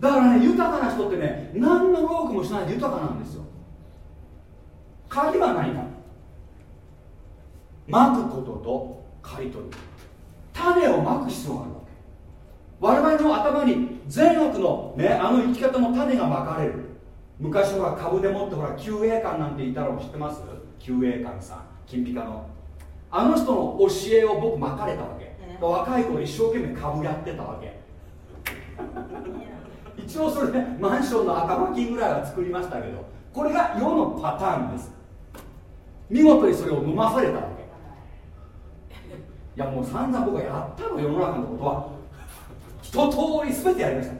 だからね豊かな人ってね何の労苦もしないで豊かなんですよ。鍵は何か。まくことと刈り取る。種をまく必要があるわけ。我々の頭に善悪のねあの生き方の種がまかれる。昔は株でもってほら救栄館なんていたの知ってます？救栄館さん。金ピカの。あの人の教えを僕まかれたわけ。若い頃一生懸命株やってたわけ一応それねマンションの頭金ぐらいは作りましたけどこれが世のパターンです。見事にそれを飲まされたわけ。いやもう散々僕はやったの世の中のことは一通り全てやりました。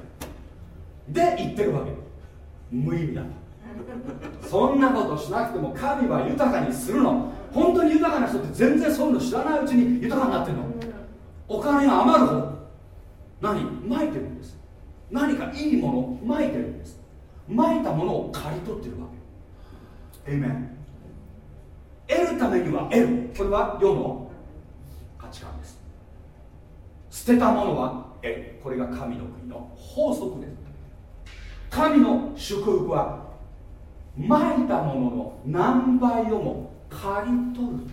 で言ってるわけ。無意味だ。そんなことしなくても神は豊かにするの。本当に豊かな人って全然そういうの知らないうちに豊かになってるの。お金が余るほど。何？まいてるんです。何かいいものをまいてるんです。まいたものを刈り取ってるわけ。エイメン得るためには得る。これは世の価値観です。捨てたものは得る。これが神の国の法則です。神の祝福はまいたものの何倍をも刈り取る。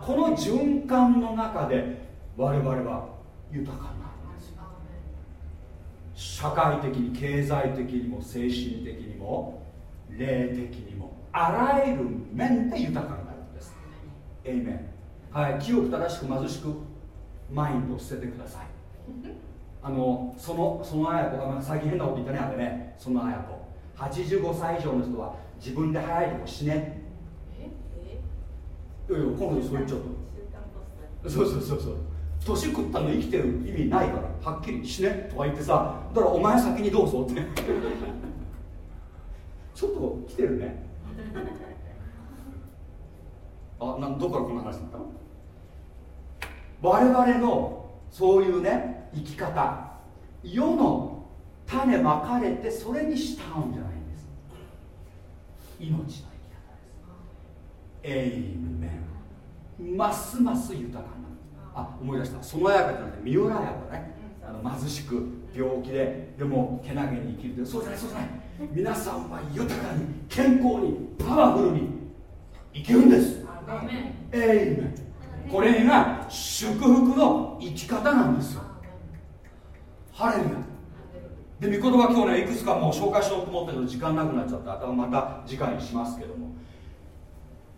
この循環の中で我々は豊かに社会的に経済的にも精神的にも霊的にもあらゆる面で豊かになるんです。エイメンはい清く正しく貧しくマインドを捨ててください。あのそのその綾子が最近変なこと言ったねあれね。その綾子。85歳以上の人は自分で早いとこ死ね。いやいや今度そう言っちゃったそうそうそうそう年食ったの生きてる意味ないからはっきり死ねとか言ってさだからお前先にどうぞって。ちょっと来てるね。あなんどこからこんな話になった？の我々のそういうね生き方。世の種まかれてそれに従うんじゃないんです。命の生き方です。エイメン。ますます豊かな。あ思い出した。そのやかじゃなくて三浦綾子ね。あの貧しく病気ででもけなげに生きるそうじゃないそうじゃない。皆さんは豊かに健康にパワフルに生きるんです。エイメン。これが祝福の生き方なんですよ。ハレルヤ。で御言葉今日ねいくつかもう紹介しようと思ったけど時間なくなっちゃったまた次回にしますけども。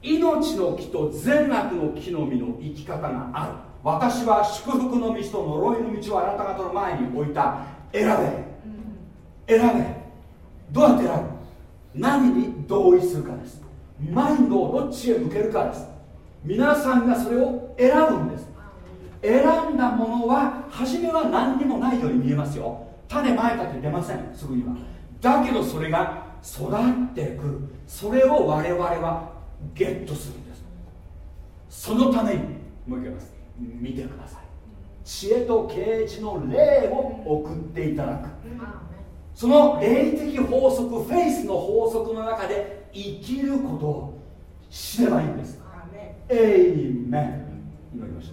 命の木と善悪の木の実の生き方がある私は祝福の道と呪いの道をあなた方の前に置いた。選べ。選べ。どうやって選ぶ？何に同意するかです。マインドをどっちへ向けるかです。皆さんがそれを選ぶんです。選んだものは初めは何にもないように見えますよ。種まいたって出ません。すぐには。だけどそれが育ってくる。それを我々はゲットするんです。そのためにもう一回言います見てください。知恵と啓示の霊を送っていただく。その霊的法則フェイスの法則の中で生きることを知ればいいんです。エイメン。祈りましょう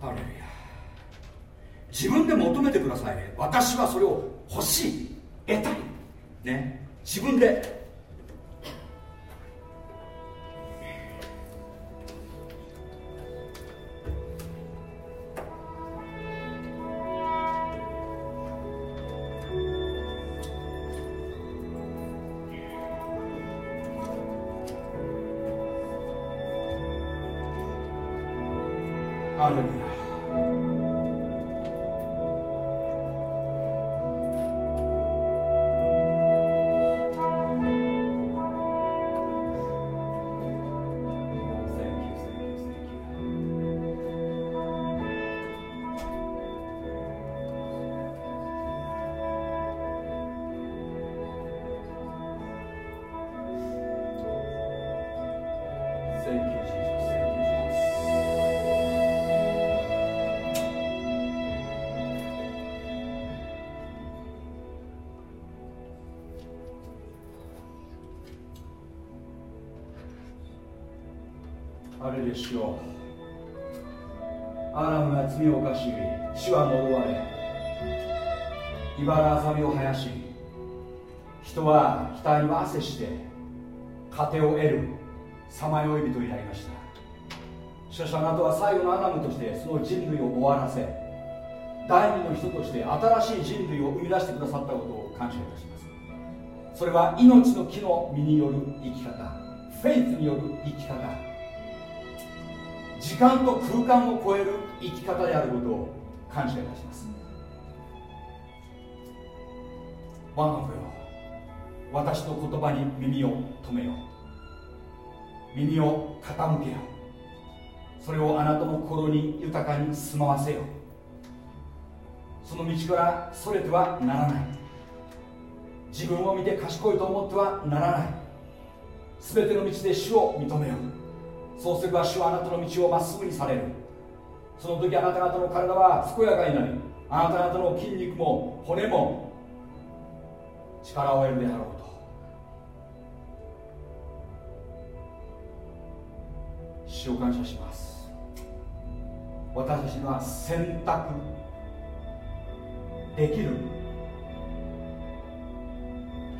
ハレルヤ自分で求めてくださいね。私はそれを欲しい。得たい。ね。自分でしよ。アラムが罪を犯し地は呪われ茨あさみを生やし人は額に汗して糧を得るさまよい人になりました。しかしあなたは最後のアダムとしてその人類を終わらせ第二の人として新しい人類を生み出してくださったことを感謝いたします。それは命の木の実による生き方フェイスによる生き方。時間と空間を超える生き方であることを感謝いたします。我が子よ私の言葉に耳を止めよう。耳を傾けよう。それをあなたの心に豊かに住まわせよう。その道からそれてはならない。自分を見て賢いと思ってはならない。全ての道で主を認めよう。そうすれば主はあなたの道をまっすぐにされる。その時あなた方の体は健やかになりあなた方の筋肉も骨も力を得るであろうと。主を感謝します。私たちには選択できる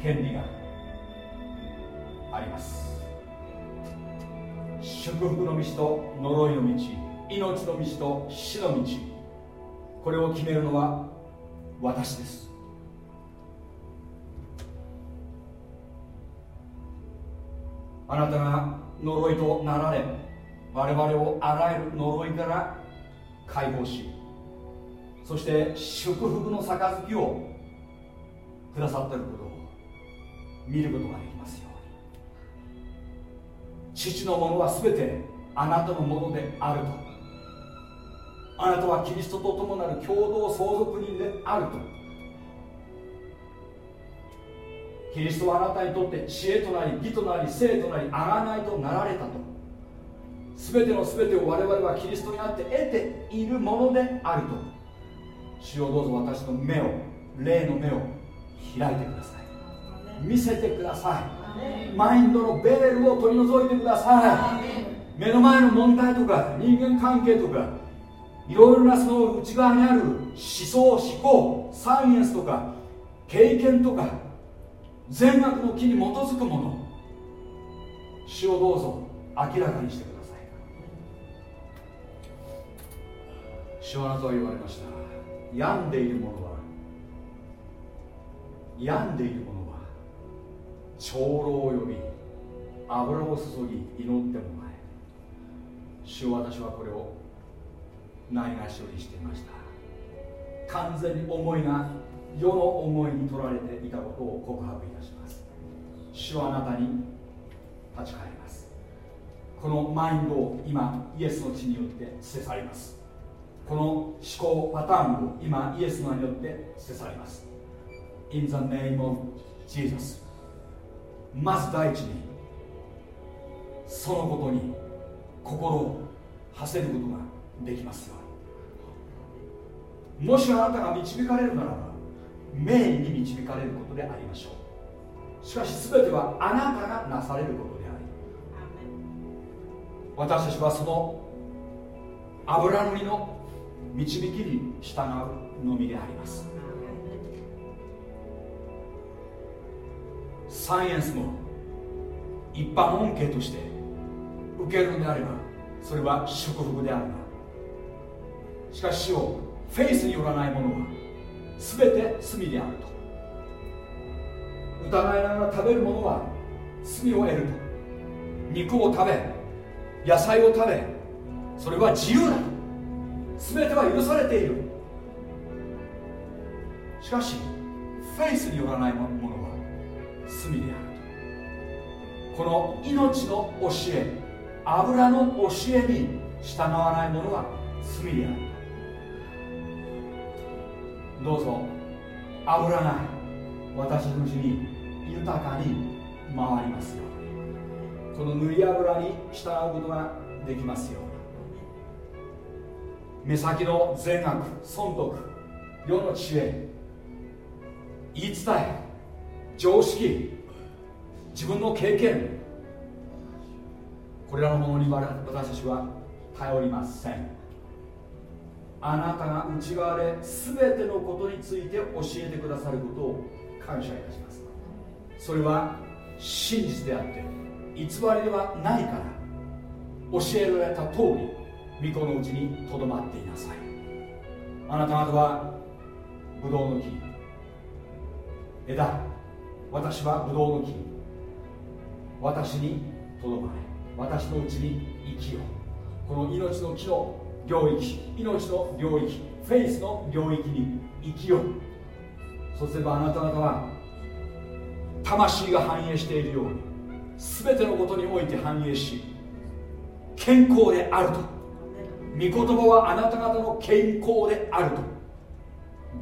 権利があります。祝福の道と呪いの道命の道と死の道。これを決めるのは私です。あなたが呪いとなられ我々をあらゆる呪いから解放しそして祝福の杯をくださっていることを見ることができますよ。父のものは全てあなたのものであると。あなたはキリストと共なる共同相続人であると。キリストはあなたにとって知恵となり義となり生となり贖いとなられたと。全ての全てを我々はキリストにあって得ているものであると。主をどうぞ私の目を霊の目を開いてください。見せてください。マインドのベールを取り除いてください。目の前の問題とか人間関係とかいろいろなその内側にある思想思考サイエンスとか経験とか善悪の木に基づくもの主をどうぞ明らかにしてください。主はあなたは言われました。病んでいる者は病んでいる者は長老を呼び油を注ぎ祈ってもらえ。主は私はこれをないがしろにしていました。完全に思いが世の思いに取られていたことを告白いたします。主はあなたに立ち返ります。このマインドを今イエスの血によって捨て去ります。この思考パターンを今イエスの名によって捨て去ります。In the name of Jesus まず第一にそのことに心を馳せることができます。ようにもしあなたが導かれるならば名に導かれることでありましょう。しかし全てはあなたがなされることであり。私たちはその油塗りの導きに従うのみであります。サイエンスも一般恩恵として受けるのであればそれは祝福であるがしかしをフェイスによらないものは全て罪であると。疑いながら食べるものは罪を得ると。肉を食べ野菜を食べそれは自由だ全ては許されている。しかしフェイスによらないもの。罪であるとこの命の教え油の教えに従わないものは罪であるどうぞ油が私のうちに豊かに回りますよ。うにこの塗り油に従うことができますよ。うに目先の善悪損得世の知恵言い伝え常識自分の経験これらのものに私たちは頼りません。あなたが内側で全てのことについて教えてくださることを感謝いたします。それは真実であって偽りではないから教えられた通り御子のうちにとどまっていなさい。あなた方はブドウの木枝私はブドウの木私にとどまれ私のうちに生きよう。この命の木の領域命の領域フェイスの領域に生きよう。そうすればあなた方は魂が反映しているように全てのことにおいて反映し健康であると。御言葉はあなた方の健康であると。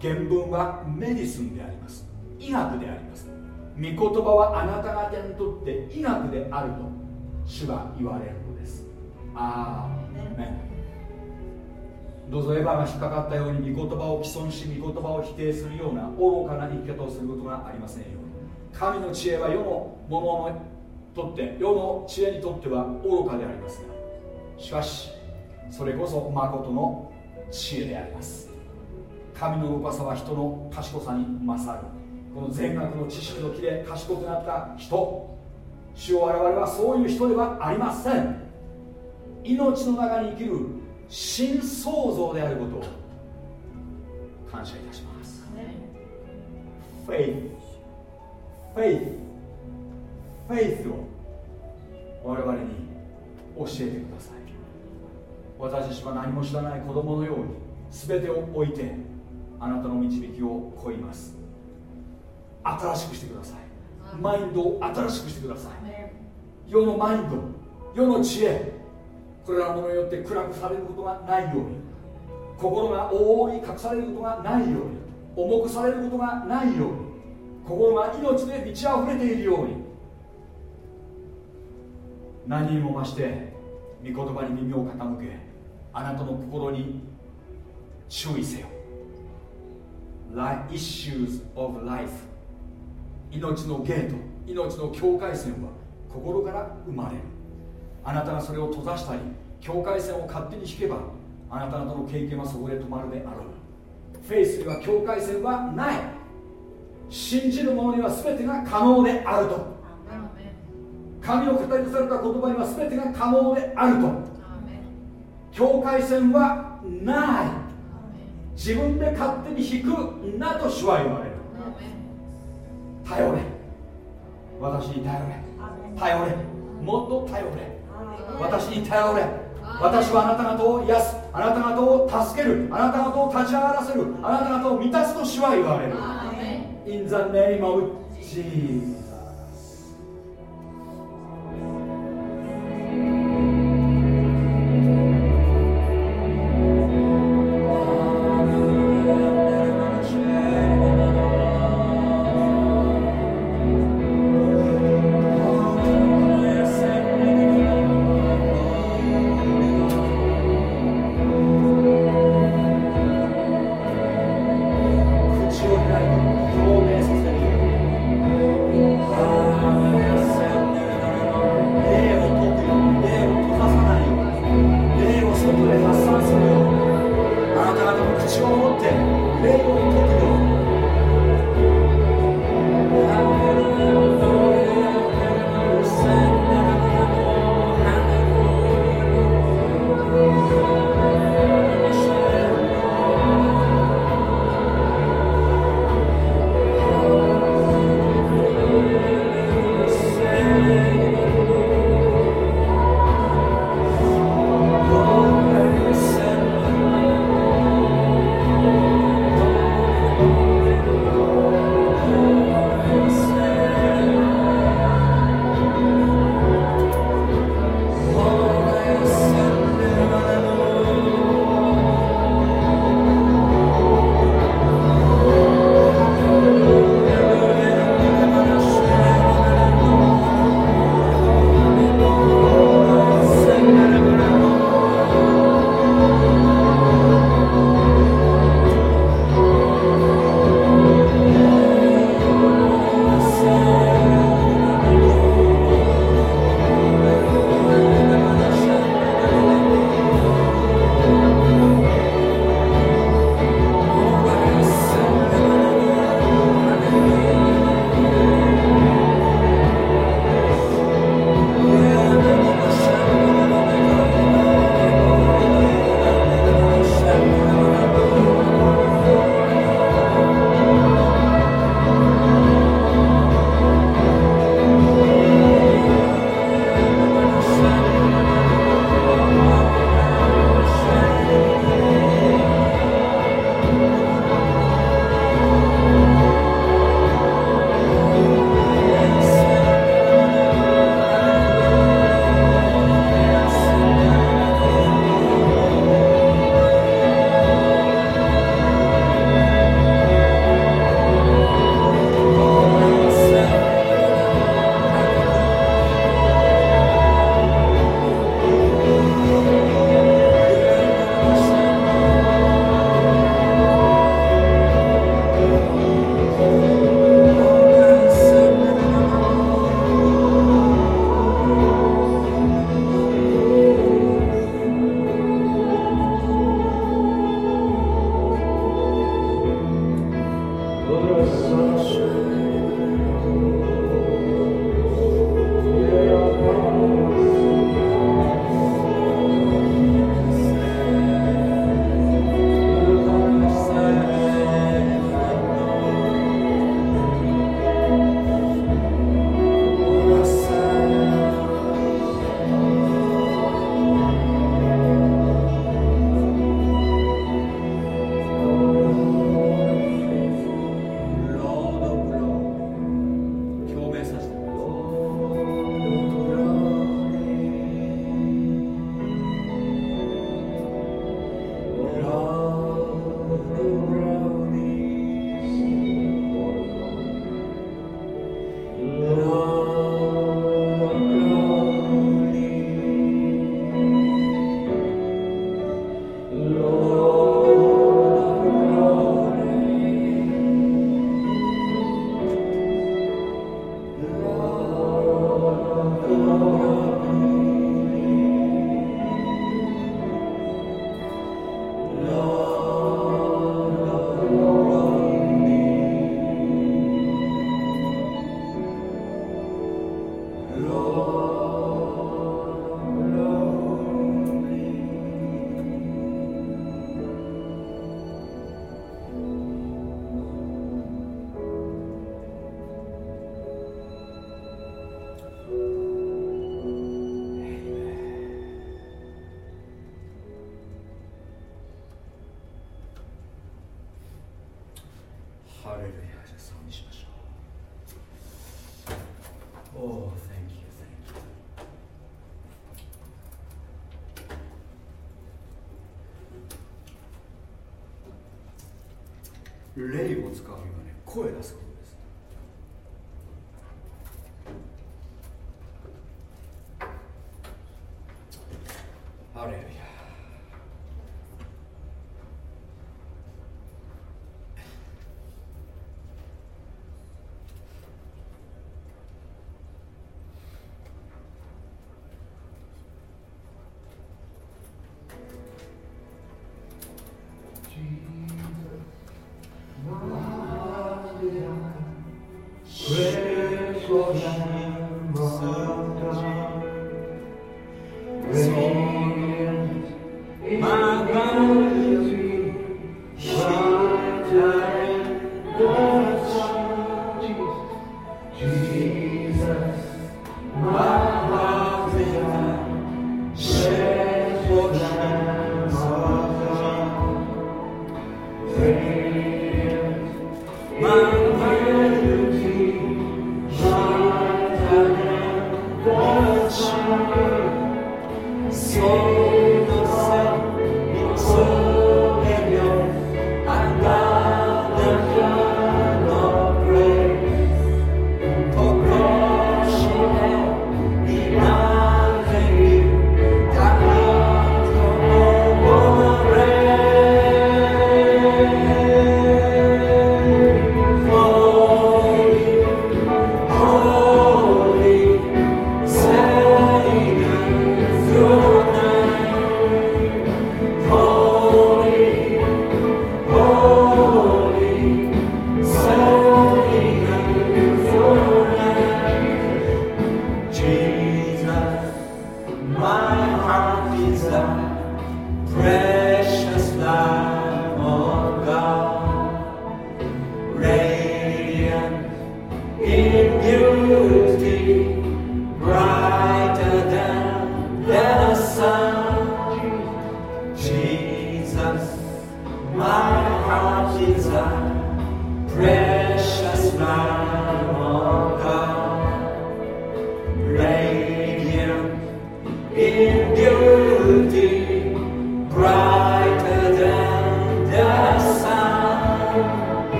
原文はメディスンであります。医学であります。御言葉はあなた方にとって医学であると主は言われるのです。ああねどうぞエヴァが引っかかったように御言葉を既存し御言葉を否定するような愚かな生き方をすることがありませんよ。うに神の知恵は世のものにとって世の知恵にとっては愚かでありますがしかしそれこそ誠の知恵であります。神の深さは人の賢さに勝るこの全額の知識の木で賢くなった人主を我々はそういう人ではありません。命の中に生きる新創造であることを感謝いたします。フェイスフェイスフェイスを我々に教えてください。私たちは何も知らない子供のように全てを置いてあなたの導きを乞います。新しくしてください。マインドを新しくしてください。世のマインド世の知恵。これらのものによって暗くされることがないように。心が覆い隠されることがないように。重くされることがないように。心が命で満ち溢れているように。何にも増して御言葉に耳を傾けあなたの心に注意せよ。Issues of life 命のゲート命の境界線は心から生まれる。あなたがそれを閉ざしたり境界線を勝手に引けばあなた方の経験はそこで止まるであろう。フェイスには境界線はない。信じる者には全てが可能であると。神の語り出された言葉には全てが可能であると。境界線はない。自分で勝手に引くなと主は言われる。頼れ。私に頼れ。頼れ。もっと頼れ。私に頼れ。私はあなた方を癒す。あなた方を助ける。あなた方を立ち上がらせる。あなた方を満たすと主は言われる。In the name of Jesus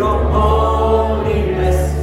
your holiness.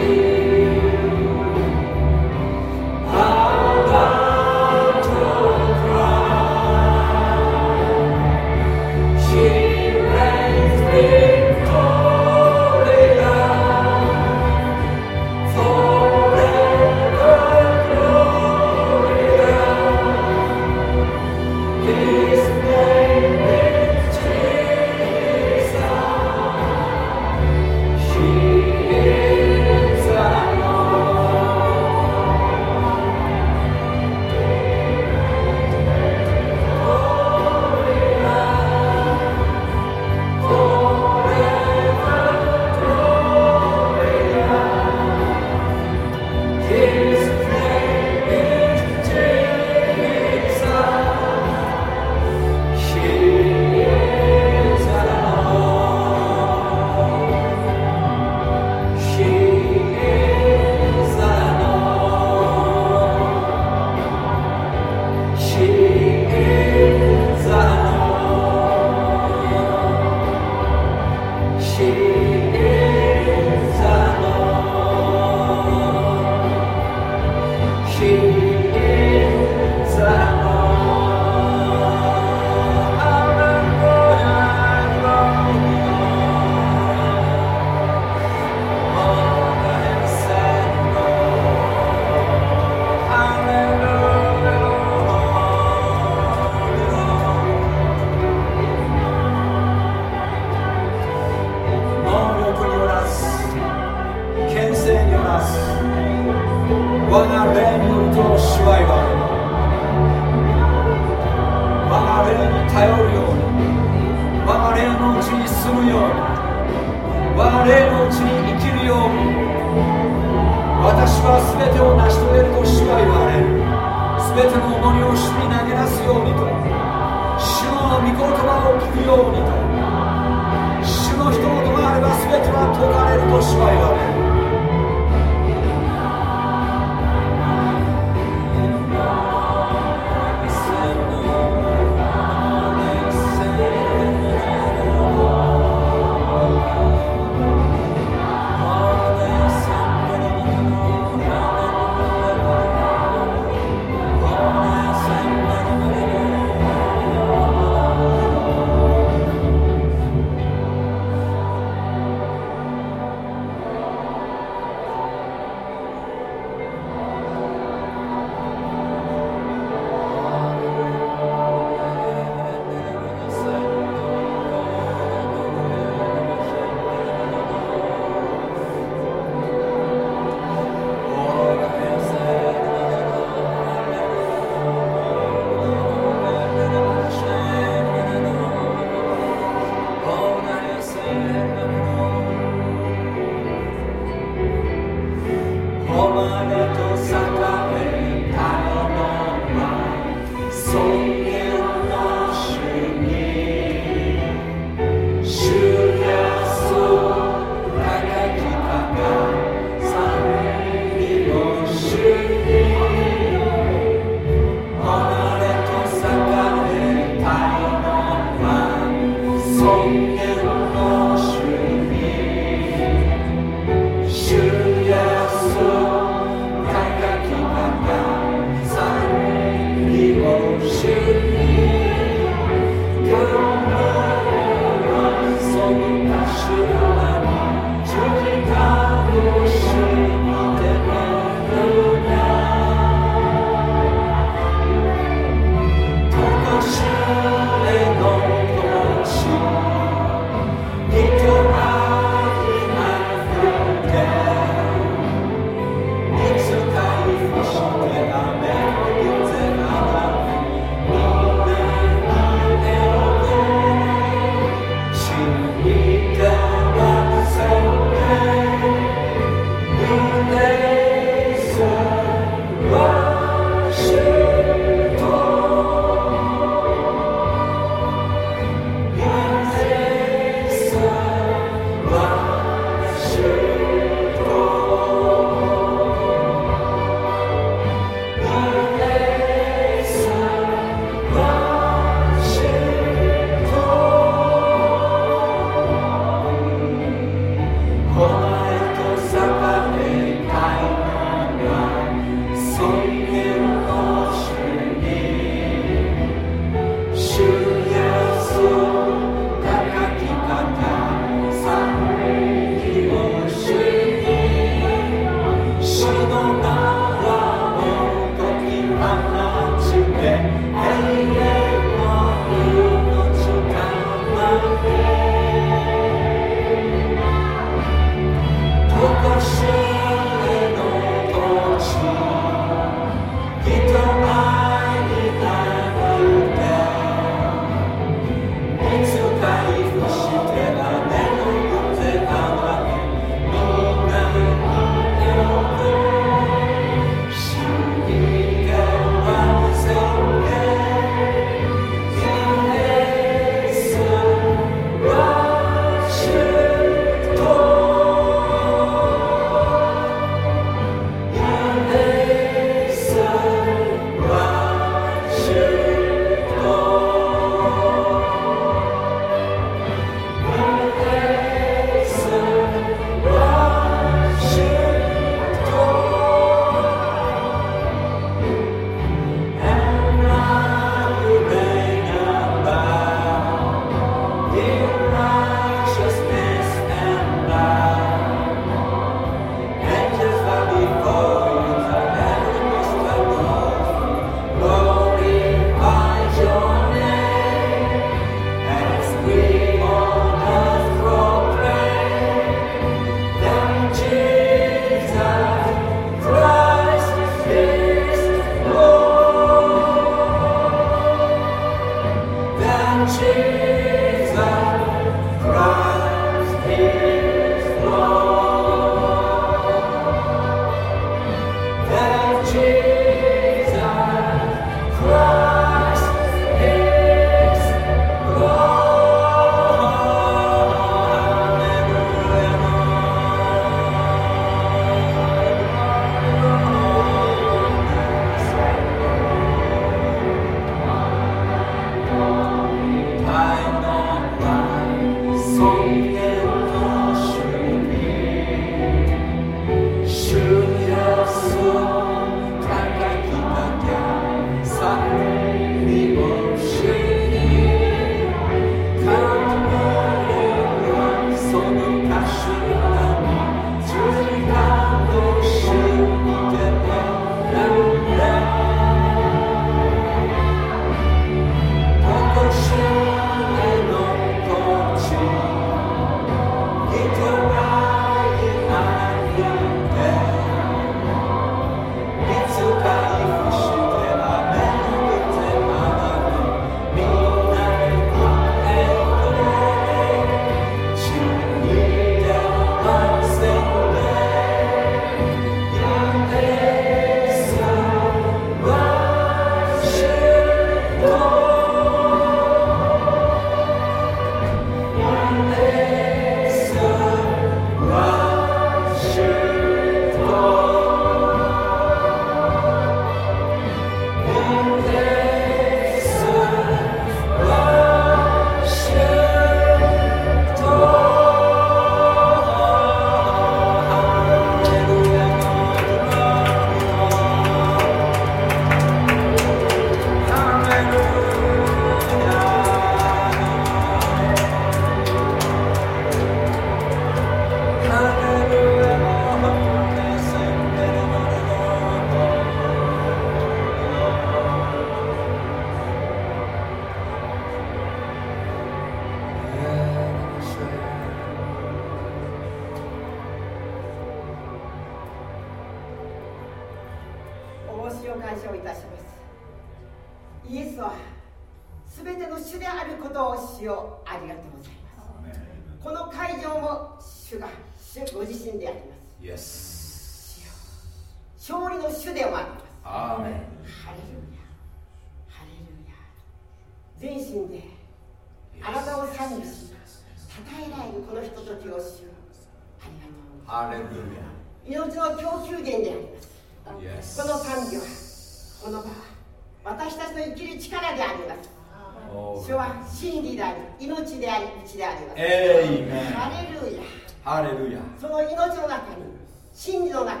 ハレルヤハレルヤその命の中に真理の中に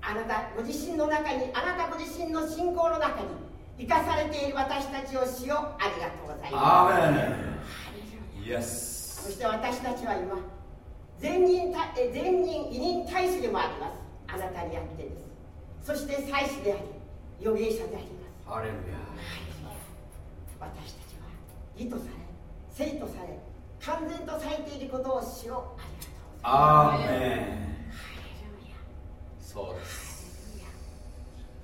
あなたご自身の中にあなたご自身の信仰の中に生かされている私たちをしよありがとうございます。そして私たちは今全人全人委任大使でもあります。あなたにあってです。そして祭司であり預言者であります。ハレルヤ私たちは義とされ生とされ完全とされていることをしようありがとうございまそうです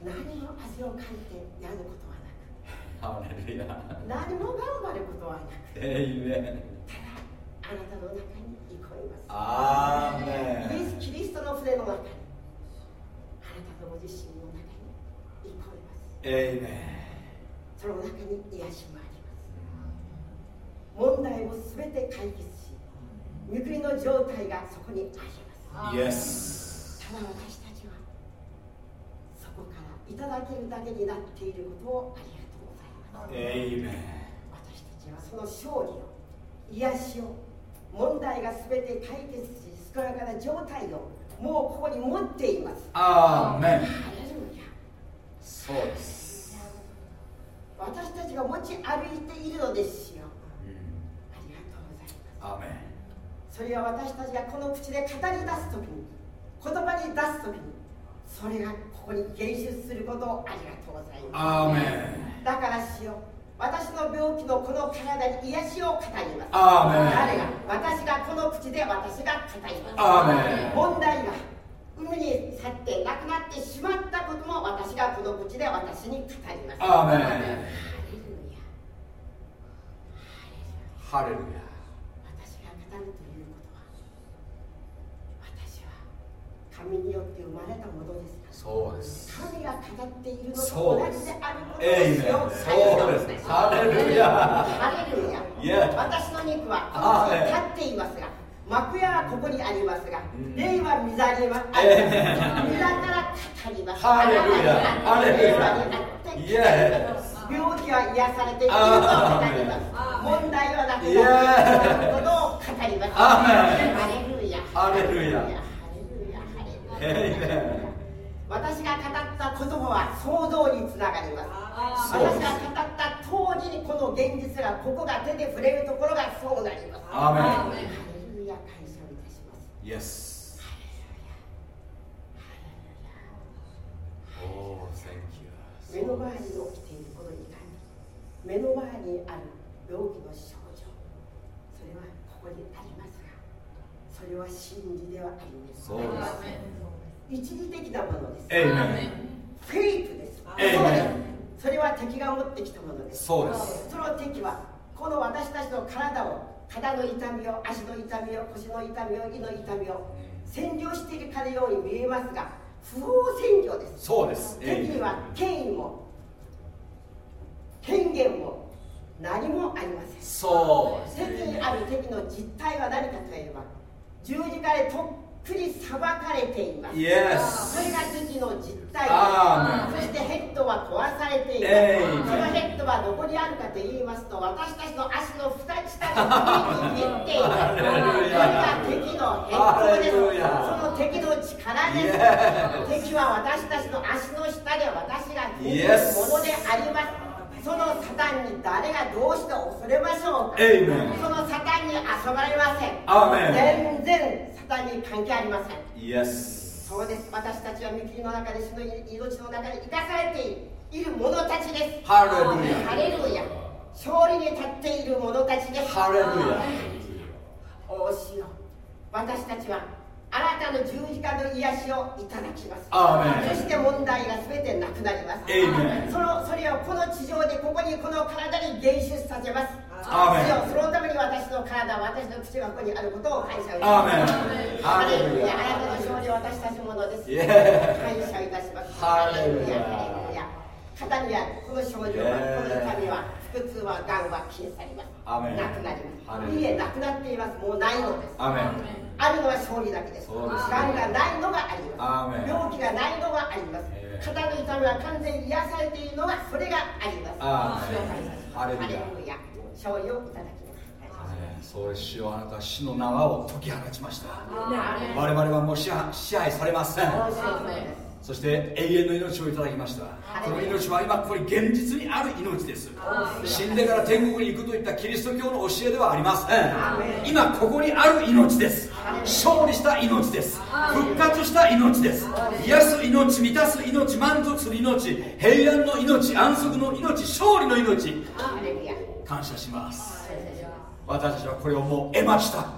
何も汗をかいてやることはなく何も頑張ることはなくただあなたの中に憩いますアーイエス・キリストの船の中にあなたのご自身の中に憩いますその中に癒します問題を全て解決し御国の状態がそこにあります。ただ私たちはそこからいただけるだけになっていることをありがとうございます。私たちはその勝利を癒しを問題が全て解決し健やかな状態をもうここに持っています。アーメンそうです。私たちが持ち歩いているのですようんありがとうございますアーメンそれは私たちがこの口で語り出す時に言葉に出す時にそれがここに現出することをありがとうございます。アーメンだからしよ私の病気のこの体に癒しを語ります。アーメン誰が私がこの口で私が語ります。アーメン問題が海に去ってなくなってしまったことも私がこの口で私に語ります。アーメンハレルヤハレルヤ私が語るということは私は神によって生まれたものです。そうです。神が語っているのとそうです。同じであることをエイメン。しようそうです。ハレルヤ。ハレルヤ。私の肉は立っていますが幕屋はここにありますがうん。霊は御座にはあります。御座から語ります。ハレルヤ。ハレルヤ。病気は癒されていると語ります。問題はなくなっていることを語ります。ハレルヤ。ハレルヤ 私が語った言葉は想像につながります。私が語った通りにこの現実がここが手で触れるところがそうなります。アーメンハレルヤ感謝をいたします。Yes. おー Thank you. 目の前に起きているこの痛み目の前にある病気の症状。それはここにありますがそれは真理ではありません。そうです一時的なものです。フェイクです。そうです。それは敵が持ってきたものです。そうです。その敵はこの私たちの体を肩の痛みを足の痛みを腰の痛みを胃の痛みを占領しているかのように見えますが不法占領です。そうです。敵には権威も権限も何もありません。そう敵にある敵の実態は何かといえば十字架でとっくり裁かれています。Yes それが敵の実態アーメンそしてヘッドは壊されています、そのヘッドはどこにあるかと言いますと 私たちの足の二下の上に行っていますそれヤが敵のヘッドです。その敵の力です。敵は私たちの足の下で私が見るものでありますそのサタンに誰がどうして恐れましょうか？そのサタンに遊ばれません。全然サタンに関係ありません。ン Yes そうです。私たちは御国の中で主の命の中に生かされている者たちですハレルヤ勝利に立っている者たちですハレルヤおおしよ私たちはあなたの十字架の癒しをいただきます。そして問題が全てなくなります。そのそれをこの地上でここにこの体に現出させます。そのために私の体私の口がここにあることを感謝いたします。ハレルヤ。あなたの勝利は私たちものです。感謝いたします。ハレルヤ。ハレルヤ。肩にあるこの症状はこの痛みは腹痛はがんは消え去ります。なくなります。いえなくなっています。もうないのですあるのは勝利だけです。がんがないのがあります。病気がないのがあります。肩の痛みは完全に癒されているのがそれがあります。ハレルヤ。勝利をいただきますそう主よ。あなた死の縄を解き放ちました。我々はもう支配されませんそして永遠の命をいただきました。その命は今ここに現実にある命です。死んでから天国に行くといったキリスト教の教えではありません。今ここにある命です。勝利した命です。復活した命です。癒す命満たす命満足する命。平安の命。安息の命。勝利の命。感謝します。私たちはこれをもう得ました。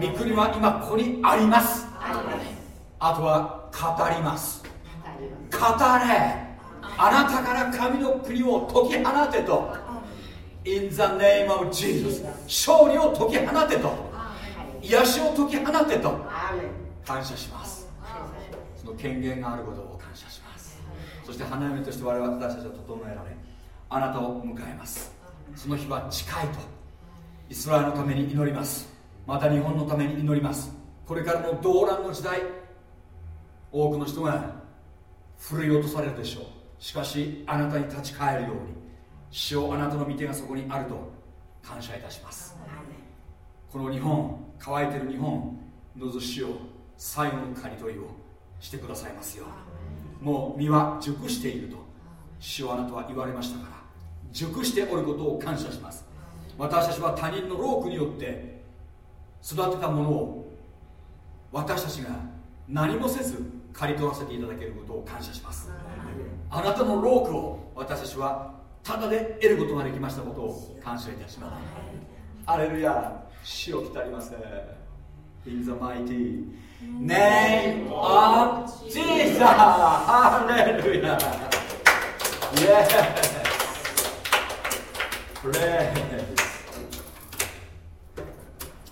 御国は今ここにあります。あとは語ります語れ。あなたから神の国を解き放てと。In the name of Jesus. 勝利を解き放てと。癒しを解き放てと。感謝します。その権限があることを感謝します。そして花嫁として我々私たちは整えられあなたを迎えます。その日は近いと。イスラエルのために祈ります。また日本のために祈ります。これからの動乱の時代多くの人が振り落とされるでしょう。しかしあなたに立ち返るように。主をあなたの御手がそこにあると感謝いたします。この日本乾いてる日本どうぞ主を最後の刈り取りをしてくださいますよもう実は熟していると主をあなたは言われましたから熟しておることを感謝します。私たちは他人の労苦によって育てたものを私たちが何もせず刈り取らせていただけることを感謝します。あなたのロークを私たちはただで得ることができましたことを感謝いたします。アレルヤ死を来たりませ In the mighty name of Jesus. ハレルヤ Yes Pray